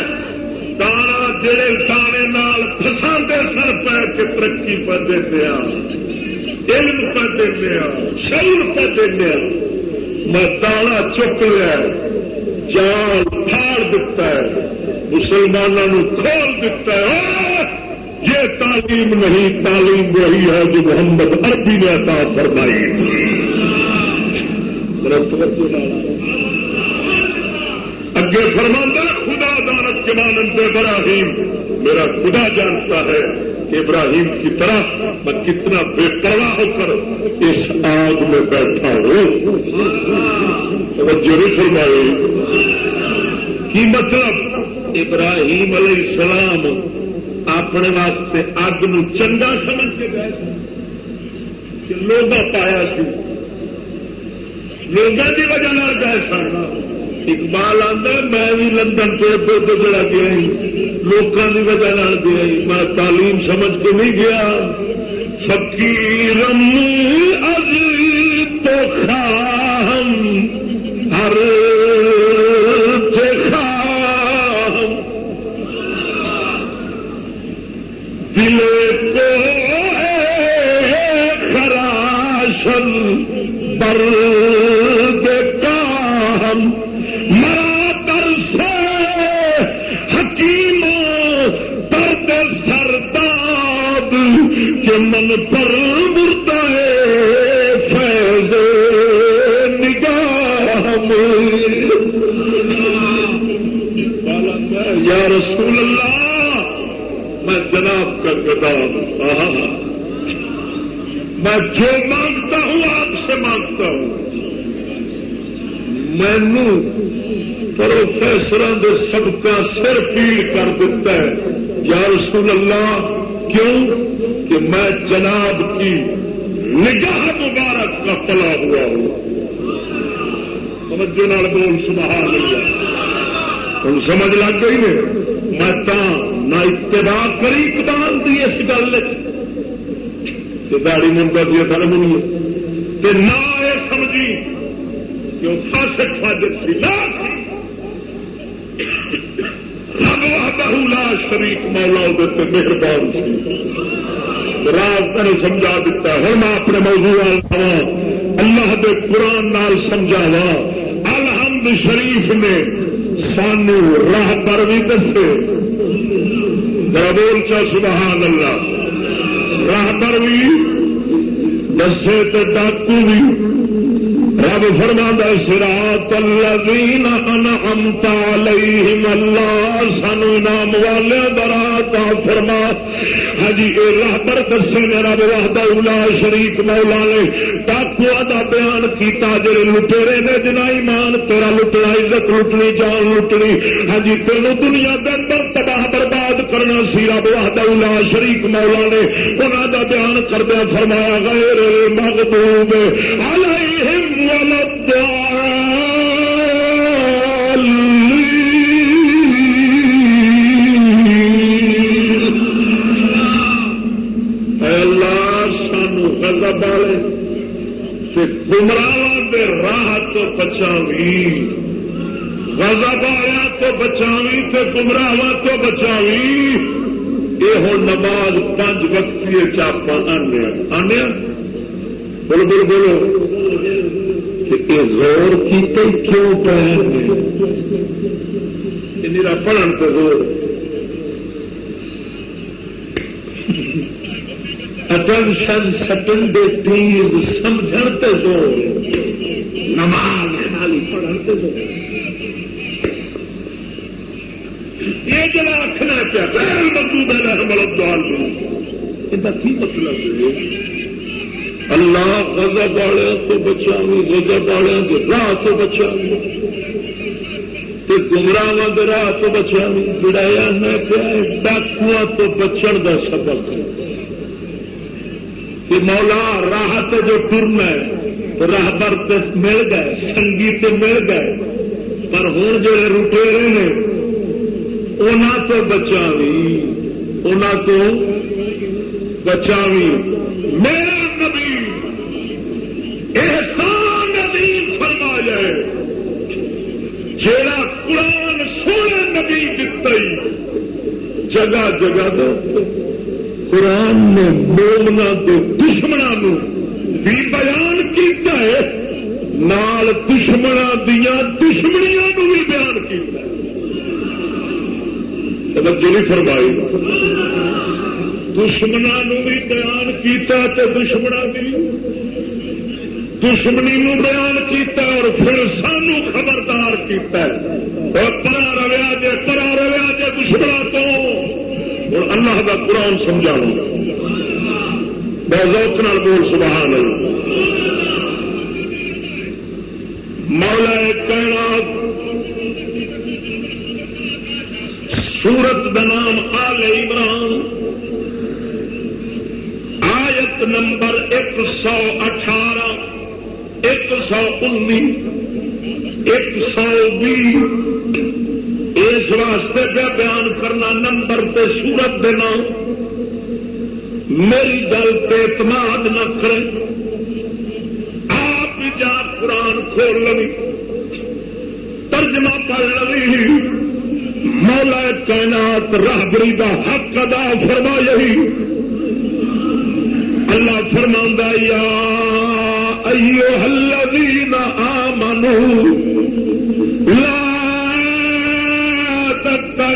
تارا جڑے تانے نال فسا سر پہ کے ترقی پہ دیا ہاں، علم پہ دیا ہاں، شعور پہ دیا ہاں۔ میں تالا چک لیا جال پھاڑ دیتا ہے، مسلمانوں کھول دیتا ہے۔ یہ تعلیم نہیں، تعلیم وہی ہے جو محمد عربی نے عطا فرمائی اگے فرماندہ خدا دانت کے مانند ابراہیم۔ میرا خدا جانتا ہے کہ ابراہیم کی طرح میں کتنا بے پرواہ ہو کر اس آگ میں بیٹھا ہوں۔ توجہ نہیں فرمائی۔ کی مطلب؟ ابراہیم علیہ السلام اپنے واسطے اگ نا چنگا سمجھ کے گئے کہ لوگ پایا سی۔ لوگوں کی وجہ گئے سن اقبال آتا میں بھی لندن سے ادھر جڑا گیا لوگوں کی وجہ گیا میں تعلیم سمجھ کے نہیں گیا۔ فکیرم مینو پروفیسر سب کا سر پیڑ کر دیتا ہے۔ یا رسول اللہ، کیوں؟ کہ میں جناب کی نگاہ مبارک کا پلا ہوا ہوں۔ سمجھو نال بول، سبحان اللہ۔ ہوں، سمجھ لگ گئی نے؟ میں تا نہ اتباع کری اقبال دی اس گل داڑی منتا دیا گل منی نہ سمجھی۔ کہ وہ فاسق فاجر سی رب بہولا شریف مولا ادھر مہربان سی۔ راز تین سمجھا دیتا ہوں میں اپنے موضوع اللہ دے قرآن نال سمجھاوا الحمد شریف نے سانو راہ پر بھی دسے۔ بول چا سبحان اللہ۔ راہ پر بھی دسے تو ڈاکو بھی۔ رب فرما سرا تلین انعمت علیہم اللہ سانو انعام والے درا فرما۔ ہاں جی یہ راہ پر دسے نے رب وحدہ اولا شریک مولا نے ڈاکو کا بیان کیتا، جڑے لٹیرے نے جنا ایمان، تیرا لٹنا عزت لٹنی، جان لٹنی۔ ہاں جی تینوں دنیا کے اندر تباہ برباد کرنا سی، رب وحدہ اولا شریک مولا نے۔ انہوں کا بیان کردیا فرمایا، غیر مغضوب علیہم گمراہ راہ تو بچاوی غضب آیا تو بچاوی تو گمراہ تو بچاوی۔ یہ ہوں نماز پانچ وقتی چاپا آنے آنے بولو بولو بولو۔ زور کی کیوں پہ پڑھن تو زور۔ اٹینشن سٹن دے تیز سمجھ زور نماز خالی پڑھن تے زور یہ جڑا آخنا پیا بندو دینا ملب دال یہ مطلب اللہ غضب والوں کو بچا غضب والوں کے راہ تو بچا گمراہ راہ تو بچا بڑایا میں ڈاکو تو بچن کا سبق کہ مولا راہ تو جو ٹرنا ہے راہ بر مل گئے، سنگی تو مل گئے۔ پر ہوں جڑے روٹے ہیں انہوں تو بچا ان تو بچا میرا نبی، احسان نبی فرما جائے جیڑا قرآن سونے نبی دئی جگہ جگہ دے قرآن نے مومنا کے دشمنوں بھی بیان کیتا ہے، نال دشمنا دیا دشمنیاں بھی بیان کیتا ہے۔ توجہ نہیں فرمائی۔ دشمنوں بھی بیان کیتا تو دشمنا بھی دشمنی نو بیان کیتا اور پھر سانو خبردار کیتا اور پرا رویا جے، پرا رویا جے دشمنا تو۔ اور اللہ کا قرآن سمجھا بہت نال بول، سبحان مولا کہنا سورت نام آل عمران، آیت نمبر ایک سو اٹھارہ، ایک سو انی ایک سو بھی اس واسطے پہ بیان کرنا نمبر پہ سورت دینا میری گل پہ اعتماد نہ کریں۔ آپ جا قرآن کھول لوی ترجمہ پڑھ لوی مولا کائنات راہبری کا حق ادا فرما یہی اللہ فرما یا ایو الذین آمنوا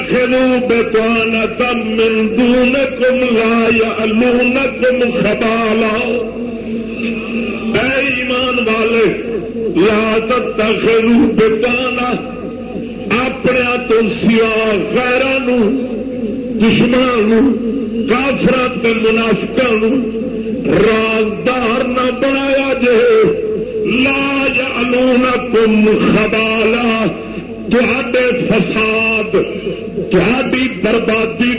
تتخذوا بطانة من دونكم لا يعلونكم خبالا۔ اے ایمان والے، لا تتخذوا بطانة اپنے تو سیا غیر دشمن کافر منافق رازدار نہ بنایا جے۔ لا یا کم خبالا فساد تھی بربادی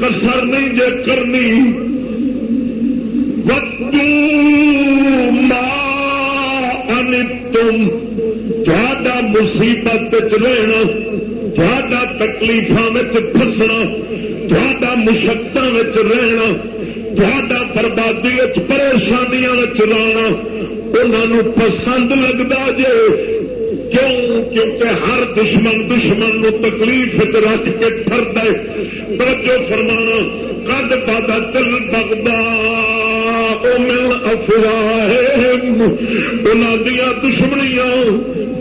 کسر نہیں جے کرنی ودو ما ان تم مصیبت رہنا تھوڑا تکلیفا فسنا تھوڑا مشقت رہنا تھوڑا بربادی پریشانیاں لانا انہوں پسند لگتا جے کیوں کیونکہ ہر دشمن دشمن نو تکلیف رکھ کے ٹر دے توجہ فرمانا کد پادا تل بگدا مل افواہ انہوں دیا دشمنیاں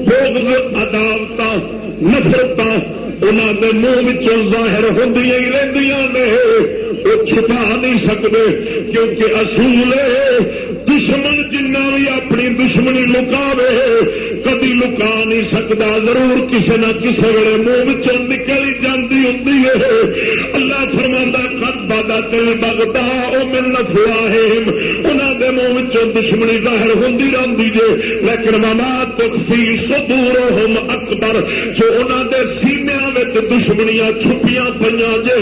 بغض عدالت نفرت انہوں کے منہ ظاہر ہوں رہدیاں نے۔ وہ چھپا نہیں سکتے کیونکہ اصول دشمن جنہ بھی اپنی دشمنی لکاوے کدی لکا نہیں سکتا، ضرور کسی نہ کسی ویلے منہ نکل جاتی ہوں اللہ فرما کد بادا تل بگتا وہ مل نفوا ہے انہوں کے منہ دشمنی ظاہر ہوں رہی جے۔ لیکن ماما تخفی سدور ہوم اکبر، جو انہوں کے سینیا دشمنیاں چھپیاں پہ جے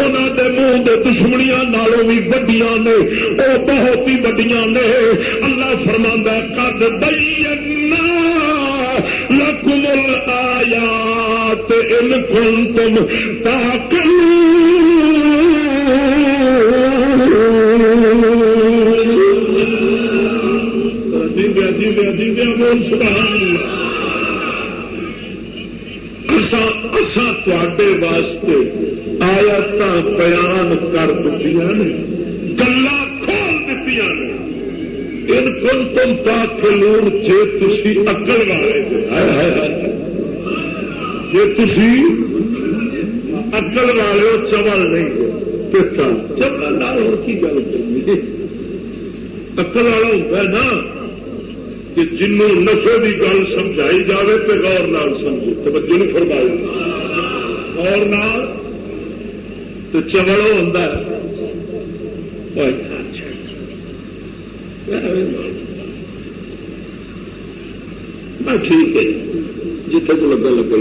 انہوں کے منہ کے دشمنیاں نالوں بھی وڈیاں نے وہ بہت ہی وڈیاں نے۔ اللہ فرما کد دئی آیات ان کن تم تاک بول سبحان تے واسطے آیات بیان کر دیتی نے گلا کھول دیتی نے ان کن تم پاک لور جی تھی اکل والے تھی اکل والے ہو چبل نہیں چبل ہو کی گل اکل والا ہوتا ہے نا کہ جنوں نفے کی گل سمجھائی جائے تو غور نال سمجھے توجہ نہیں فرمائی غور نال تو چبل ہوں ٹھیک ہے جی، جتنے کو لگا لگا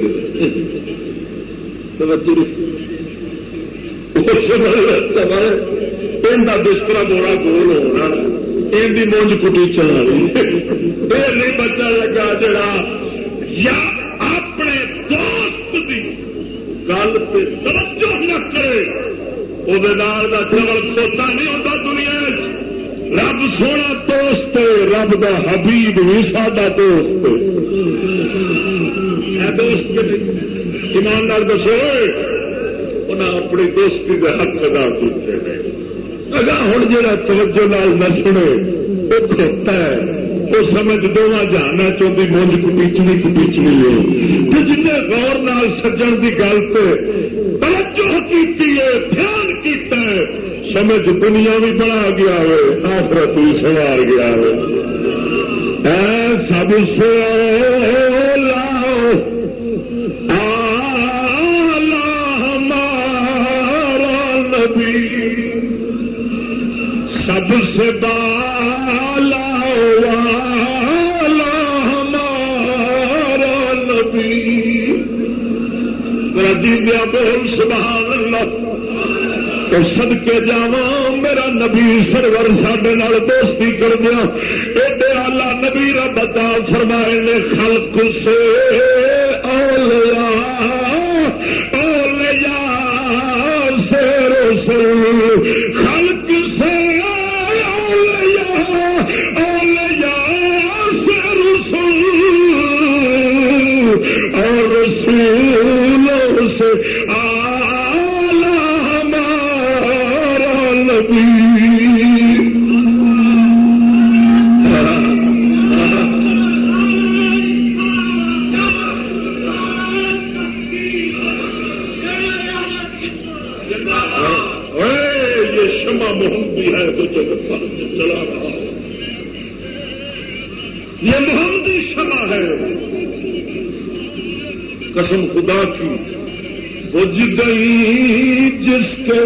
چبل پنڈ کا بستر بوڑا گول ہونا۔ یہ مونج کٹی چلا پھر نہیں بچا لگا جڑا یا اپنے دوست کی گل پہ توجہ نہ کرے۔ وہ چمل کھوتا نہیں ہوتا دنیا رب سونا دوست رب دا حبیب بھی سا دوست دوست ایماندار دسو انہیں اپنی دوستی کے حق ادا کیتے ہیں اگا ہوں جا توجہ نال نہ سنے، وہ کھوتا ہے۔ وہ سمجھ دونوں جانا چاہتی مونج کپیچنی کپیچنی ہے۔ جن غور نال سجن کی گل پہ توجہ کی دھیان کیتا ہے، سمجھ دنیا بھی بنا گیا ہے، آخرت بھی سوار گیا ہے۔ سب سے تو سد کے جا میرا نبی سرور سڈے دوستی کر دیا ایڈے آلہ نبی ربتا فرمائے نے، خلق سے قسم خدا کی بج گئی جس کے